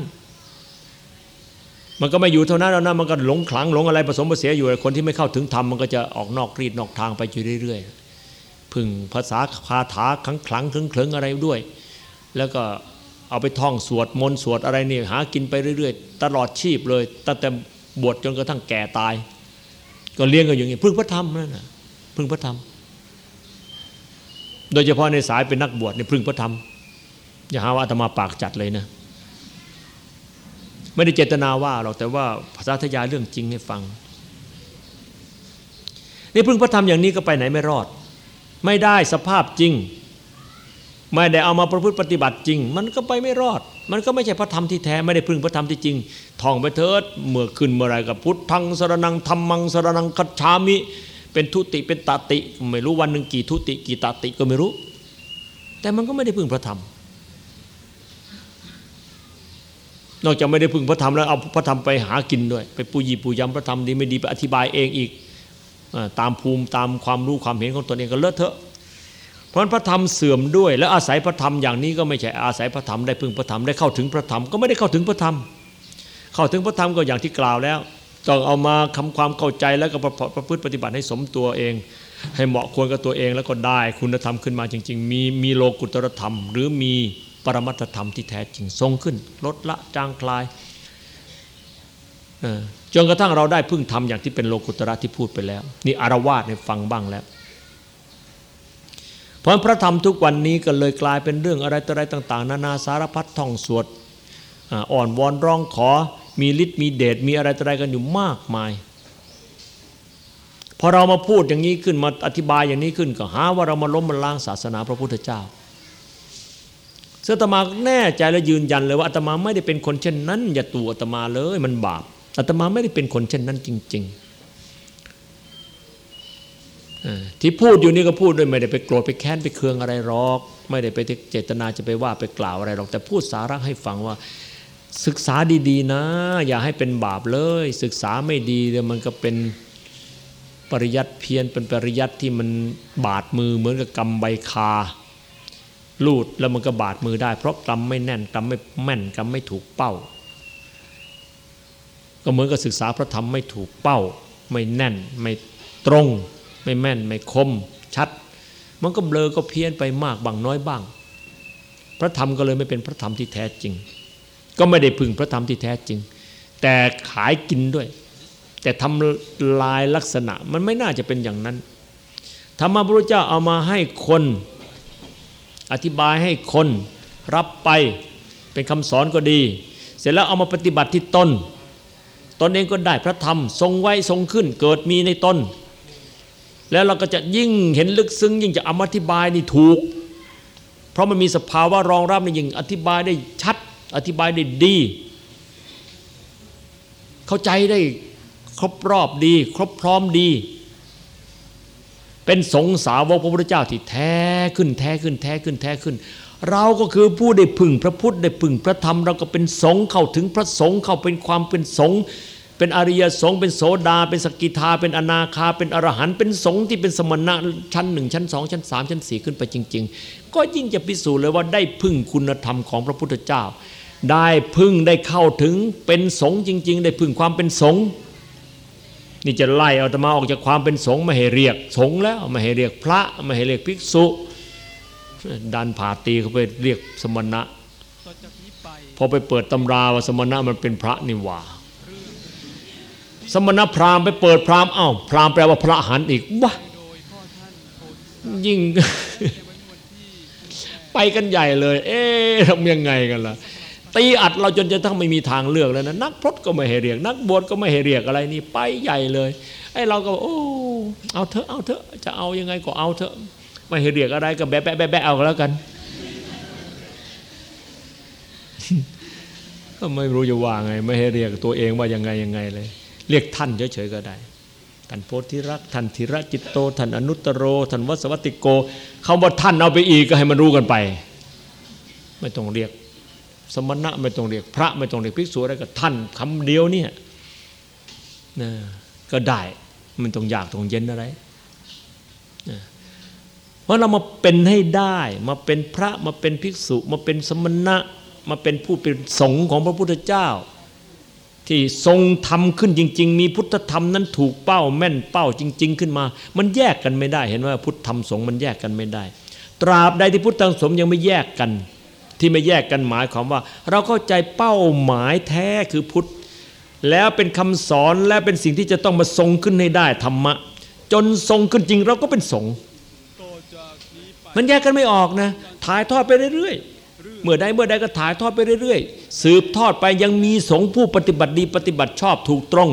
มันก็ไม่อยู่เท่านั้นแล้วนะมันก็หลงขลังหลงอะไรผสมผสานอยู่คนที่ไม่เข้าถึงธรรมมันก็จะออกนอกรีดนอกทางไปอยู่เรื่อยๆพึ่งภาษาคาถาขังขลังคลึงคลึงอะไรด้วย แล้วก็เอาไปท่องสวดมนต์สวดอะไรนี่หากินไปเรื่อย ๆ ตลอดชีพเลยตั้งแต่บวชจนกระทั่งแก่ตาย ก็เลี้ยงกันอย่างนี้พึ่งพระธรรมนั่นนะพึ่งพระธรรม โดยเฉพาะในสายเป็นนักบวชในพึ่งพระธรรมอย่าหาว่าอาตมาปากจัดเลยนะไม่ได้เจตนาว่าหรอกแต่ว่าภาษาทยาเรื่องจริงให้ฟังนี่พึ่งพระธรรมอย่างนี้ก็ไปไหนไม่รอด ไม่ได้สภาพจริง ไม่ได้เอามาประพฤติปฏิบัติจริง มันก็ไปไม่รอด มันก็ไม่ใช่พระธรรมที่แท้ไม่ได้พึ่งพระธรรมที่จริงท่องไปเถิดเมื่อขึ้นเมื่อไรกับพุทธังสรนังธรรมังสรนังคัจฉามิ เป็นทุติเป็นตาติ ไม่รู้วันหนึ่งกี่ทุติกี่ตาติก็ไม่รู้ แต่มันก็ไม่ได้พึ่งพระธรรม นอกจากไม่ได้พึ่งพระธรรมแล้วเอาพระธรรมไปหากินด้วย ไปปูยีปูยำพระธรรมดีไม่ดีไปอธิบายเองอีกตามภูมิตามความรู้ความเห็นของตนเองก็เลอะเทอะ เพราะพระธรรมเสื่อมด้วย แล้วอาศัยพระธรรมอย่างนี้ก็ไม่ใช่อาศัยพระธรรมได้พึ่งพระธรรมได้เข้าถึงพระธรรมก็ไม่ได้เข้าถึงพระธรรม เข้าถึงพระธรรมก็อย่างที่กล่าวแล้ว ต้องเอามาคำความเข้าใจแล้วก็ประพฤติปฏิบัติให้สมตัวเอง ให้เหมาะควรกับตัวเองแล้วก็ได้คุณธรรมขึ้นมาจริง ๆ มีมีโลกุตรธรรม หรือมีปรมัตธรรมที่แท้จริงทรงขึ้น ลดละจางคลายจนกระทั่งเราได้พึ่งธรรมอย่างที่เป็นโลกุตระที่พูดไปแล้ว นี่อารวาสในฟังบ้างแล้ว เพราะพระธรรมทุกวันนี้ก็เลยกลายเป็นเรื่องอะไรต่ออะไรต่าง ๆ นานาสารพัดท่องสวดอ่อนวอนร้องขอ มีฤทธิ์มีเดชมีอะไรต่ออะไรกันอยู่มากมาย พอเรามาพูดอย่างนี้ขึ้นมาอธิบายอย่างนี้ขึ้นก็หาว่าเรามาล้มมาล้างศาสนาพระพุทธเจ้าเสื้อตมาแน่ใจและยืนยันเลยว่าอาตมาไม่ได้เป็นคนเช่นนั้น อย่าตัวอาตมาเลยมันบาปอาตมาไม่ได้เป็นคนเช่นนั้นจริง ๆ ที่พูดอยู่นี่ก็พูดด้วยไม่ได้ไปโกรธไปแค้นไปเคืองอะไรหรอก ไม่ได้ไปเจตนาจะไปว่าไปกล่าวอะไรหรอกแต่พูดสาระให้ฟังว่า ศึกษาดีๆนะ อย่าให้เป็นบาปเลย ศึกษาไม่ดีเดี๋ยวมันก็เป็นปริยัติเพียนเป็นปริยัติที่มันบาดมือเหมือนกับกำใบคาลูดแล้วมันก็บาดมือได้ เพราะกำไม่แน่นกำไม่แม่นกำไม่ถูกเป้า ก็เหมือนกับศึกษาพระธรรมไม่ถูกเป้า ไม่แน่นไม่ตรง ไม่แม่นไม่คมชัด มันก็เบลอก็เพี้ยนไปมากบางน้อยบ้าง พระธรรมก็เลยไม่เป็นพระธรรมที่แท้จริง ก็ไม่ได้พึงพระธรรมที่แท้จริง แต่ขายกินด้วย แต่ทำลายลักษณะมันไม่น่าจะเป็นอย่างนั้นธรรมะพระพุทธเจ้าเอามาให้คน อธิบายให้คนรับไปเป็นคำสอนก็ดี เสร็จแล้วเอามาปฏิบัติที่ตนตนเองก็ได้พระธรรมทรงไว้ทรงขึ้น เกิดมีในตน แล้วเราก็จะยิ่งเห็นลึกซึ้ง ยิ่งจะอมอธิบายนี่ถูก เพราะมันมีสภาวะรองรับในยิ่งอธิบายได้ชัด อธิบายได้ดี เข้าใจได้ครบรอบดี ครบพร้อมดี เป็นสงสาวกพระพุทธเจ้าที่แท้ขึ้นแท้ขึ้นแท้ขึ้นแท้ขึ้น เราก็คือผู้ได้พึ่งพระพุทธได้พึ่งพระธรรม เราก็เป็นสงเข้าถึงพระสงฆ์เข้าเป็นความเป็นสงฆ์ เป็นอริยสงฆ์เป็นโสดา เป็นสกิทา เป็นอนาคา เป็นอรหันต์เป็นสงฆ์ที่เป็นสมณะชั้นหนึ่งชั้นสองชั้นสามชั้นสี่ขึ้นไปจริง ๆ ก็ยิ่งจะพิสูจน์เลยว่าได้พึ่งคุณธรรมของพระพุทธเจ้า ได้พึ่งได้เข้าถึงเป็นสงฆ์จริง ๆ ได้พึ่งความเป็นสงฆ์นี่จะไล่เอาตมาออกจากความเป็นสงฆ์ไม่ให้เรียกสงฆ์แล้วไม่ให้เรียกพระไม่ให้เรียกภิกษุดันผ่าตีเขาไปเรียกสมณะพอไปเปิดตำราว่าสมณะมันเป็นพระนี่ว่า สมณพราหมณ์ไปเปิดพราหมณ์อ้าวพราหมณ์แปลว่าพระหันอีกวะยิ่ง ไปกันใหญ่เลย เอ๊ะทำยังไงกันล่ะตีอัดเราจนจะต้องไม่มีทางเลือกแล้วนะนักพรตก็ไม่ให้เรียก นักบวชก็ไม่ให้เรียกอะไรนี่ไปใหญ่เลยไอ้เราก็โอ้เอาเถอะเอาเถอะจะเอายังไงก็เอาเถอะไม่ให้เรียกอะไรก็แบะแบะแบะแบะเอาแล้วกันก็ไม่รู้จะว่าไง ไม่ให้เรียกตัวเองว่ายังไงยังไงเลย เรียกท่านเฉยๆก็ได้ท่านโพธิรักท่านธิระจิตโตท่านอนุตตโรท่านวสวัติโกคำว่าท่านเอาไปอีกก็ให้มันรู้กันไป ไม่ต้องเรียกสมณะไม่ต้องเรียกพระไม่ต้องเรียกภิกษุอะไรก็ท่านคำเดียวเนี่ยนะก็ได้มันต้องอยากต้องเย็นอะไรนะเพราะเรามาเป็นให้ได้ มาเป็นพระมาเป็นภิกษุ มาเป็นสมณะ มาเป็นผู้เป็นสงฆ์ของพระพุทธเจ้า ที่ทรงทำขึ้นจริง ๆ มีพุทธธรรมนั้นถูกเป้าแม่นเป้าจริง ๆ ขึ้นมา มันแยกกันไม่ได้ เห็นว่าพุทธธรรมสงฆ์มันแยกกันไม่ได้ ตราบใดที่พุทธธรรมสงฆ์ยังไม่แยกกัน ที่ไม่แยกกันหมายความว่า เราเข้าใจเป้าหมายแท้คือพุทธแล้วเป็นคำสอนและเป็นสิ่งที่จะต้องมาทรงขึ้นให้ได้ธรรมะ จนทรงขึ้นจริงเราก็เป็นสงฆ์มันแยกกันไม่ออกนะถ่ายทอดไปเรื่อย เมื่อใดเมื่อใดก็ถ่ายทอดไปเรื่อยๆ สืบทอดไปยังมีสงฆ์ผู้ปฏิบัติดีปฏิบัติชอบถูกตรง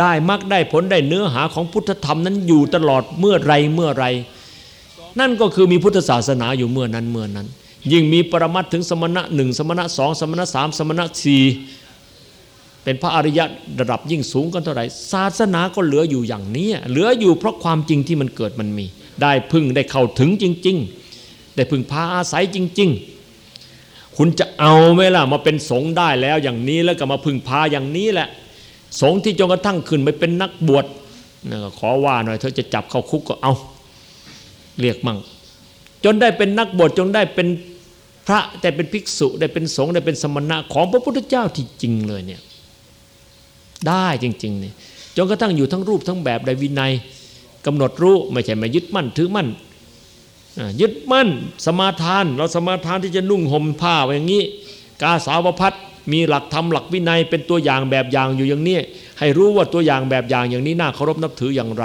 ได้มรรคได้ผลได้เนื้อหาของพุทธธรรมนั้นอยู่ตลอดเมื่อไรเมื่อไร นั่นก็คือมีพุทธศาสนาอยู่เมื่อนั้นเมื่อนั้น ยิ่งมีปรมัตถึงสมณะหนึ่งสมณะสองสมณะสามสมณะสี่เป็นพระอริยะระดับยิ่งสูงกันเท่าไหร่ศาสนาก็เหลืออยู่อย่างนี้เหลืออยู่เพราะความจริงที่มันเกิดมันมี ได้พึ่งได้เข้าถึงจริง ๆ ได้พึ่งพาอาศัยจริง ๆ คุณจะเอาไหมล่ะมาเป็นสงฆ์ได้แล้วอย่างนี้แล้วก็มาพึ่งพาอย่างนี้แหละ สงฆ์ที่จนกระทั่งขึ้นไปเป็นนักบวชนะขอว่าหน่อยเธอจะจับเข้าคุกก็เอา เรียกมั่ง จนได้เป็นนักบวชจนได้เป็นพระแต่เป็นภิกษุได้เป็นสงฆ์ได้เป็นสมณะของพระพุทธเจ้าที่จริงเลยเนี่ยได้จริงๆเนี่ยจนกระทั่งอยู่ทั้งรูปทั้งแบบในวินัยกำหนดรู้ไม่ใช่มายึดมั่นถือมั่น ยึดมั่นสมาทาน เราสมาทานที่จะนุ่งห่มผ้าอย่างนี้ กาสาวพัดมีหลักธรรมหลักวินัยเป็นตัวอย่างแบบอย่างอยู่อย่างนี้ ให้รู้ว่าตัวอย่างแบบอย่างอย่างนี้น่าเคารพนับถืออย่างไร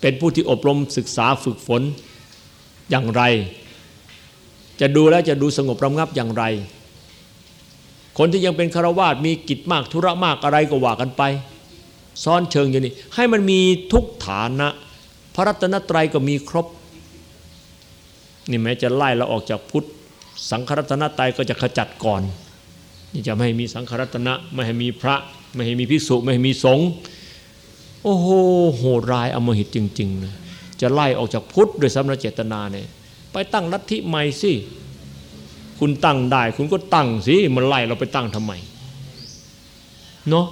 เป็นผู้ที่อบรมศึกษาฝึกฝนอย่างไร จะดูแล้วจะดูสงบระงับอย่างไร คนที่ยังเป็นคารวาสมีกิจมากธุระมากอะไรก็ว่ากันไป ซ้อนเชิงอยู่นี่ให้มันมีทุกฐานะ พระรัตนตรัยก็มีครบ นี่แม้จะไล่เราออกจากพุทธ สังฆรัตนตรัยก็จะขจัดก่อน นี่จะไม่ให้มีสังฆรัตนะไม่ให้มีพระ ไม่ให้มีภิกษุไม่ให้มีสงฆ์โอ้โหโหรายอมหิตจริงๆเลยจะไล่ออกจากพุทธโดยสัมนเจตนาเนี่ยไปตั้งลัทธิใหม่สิคุณตั้งได้ คุณก็ตั้งสิมันไล่เราไปตั้งทำไมเนาะ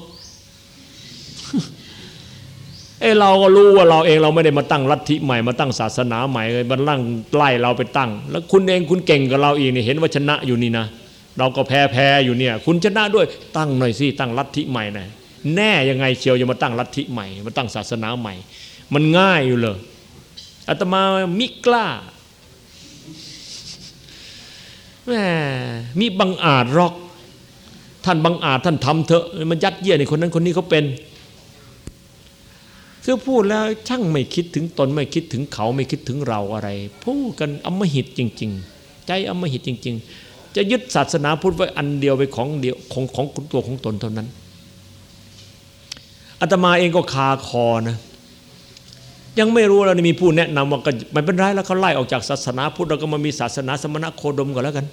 เอเราก็รู้ว่าเราเองเราไม่ได้มาตั้งลัทธิใหม่มาตั้งศาสนาใหม่เลยมันลั่งไล่เราไปตั้ง แล้วคุณเองคุณเก่งกับเราเองเนี่ยเห็นว่าชนะอยู่นี่นะเราก็แพ้แพ้อยู่เนี่ย คุณชนะด้วยตั้งหน่อยสิตั้งลัทธิใหม่หน่อยแน่ยังไงเชียวจะมาตั้งลัทธิใหม่มาตั้งศาสนาใหม่ มันง่ายอยู่เลยอาตมามิกล้าแม่มีบังอาจรอก ท่านบังอาจท่านทำเถอะมันยัดเยียดในคนนั้นคนนี้เขาเป็น คือพูดแล้วช่างไม่คิดถึงตนไม่คิดถึงเขาไม่คิดถึงเราอะไร พูดกันอมหิตจริง ๆ ใจอมหิตจริง ๆ จะยึดศาสนาพุทธไว้อันเดียวไปของเดียวของของตัวของตนเท่านั้นอาตมาเองก็คาคอนะยังไม่รู้เรามีผู้แนะนำว่าก็ไม่เป็นไรแล้วเขาไล่ออกจากศาสนาพุทธเราก็มามีศาสนาสมณะโคดมก่อนแล้วกัน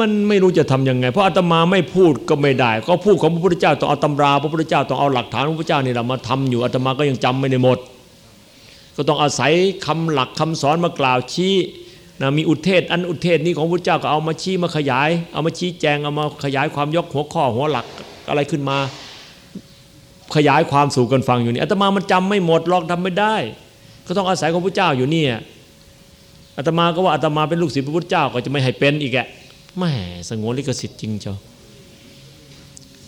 มันไม่รู้จะทํำยังไง เพราะอาตมาไม่พูดก็ไม่ได้ ก็พูดของพระพุทธเจ้าต้องเอาตำรา พระพุทธเจ้าต้องเอาหลักฐานพระพุทธเจ้านี่แหละมาทำอยู่อาตมาก็ยังจำไม่ได้หมด ก็ต้องอาศัยคำหลักคำสอนมากล่าวชี้นะมีอุเทศ อันอุเทศนี้ของพระเจ้าก็เอามาชี้มาขยาย เอามาชี้แจงเอามาขยายความยกหัวข้อหัวหลักอะไรขึ้นมา ขยายความสู่กันฟังอยู่นี่อาตมามันจำไม่หมดหรอกทำไม่ได้ ก็ต้องอาศัยของพระเจ้าอยู่นี่อาตมาก็ว่าอาตมาเป็นลูกศิษย์พระพุทธเจ้าก็จะไม่ให้เป็นอีกแก แม่สงวนลิขสิทธิ์จริงเจ้า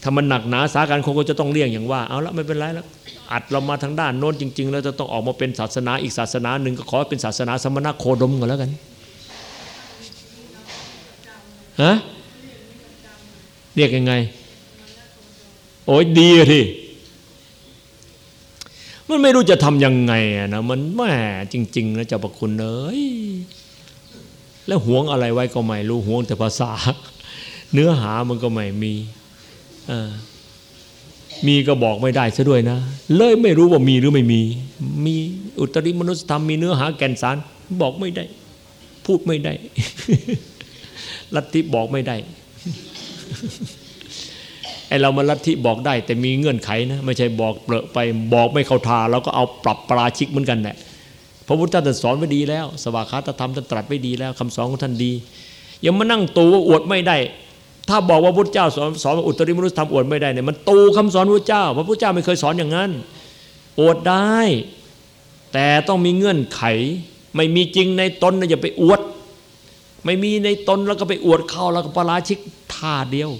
ถ้ามันหนักหนาสาการคงก็จะต้องเลี่ยงอย่างว่าเอาละไม่เป็นไรแล้วอัดเรามาทางด้านโน้นจริง ๆ แล้วจะต้องออกมาเป็นศาสนาอีกศาสนาหนึ่งก็ขอเป็นศาสนาสมณะโคดมกันแล้วกันฮะเรียกยังไง โอ้ยดีทีมันไม่รู้จะทำยังไงนะมันแม่จริง ๆ นะเจ้าประคุณเอ้ย แล้วหวงอะไรไว้ก็ไม่รู้หวงแต่ภาษา เนื้อหามันก็ไม่มีมีก็บอกไม่ได้ซะด้วยนะ เลยไม่รู้ว่ามีหรือไม่มี มีอุตริมนุสธรรมมีเนื้อหาแก่นสาร บอกไม่ได้ พูดไม่ได้ ลัทธิบอกไม่ได้ไอเรามาลัทธิบอกได้ แต่มีเงื่อนไขนะ ไม่ใช่บอกเปลอะไปบอกไม่เข้าทาเราก็เอาปรับปราชิกเหมือนกันแหละ พระพุทธเจ้าสอนไว้ดีแล้ว สวากขาตธรรมท่านตรัสไว้ดีแล้วคำสอนของท่านดี ยังมานั่งตูว่าอวดไม่ได้ ถ้าบอกว่าพุทธเจ้าสอนสอนอุตริมนุษยธรรมอวดไม่ได้เนี่ยมันตูคำสอนพระเจ้า พระพุทธเจ้าไม่เคยสอนอย่างนั้นอวดได้ แต่ต้องมีเงื่อนไข ไม่มีจริงในตนนะอย่าไปอวด ไม่มีในตนแล้วก็ไปอวดเข้าแล้วก็ปราชิกท่าเดียว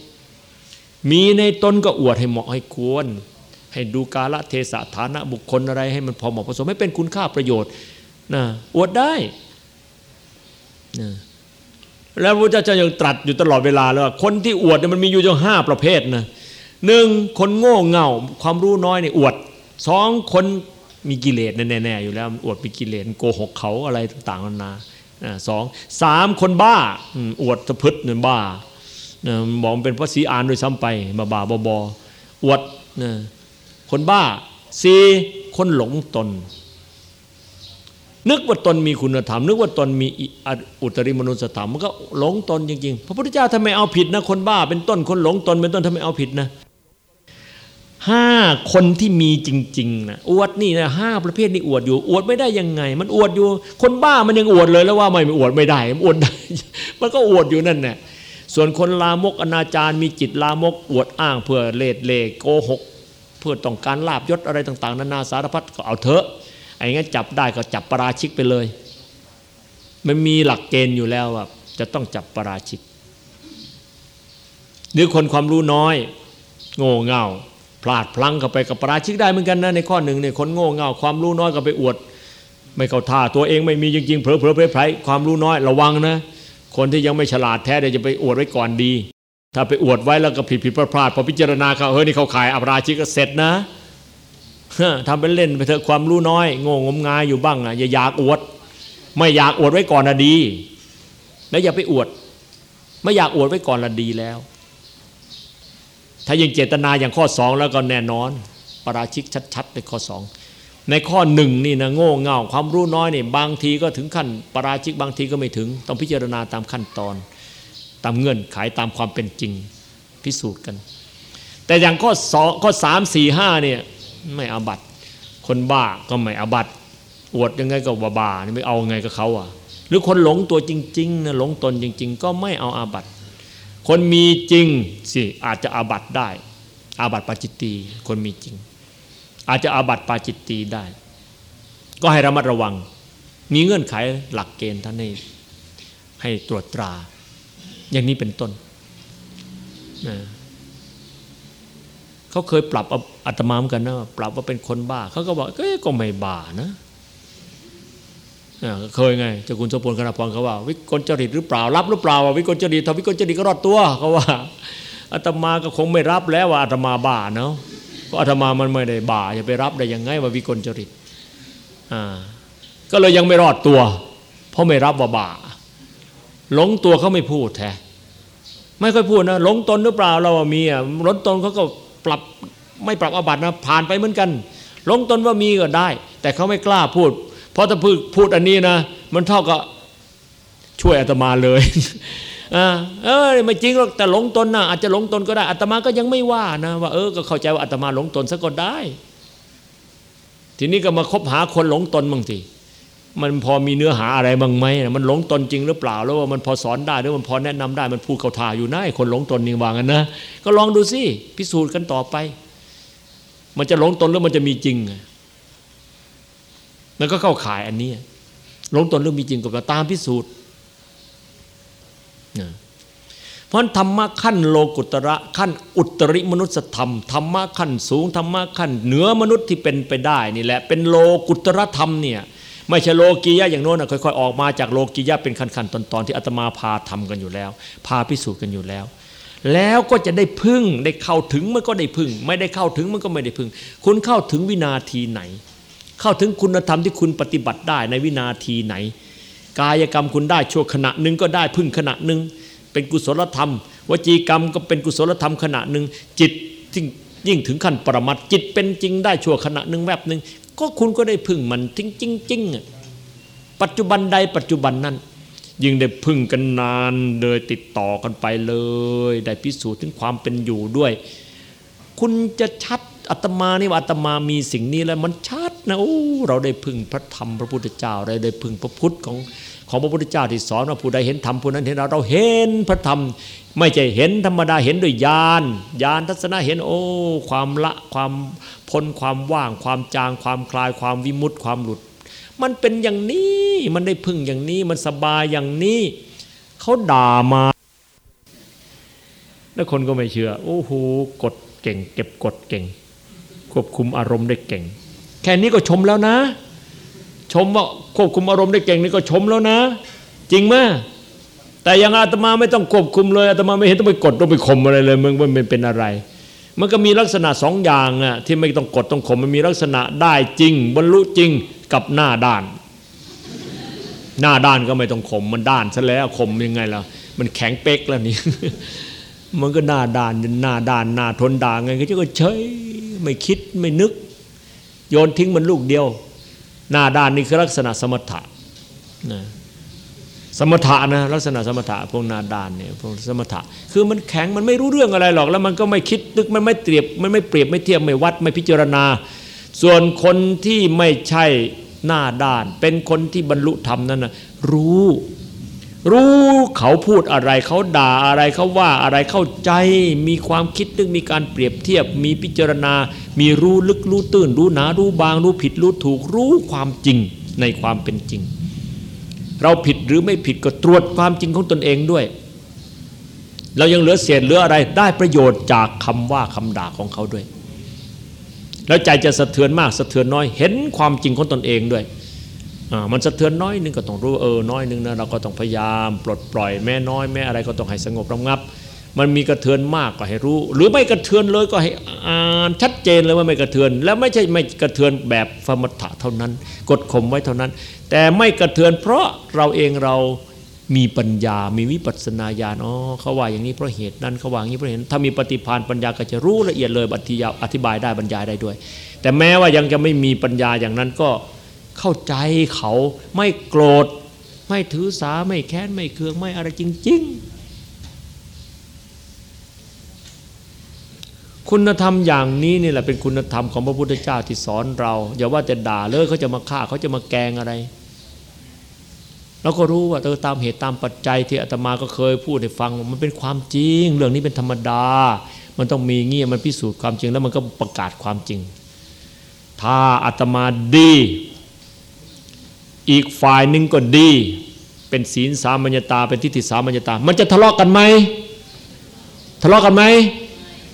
มีในตนก็อวดให้เหมาะให้ควรให้ดูกาละเทศะฐานะบุคคลอะไรให้มันพอเหมาะพอสมให้เป็นคุณค่าประโยชน์ นะอวดได้นะแล้วพระเจ้าจะยังตรัสอยู่ตลอดเวลาเลยว่าคนที่อวดเนี่ยมันมีอยู่จังห้าประเภทนะหนึ่งคนโง่เง่า ความรู้น้อยเนี่ยอวดสองคนมีกิเลสแน่ๆอยู่แล้วอวดมีกิเลสโกหกเขาอะไรต่างๆนานาสองสามคนบ้าอวดสะพึดเนี่ยบ้าบอกเป็นพระศรีอานโดยซ้ำไปบ้าบ้าบออวดคนบ้าสี่คนหลงตน นึกว่าตนมีคุณธรรม นึกว่าตนมีอุตริมนุสธรรมมันก็หลงตนจริงๆ พระพุทธเจ้าทำไมเอาผิดนะคนบ้าเป็นต้นคนหลงตนเป็นต้นทำไมเอาผิดนะห้าคนที่มีจริงๆนะอวดนี่นะห้าประเภทนี่อวดอยู่ อวดไม่ได้ยังไง มันอวดอยู่ คนบ้ามันยังอวดเลยแล้วว่าไม่อวดไม่ได้มันอวดได้มันก็อวดอยู่นั่นแหละส่วนคนลามกอนาจารมีจิตลามกอวดอ้างเพื่อเลดเลโกหก เพื่อต้องการลาบยศอะไรต่าง ๆ นานาสารพัดก็เอาเถอะ ไอ้งั้นจับได้ก็จับปราชิกไปเลย มันมีหลักเกณฑ์อยู่แล้วว่าจะต้องจับปราชิก หรือคนความรู้น้อย โง่เง่าพลาดพลั้งเข้าไปกับปราชิกได้เหมือนกันนะในข้อหนึ่งเนี่ยคนโง่เง่าความรู้น้อยก็ไปอวด ไม่เข้าท่าตัวเองไม่มีจริงๆเผลอเผลอไพรความรู้น้อยระวังนะ คนที่ยังไม่ฉลาดแท้เดี๋ยวจะไปอวดไว้ก่อนดี ถ้าไปอวดไว้แล้วก็ผิดผิดพลาดพลาดพอพิจารณาเขาเฮ้ยนี่เขาขายอัปราชิกก็เสร็จนะ ทำเป็นเล่นไปเถอะความรู้น้อย โง่งมงายอยู่บ้างอะอย่าอยากอวด ไม่อยากอวดไว้ก่อนนะดี แล้วอย่าไปอวด ไม่อยากอวดไว้ก่อนละดีแล้ว ถ้ายังเจตนาอย่างข้อสองแล้วก็แน่นอน ปราชิกชัดๆในข้อสองในข้อหนึ่งนี่นะโง่เง่าความรู้น้อยนี่บางทีก็ถึงขั้นปราชิกบางทีก็ไม่ถึง ต้องพิจารณาตามขั้นตอน ตามเงื่อนไขตามความเป็นจริงพิสูจน์กัน แต่อย่างข้อสองข้อสามสี่ห้าเนี่ย ไม่อาบัตคนบ้าก็ไม่อาบัตอวดยังไงก็บ้าบ้าไม่เอาไงกับเขาอะ หรือคนหลงตัวจริงๆนะหลงตนจริง ๆ ก็ไม่เอาอาบัตคนมีจริงสิอาจจะอาบัตได้ อาบัตปาจิตตีคนมีจริง อาจจะอาบัตปาจิตตีได้ ก็ให้ระมัดระวัง มีเงื่อนไขหลักเกณฑ์ท่านให้ให้ตรวจตรา อย่างนี้เป็นต้นนะ เขาเคยปรับอัตมาเหมือนกันนะปรับว่าเป็นคนบ้าเขาก็บอกก็ไม่บ้านะเคยไงเจ้าคุณสมพลคณพรเขาว่า วิกลจริตหรือเปล่ารับหรือเปล่าว่าวิกลจริตถ้าวิกลจริตก็รอดตัวเขาว่าอาตมาก็คงไม่รับแล้วว่าอาตมาบ้าเนาะเพราะอาตมามันไม่ได้บ้าจะไปรับได้ยังไงว่าวิกลจริตอ่าก็เลยยังไม่รอดตัว เพราะไม่รับว่าบ้าหลงตัวเขาไม่พูดแท้ไม่ค่อยพูดนะหลงตนหรือเปล่าเราว่ามีอะหลงตนเขาก็ ปรับไม่ปรับอาบัตินะผ่านไปเหมือนกันหลงตนว่ามีก็ได้ แต่เขาไม่กล้าพูด เพราะถ้าพูดพูดอันนี้นะ มันเท่ากับช่วยอาตมาเลยเออไม่จริงหรอกแต่หลงตนนะอาจจะหลงตนก็ได้อาตมาก็ยังไม่ว่านะว่าเออก็เข้าใจว่าอาตมาหลงตนซะก็ได้ ทีนี้ก็มาคบหาคนหลงตนบางที มันพอมีเนื้อหาอะไรบ้างไหมมันหลงตนจริงหรือเปล่า แล้วว่ามันพอสอนได้หรือมันพอแนะนำได้มันพูดเข้าทาอยู่นะคนหลงตนนี่ว่างันนะก็ลองดูสิพิสูจน์กันต่อไป มันจะหลงตนหรือมันจะมีจริงมันก็เข้าข่ายอันนี้หลงตนเรื่องมีจริงกับตามพิสูจน์เพราะธรรมะขั้นโลกุตระ ขั้นอุตริมนุษยธรรมธรรมะขั้นสูงธรรมะขั้นเหนือมนุษย์ที่เป็นไปได้นี่แหละ เป็นโลกุตระธรรมเนี่ย ไม่ใช่โลกียะอย่างโน้นค่อยๆออกมาจากโลกียะเป็นขั้นๆตอนๆที่อาตมาพาทำกันอยู่แล้ว พาพิสูจน์กันอยู่แล้ว แล้วก็จะได้พึ่งได้เข้าถึงมันก็ได้พึ่ง ไม่ได้เข้าถึงมันก็ไม่ได้พึ่ง คุณเข้าถึงวินาทีไหน เข้าถึงคุณธรรมที่คุณปฏิบัติได้ในวินาทีไหน กายกรรมคุณได้ชั่วขณะหนึ่งก็ได้พึ่งขณะหนึ่งเป็นกุศลธรรม วจีกรรมก็เป็นกุศลธรรมขณะหนึ่งจิตยิ่งถึงขั้นปรมัตจิตเป็นจริงได้ชั่วขณะหนึ่งแวบหนึ่ง ก็คุณก็ได้พึ่งมันจริงจริงจริงปัจจุบันใดปัจจุบันนั้น ยิ่งได้พึ่งกันนานเลยติดต่อกันไปเลย ได้พิสูจน์ถึงความเป็นอยู่ด้วย คุณจะชัดอาตมานี่ว่าอาตมามีสิ่งนี้แล้วมันชัดนะโอ้เราได้พึ่งพระธรรมพระพุทธเจ้าได้ได้พึ่งพระพุทธของ ของพระพุทธเจ้าที่สอนว่าผู้ใดเห็นธรรมผู้นั้นเห็นเราเราเห็นพระธรรม ไม่ใช่เห็นธรรมดาเห็นด้วยญาณญาณทัศนะเห็นโอ้ความละความพ้นความว่าง ความจาง ความคลายความวิมุตติความหลุด มันเป็นอย่างนี้มันได้พึ่งอย่างนี้มันสบายอย่างนี้เขาด่ามา แล้วคนก็ไม่เชื่อ โอ้โหกดเก่ง เก็บกดเก่ง ควบคุมอารมณ์ได้เก่ง แค่นี้ก็ชมแล้วนะ ชมว่าควบคุมอารมณ์ได้เก่งนี่ก็ชมแล้วนะ จริงไหมแต่ยังอาตมาไม่ต้องควบคุมเลยอาตมาไม่เห็นต้องไปกดต้องไปข่มอะไรเลยมึงมันเป็นอะไร มันก็มีลักษณะสองอย่างอะที่ไม่ต้องกดต้องข่มมันมีลักษณะได้จริง บรรลุจริงกับหน้าด้าน หน้าด้านก็ไม่ต้องข่มมันด้านซะแล้วข่มยังไงล่ะมันแข็งเป๊กแล้วนี่มันก็หน้าด้านหน้าด้านหน้าทนด่าไงก็จะก็เฉยไม่คิดไม่นึก โยนทิ้งมันลูกเดียว หน้าด้านนี่คือลักษณะสมถะนะสมถะนะลักษณะสมถะพวกหนาดานเนี่ยพวกสมถะคือมันแข็งมันไม่รู้เรื่องอะไรหรอก แล้วมันก็ไม่คิดนึกมันไม่เปรียบมันไม่เปรียบไม่เทียบไม่วัดไม่พิจารณา ส่วนคนที่ไม่ใช่หน้าด้าน เป็นคนที่บรรลุธรรมนั่นนะรู้ รู้เขาพูดอะไรเขาด่าอะไรเขาว่าอะไรเข้าใจ มีความคิดนึกมีการเปรียบเทียบ มีพิจารณา มีรู้ลึกรู้ตื้น รู้หนารู้บาง รู้ผิดรู้ถูกรู้ความจริงในความเป็นจริง เราผิดหรือไม่ผิดก็ตรวจความจริงของตนเองด้วย เรายังเหลือเศษเหลืออะไรได้ประโยชน์จากคำว่าคำด่าของเขาด้วย แล้วใจจะสะเทือนมากสะเทือนน้อยเห็นความจริงของตนเองด้วย มันสะเทือนน้อยนึงก็ต้องรู้เออน้อยนึงนะเราก็ต้องพยายามปลดปล่อยแม่น้อยแม่อะไรก็ต้องให้สงบระงับ มันมีกระเทือนมากก็ให้รู้ หรือไม่กระเทือนเลยก็ให้อ่านชัดเจนเลยว่าไม่กระเทือน แล้วไม่ใช่ไม่กระเทือนแบบฟมถะเท่านั้น กดข่มไว้เท่านั้น แต่ไม่กระเทือน เพราะเราเองเรามีปัญญา มีวิปัสสนาญาณ อ๋อ เขาว่าอย่างนี้เพราะเหตุนั้นเขาว่าอย่างนี้เพราะเหตุถ้ามีปฏิภาณปัญญาก็จะรู้ละเอียดเลยอธิยาอธิบายได้บรรยายได้ด้วย แต่แม้ว่ายังจะไม่มีปัญญาอย่างนั้นก็ เข้าใจเขาไม่โกรธ ไม่ถือสาไม่แค้น ไม่เคือง ไม่อะไรจริง ๆ คุณธรรมอย่างนี้นี่แหละเป็นคุณธรรมของพระพุทธเจ้าที่สอนเรา อย่าว่าแต่ด่าเลยเขาจะมาฆ่าเขาจะมาแกงอะไรเราก็รู้ว่าเออตามเหตุตามปัจจัยที่อาตมาก็เคยพูดให้ฟัง มันเป็นความจริง เรื่องนี้เป็นธรรมดา มันต้องมีเงี้ยมันพิสูจน์ความจริงแล้วมันก็ประกาศความจริง ถ้าอาตมาดี อีกฝ่ายหนึ่งก็ดี เป็นศีลสามัญญตา เป็นทิฏฐิสามัญญตา มันจะทะเลาะกันไหมทะเลาะกันไหม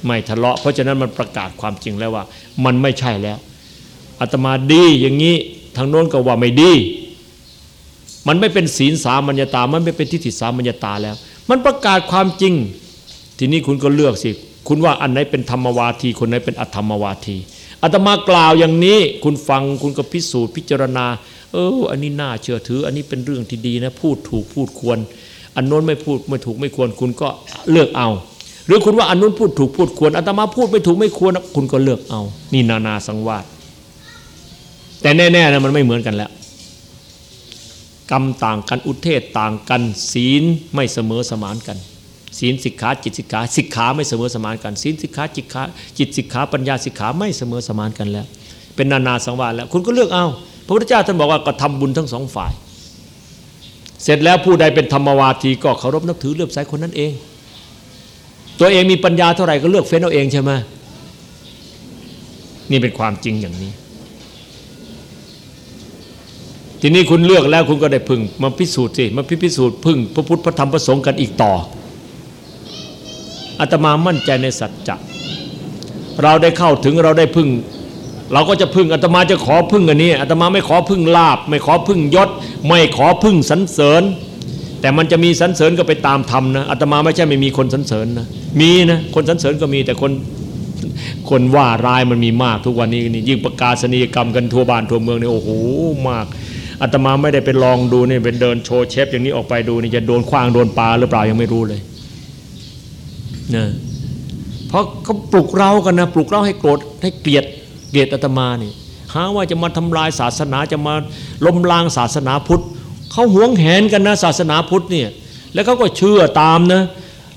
ไม่ทะเลาะ เพราะฉะนั้นมันประกาศความจริงแล้วว่า มันไม่ใช่แล้วอาตมาดีอย่างนี้ทางโน้นก็ว่าไม่ดี มันไม่เป็นศีลสามัญญตา มันไม่เป็นทิฏฐิสามัญญตาแล้ว มันประกาศความจริง ทีนี้คุณก็เลือกสิ คุณว่าอันไหนเป็นธรรมวาที คนไหนเป็นอธรรมวาที อาตมากล่าวอย่างนี้ คุณฟังคุณก็พิสูจน์พิจารณา เออ อันนี้น่าเชื่อถือ อันนี้เป็นเรื่องที่ดีนะ พูดถูกพูดควร อันโน้นไม่พูดไม่ถูกไม่ควร คุณก็เลือกเอา หรือคุณว่าอันโน้นพูดถูกพูดควรอาตมาพูดไม่ถูกไม่ควร คุณก็เลือกเอา นี่นานาสังวาสแต่แน่ๆนะมันไม่เหมือนกันแล้วกรรมต่างกันอุเทศต่างกันศีลไม่เสมอสมานกัน ศีลสิกขาจิตสิกขาสิกขาไม่เสมอสมานกันศีลสิกขาจิตขาจิตสิกขาปัญญาสิกขาไม่เสมอสมานกันแล้ว เป็นนานาสังวาสแล้ว คุณก็เลือกเอาพระพุทธเจ้าท่านบอกว่าก็ทำบุญทั้งสองฝ่าย เสร็จแล้วผู้ใดเป็นธรรมวาทีก็เคารพนับถือเลื่อมใสคนนั้นเอง ตัวเองมีปัญญาเท่าไหร่ก็เลือกเฟ้นเอาเองใช่ไหมนี่เป็นความจริงอย่างนี้ทีนี้คุณเลือกแล้วคุณก็ได้พึ่งมาพิสูจน์สิมาพิพิสูจน์พึ่งพระพุทธพระธรรมพระสงฆ์กันอีกต่อ อาตมามั่นใจในสัจจะเราได้เข้าถึงเราได้พึ่ง เราก็จะพึ่งอาตมาจะขอพึ่งอันนี้อาตมาไม่ขอพึ่งลาบ ไม่ขอพึ่งยศ ไม่ขอพึ่งสันเสริญ แต่มันจะมีสันเสริญก็ไปตามธรรมนะอาตมาไม่ใช่ไม่มีคนสันเสริญนะมีนะคนสันเสริญก็มีแต่คนคนว่าร้ายมันมีมากทุกวันนี้นี่ยิ่งประกาศนียกรรมกันทั่วบ้านทั่วเมืองเนี่ยโอ้โหมากอาตมาไม่ได้ไปลองดูนี่เป็นเดินโชว์เชฟอย่างนี้ออกไปดูนี่จะโดนคว้างโดนปลาหรือเปล่ายังไม่รู้เลย นะเพราะเขาปลุกเรากันนะปลุกเราให้โกรธให้เกลียดเกลียดอาตมานี่หาว่าจะมาทำลายศาสนาจะมาล้มล้างศาสนาพุทธเขาหวงแหนกันนะศาสนาพุทธเนี่ยแล้วเขาก็เชื่อตามนะ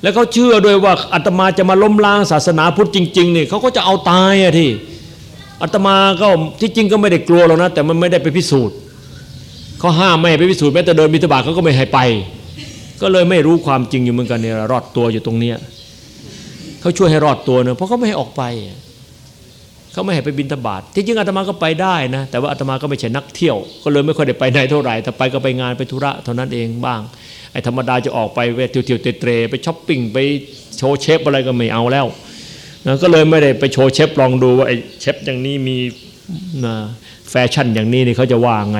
แล้วเขาเชื่อด้วยว่าอาตมาจะมาล้มล้างศาสนาพุทธจริงๆนี่เขาก็จะเอาตายอะที่อาตมาก็ที่จริงก็ไม่ได้กลัวหรอกนะ แต่มันไม่ได้ไปพิสูจน์เขาห้ามไม่ไปพิสูจน์แม้แต่เดินมิถบาทเขาก็ไม่ให้ไป ก็เลยไม่รู้ความจริงอยู่เหมือนกันเนี่ยรอดตัวอยู่ตรงเนี้ย เขาช่วยให้รอดตัวเนะเพราะเขาไม่ให้ออกไปเขาไม่ให้ไปบินทบาทที่จริงอาตมาก็ไปได้นะ แต่ว่าอาตมาก็ไม่ใช่นักเที่ยว ก็เลยไม่ค่อยได้ไปไหนเท่าไหร่ถ้าไปก็ไปงานไปธุระเท่านั้นเองบ้างไอ้ธรรมดาจะออกไปเวทิวเที่ยวเตรไปช้อปปิ้งไปโชว์เชฟอะไรก็ไม่เอาแล้วนะก็เลยไม่ได้ไปโชว์เชฟลองดูว่าไอ้เชฟอย่างนี้มีนะแฟชั่นอย่างนี้นี่เขาจะว่าไง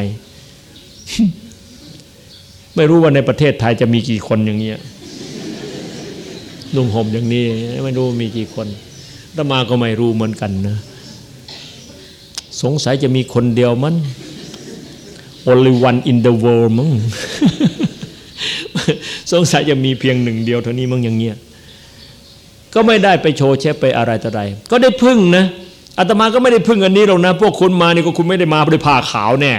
ไม่รู้ว่าในประเทศไทยจะมีกี่คนอย่างเงี้ย นุ่งห่มอย่างนี้ไม่รู้มีกี่คนอาตมาก็ไม่รู้เหมือนกันนะ สงสัยจะมีคนเดียวมัน only one in the world มั้งสงสัยจะมีเพียงหนึ่งเดียวเท่านี้มั้งอย่างเงี้ยก็ไม่ได้ไปโชว์เชฟไปอะไรต่ออะไรก็ได้พึ่งนะอาตมาก็ไม่ได้พึ่งอันนี้หรอกนะ พวกคุณมานี่ก็คุณไม่ได้มาด้วยผ้าขาวแน่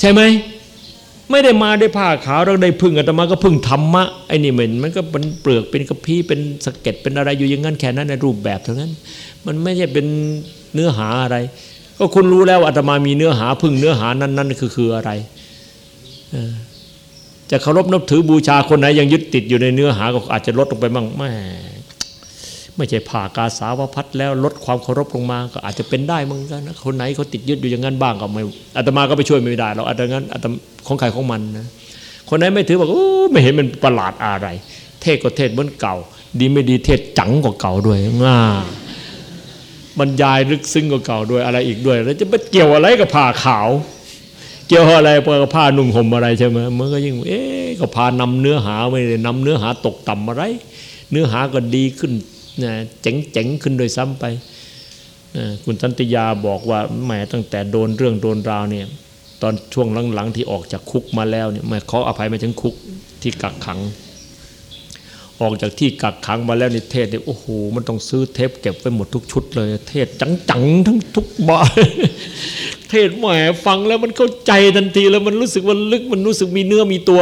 ใช่ไหม ไม่ได้มาได้ผ้าขาวเราได้พึ่งอาตมาก็พึ่งธรรมะไอ้นี่มันมันก็เป็นเปลือกเป็นกระพี้เป็นสะเก็ดเป็นอะไรอยู่อย่างนั้นแค่นั้นในรูปแบบเท่านั้น มันไม่ใช่เป็นเนื้อหาอะไร ก็คุณรู้แล้วอาตมามีเนื้อหาพึ่งเนื้อหานั้นนั้นคือคืออะไรจะเคารพนับถือบูชาคนไหนยังยึดติดอยู่ในเนื้อหาก็อาจจะลดลงไปบ้างแม่ ไม่ใช่ผ่ากาสาวพัดแล้วลดความเคารพลงมา ก็อาจจะเป็นได้มือนกันนะคนไหนเขาติดยึดอยู่อย่างนั้นบ้างก็ไม่อาตมาก็ไปช่วยไม่ได้หรอกอาตมาอาตมาของใครของมันนะคนไหนไม่ถือบอกโอ้ไม่เห็นมันประหลาดอะไร เทศก็เทศเหมือนเก่า ดีไม่ดีเทศจังกว่าเก่าด้วยง่าบรรยายลึกซึ้งกว่าเก่าด้วยอะไรอีกด้วย แล้วจะไปเกี่ยวอะไรกับผ้าขาวเกี่ยวอะไรกับผ้านุ่งห่มอะไรใช่ไหมมันก็ยิ่งเอ๊ะก็พานำเนื้อหาไม่ได้นำเนื้อหาตกต่ำอะไร เนื้อหาก็ดีขึ้น เจ๋งเจ๋งขึ้นโดยซ้ำไปนะคุณสันติยาบอกว่าแหมตั้งแต่โดนเรื่องโดนราวเนี่ยตอนช่วงหลังๆที่ออกจากคุกมาแล้วเนี่ยแม่ขออภัยมาถึงคุกที่กักขัง ออกจากที่กักขังมาแล้วในเทศเนี่ยโอ้โหมันต้องซื้อเทปเก็บไว้หมดทุกชุดเลย เทศจังๆทั้งทุกบาเทศแหมฟังแล้วมันเข้าใจทันทีแล้วมันรู้สึกว่าลึกมันรู้สึกมีเนื้อมีตัว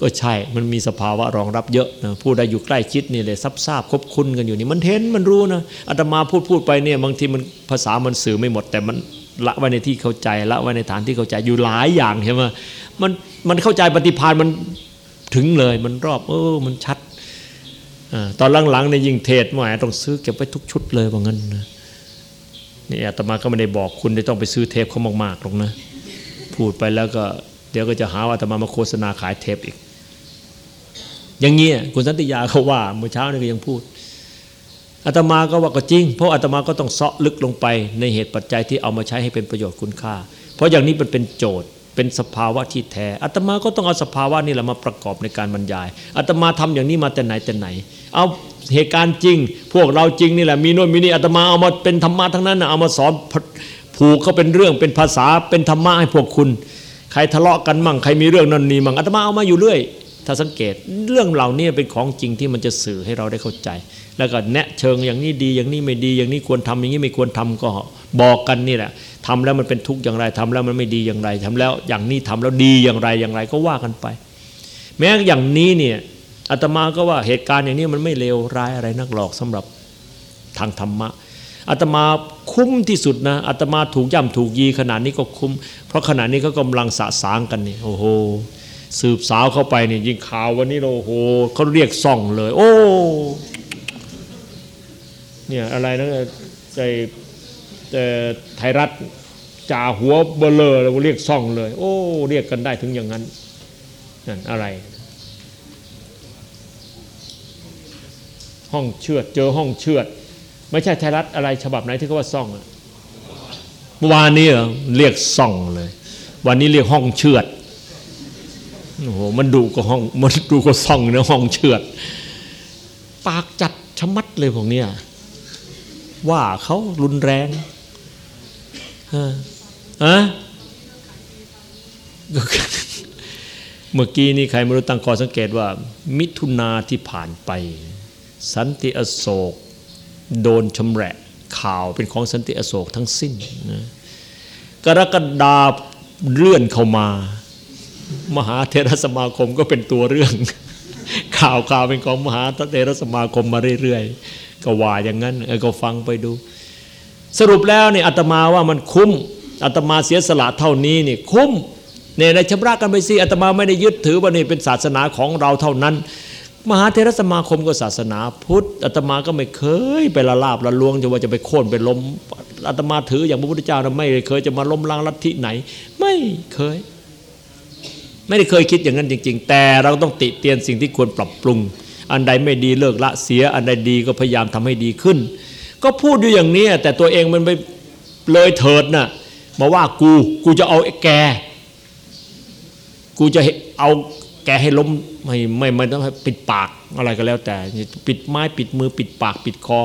ก็ใช่มันมีสภาวะรองรับเยอะนะผู้ใดอยู่ใกล้ชิดนี่เลยซับซาบคบคุ้นกันอยู่นี่มันเห็นมันรู้นะอาตมาพูดพูดไปเนี่ยบางทีมันภาษามันสื่อไม่หมด แต่มันละไว้ในที่เข้าใจละไว้ในฐานที่เข้าใจอยู่หลายอย่างใช่ไหมมันมันเข้าใจปฏิภาณมันถึงเลยมันรอบเออมันชัดอตอนหลังๆเนี่ยยิ่งเทศหมต้องซื้อเก็บไว้ทุกชุดเลยว่างั้นนะนี่อาตมาก็ไม่ได้บอกคุณจะต้องไปซื้อเทปเขามากๆหรอกนะ พูดไปแล้วก็เดี๋ยวก็จะหาว่าอาตมามาโฆษณาขายเทปอีก อย่างเงี้ยคุณสันติยาเขาว่าเมื่อเช้านี่ก็ยังพูดอาตมาก็ว่าก็จริง เพราะอาตมาก็ต้องเซาะลึกลงไปในเหตุปัจจัยที่เอามาใช้ให้เป็นประโยชน์คุณค่า เพราะอย่างนี้มันเป็นโจทย์เป็นสภาวะที่แท้อาตมาก็ต้องเอาสภาวะนี่แหละมาประกอบในการบรรยายอาตมาทำอย่างนี้มาแต่ไหนแต่ไหน เอาเหตุการณ์จริง พวกเราจริงนี่แหละมีโน่นมีนี่อาตมาเอามาเป็นธรรมะทั้งนั้นนะเอามาสอนผูกเขาเป็นเรื่องเป็นภาษาเป็นธรรมะให้พวกคุณ ใครทะเลาะกันมั่งใครมีเรื่องนั่นนี่มั่งอาตมาเอามาอยู่เรื่อย ถ้าสังเกตเรื่องเหล่านี้เป็นของจริงที่มันจะสื่อให้เราได้เข้าใจ แล้วก็แนะเชิงอย่างนี้ดีอย่างนี้ไม่ดีอย่างนี้ควรทำอย่างนี้ไม่ควรทำก็บอกกันนี่แหละทำแล้วมันเป็นทุกข์อย่างไรทำแล้วมันไม่ดีอย่างไรทำแล้วอย่างนี้ทำแล้วดีอย่างไรอย่างไรก็ว่ากันไป แม้อย่างนี้เนี่ยอาตมาก็ว่าเหตุการณ์อย่างนี้มันไม่เลวร้ายอะไรนักหรอกสำหรับทางธรรมะอาตมาคุ้มที่สุดนะอาตมาถูกย่ำถูกยีขนาดนี้ก็คุ้ม เพราะขณะนี้เขากำลังสะสางกันนี่โอ้โห สืบสาวเข้าไปเนี่ยยิ่งข่าววันนี้เราโหเขาเรียกซ่องเลย โอ้เนี่ยอะไรนะใจไทยรัฐจ่าหัวเบลอเราเรียกซ่องเลย โอ้เรียกกันได้ถึงอย่างนั้นนั่นอะไร ห้องเชือดเจอห้องเชือด ไม่ใช่ไทยรัฐอะไรฉบับไหนที่เขาว่าซ่องอะเมื่อวานนี้เรอเรียกซ่องเลย วันนี้เรียกห้องเชือด โอ้โหมันดูก็ห้องมันดูก็ซ่องนะห้องเชือด ปากจัดชะมัดเลยพวกเนี้ยว่าเขารุนแรงฮะเมื่อกี้นี่ใครไม่รู้ตั้งข้อสังเกตว่า มิถุนาที่ผ่านไป สันติอโศก โดนชำแหละข่าวเป็นของสันติอโศกทั้งสิ้นนะกรกฎาเลื่อนเข้ามา มหาเทรสมาคมก็เป็นตัวเรื่อง ข่าวข่าวเป็นของมหาเทรสมาคมมาเรื่อยๆก็ว่าอย่างนั้นเออก็ฟังไปดู สรุปแล้วเนี่ยอาตมาว่ามันคุ้มอาตมาเสียสละเท่านี้นี่คุ้มเนี่ยในชำระกันไปสิอาตมาไม่ได้ยึดถือว่านี่เป็นศาสนาของเราเท่านั้น มหาเทรสมาคมก็ศาสนาพุทธอาตมาก็ไม่เคยไปละลาบละลวงจะว่าจะไปโค่นไปล้มอาตมาถืออย่างพระพุทธเจ้านะไม่เคยจะมาล้มล้างลัทธิไหน ไม่เคย ไม่ได้เคยคิดอย่างนั้นจริง ๆ แต่เราต้องติเตียนสิ่งที่ควรปรับปรุง อันใดไม่ดีเลิกละเสีย อันใดดีก็พยายามทำให้ดีขึ้น ก็พูดอยู่อย่างนี้แต่ตัวเองมันไปเลยเถิดน่ะมาว่ากูกูจะเอาแก กูจะเอาแกให้ล้มไม่ไม่ไม่ต้องปิดปากอะไรก็แล้วแต่ ปิดไม้ปิดมือปิดปากปิดคอ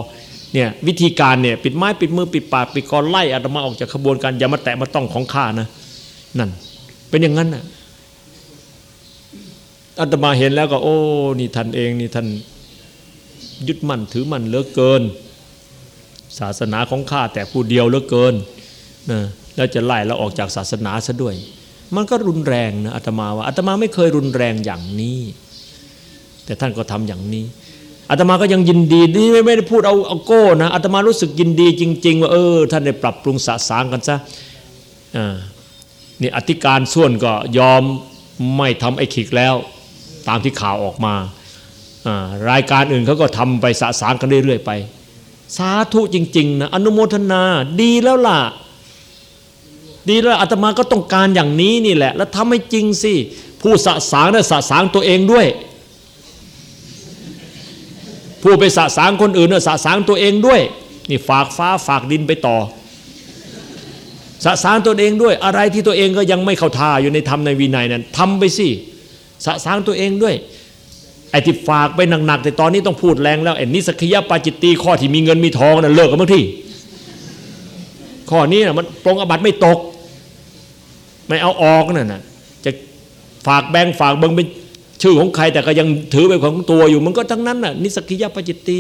เนี่ยวิธีการเนี่ยปิดไม้ปิดมือปิดปากปิดคอไล่อาตมาออกจากขบวนการอย่ามาแตะมาต้องของข้านะนั่นเป็นอย่างนั้นนะ อาตมาเห็นแล้วก็ โอ้นี่ท่านเองนี่ท่านยึดมั่นถือมั่นเหลือเกิน ศาสนาของข้าแต่ผู้เดียวเหลือเกินนะแล้วจะไล่เราออกจากศาสนาซะด้วย มันก็รุนแรงนะอาตมาว่าอาตมาไม่เคยรุนแรงอย่างนี้ แต่ท่านก็ทำอย่างนี้อาตมาก็ยังยินดีนี่ไม่ได้พูดเอาเอาโก้นะอาตมารู้สึกยินดีจริง ๆ ว่าเออ ท่านได้ปรับปรุงสะสางกันซะอ่านี่อธิการส่วนก็ยอมไม่ทำไอ้ขิกแล้ว ตามที่ข่าวออกมา รายการอื่นเขาก็ทำไปสะสางกันเรื่อยๆไป สาธุจริงๆนะอนุโมทนาดีแล้วล่ะ ดีแล้วอาตมาก็ต้องการอย่างนี้นี่แหละ แล้วทำให้จริงสิ ผู้สะสางเนี่ยสะสางตัวเองด้วย ผู้ไปสะสางคนอื่นเนี่ยสะสางตัวเองด้วย นี่ฝากฟ้าฝากดินไปต่อสะสางตัวเองด้วยอะไรที่ตัวเองก็ยังไม่เข้าท่าอยู่ในธรรมในวินัยนั้นทำไปสิ สะสางตัวเองด้วยไอ้ที่ฝากไปหนักๆแต่ตอนนี้ต้องพูดแรงแล้วไอ้นิสกิยาปาจิตตีข้อที่มีเงินมีทองนั่นเลิกกันบางที่ ข้อนี้นะมันปรงอบัตไม่ตก ไม่เอาออกนั่นนะจะฝากแบงค์ฝากเบิงเป็นชื่อของใคร แต่ก็ยังถือเป็นของตัวอยู่ มันก็ทั้งนั้นน่ะนิสกิยาปาจิตตี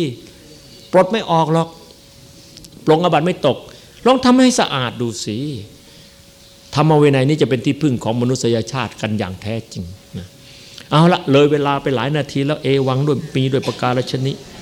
ปลดไม่ออกหรอกปรงอบัตไม่ตก ลองทำให้สะอาดดูสิธรรมเวไนนี้จะเป็นที่พึ่งของมนุษยชาติกันอย่างแท้จริง เอาละเลยเวลาไปหลายนาทีแล้วเอวังด้วยมีด้วยประการชนิ「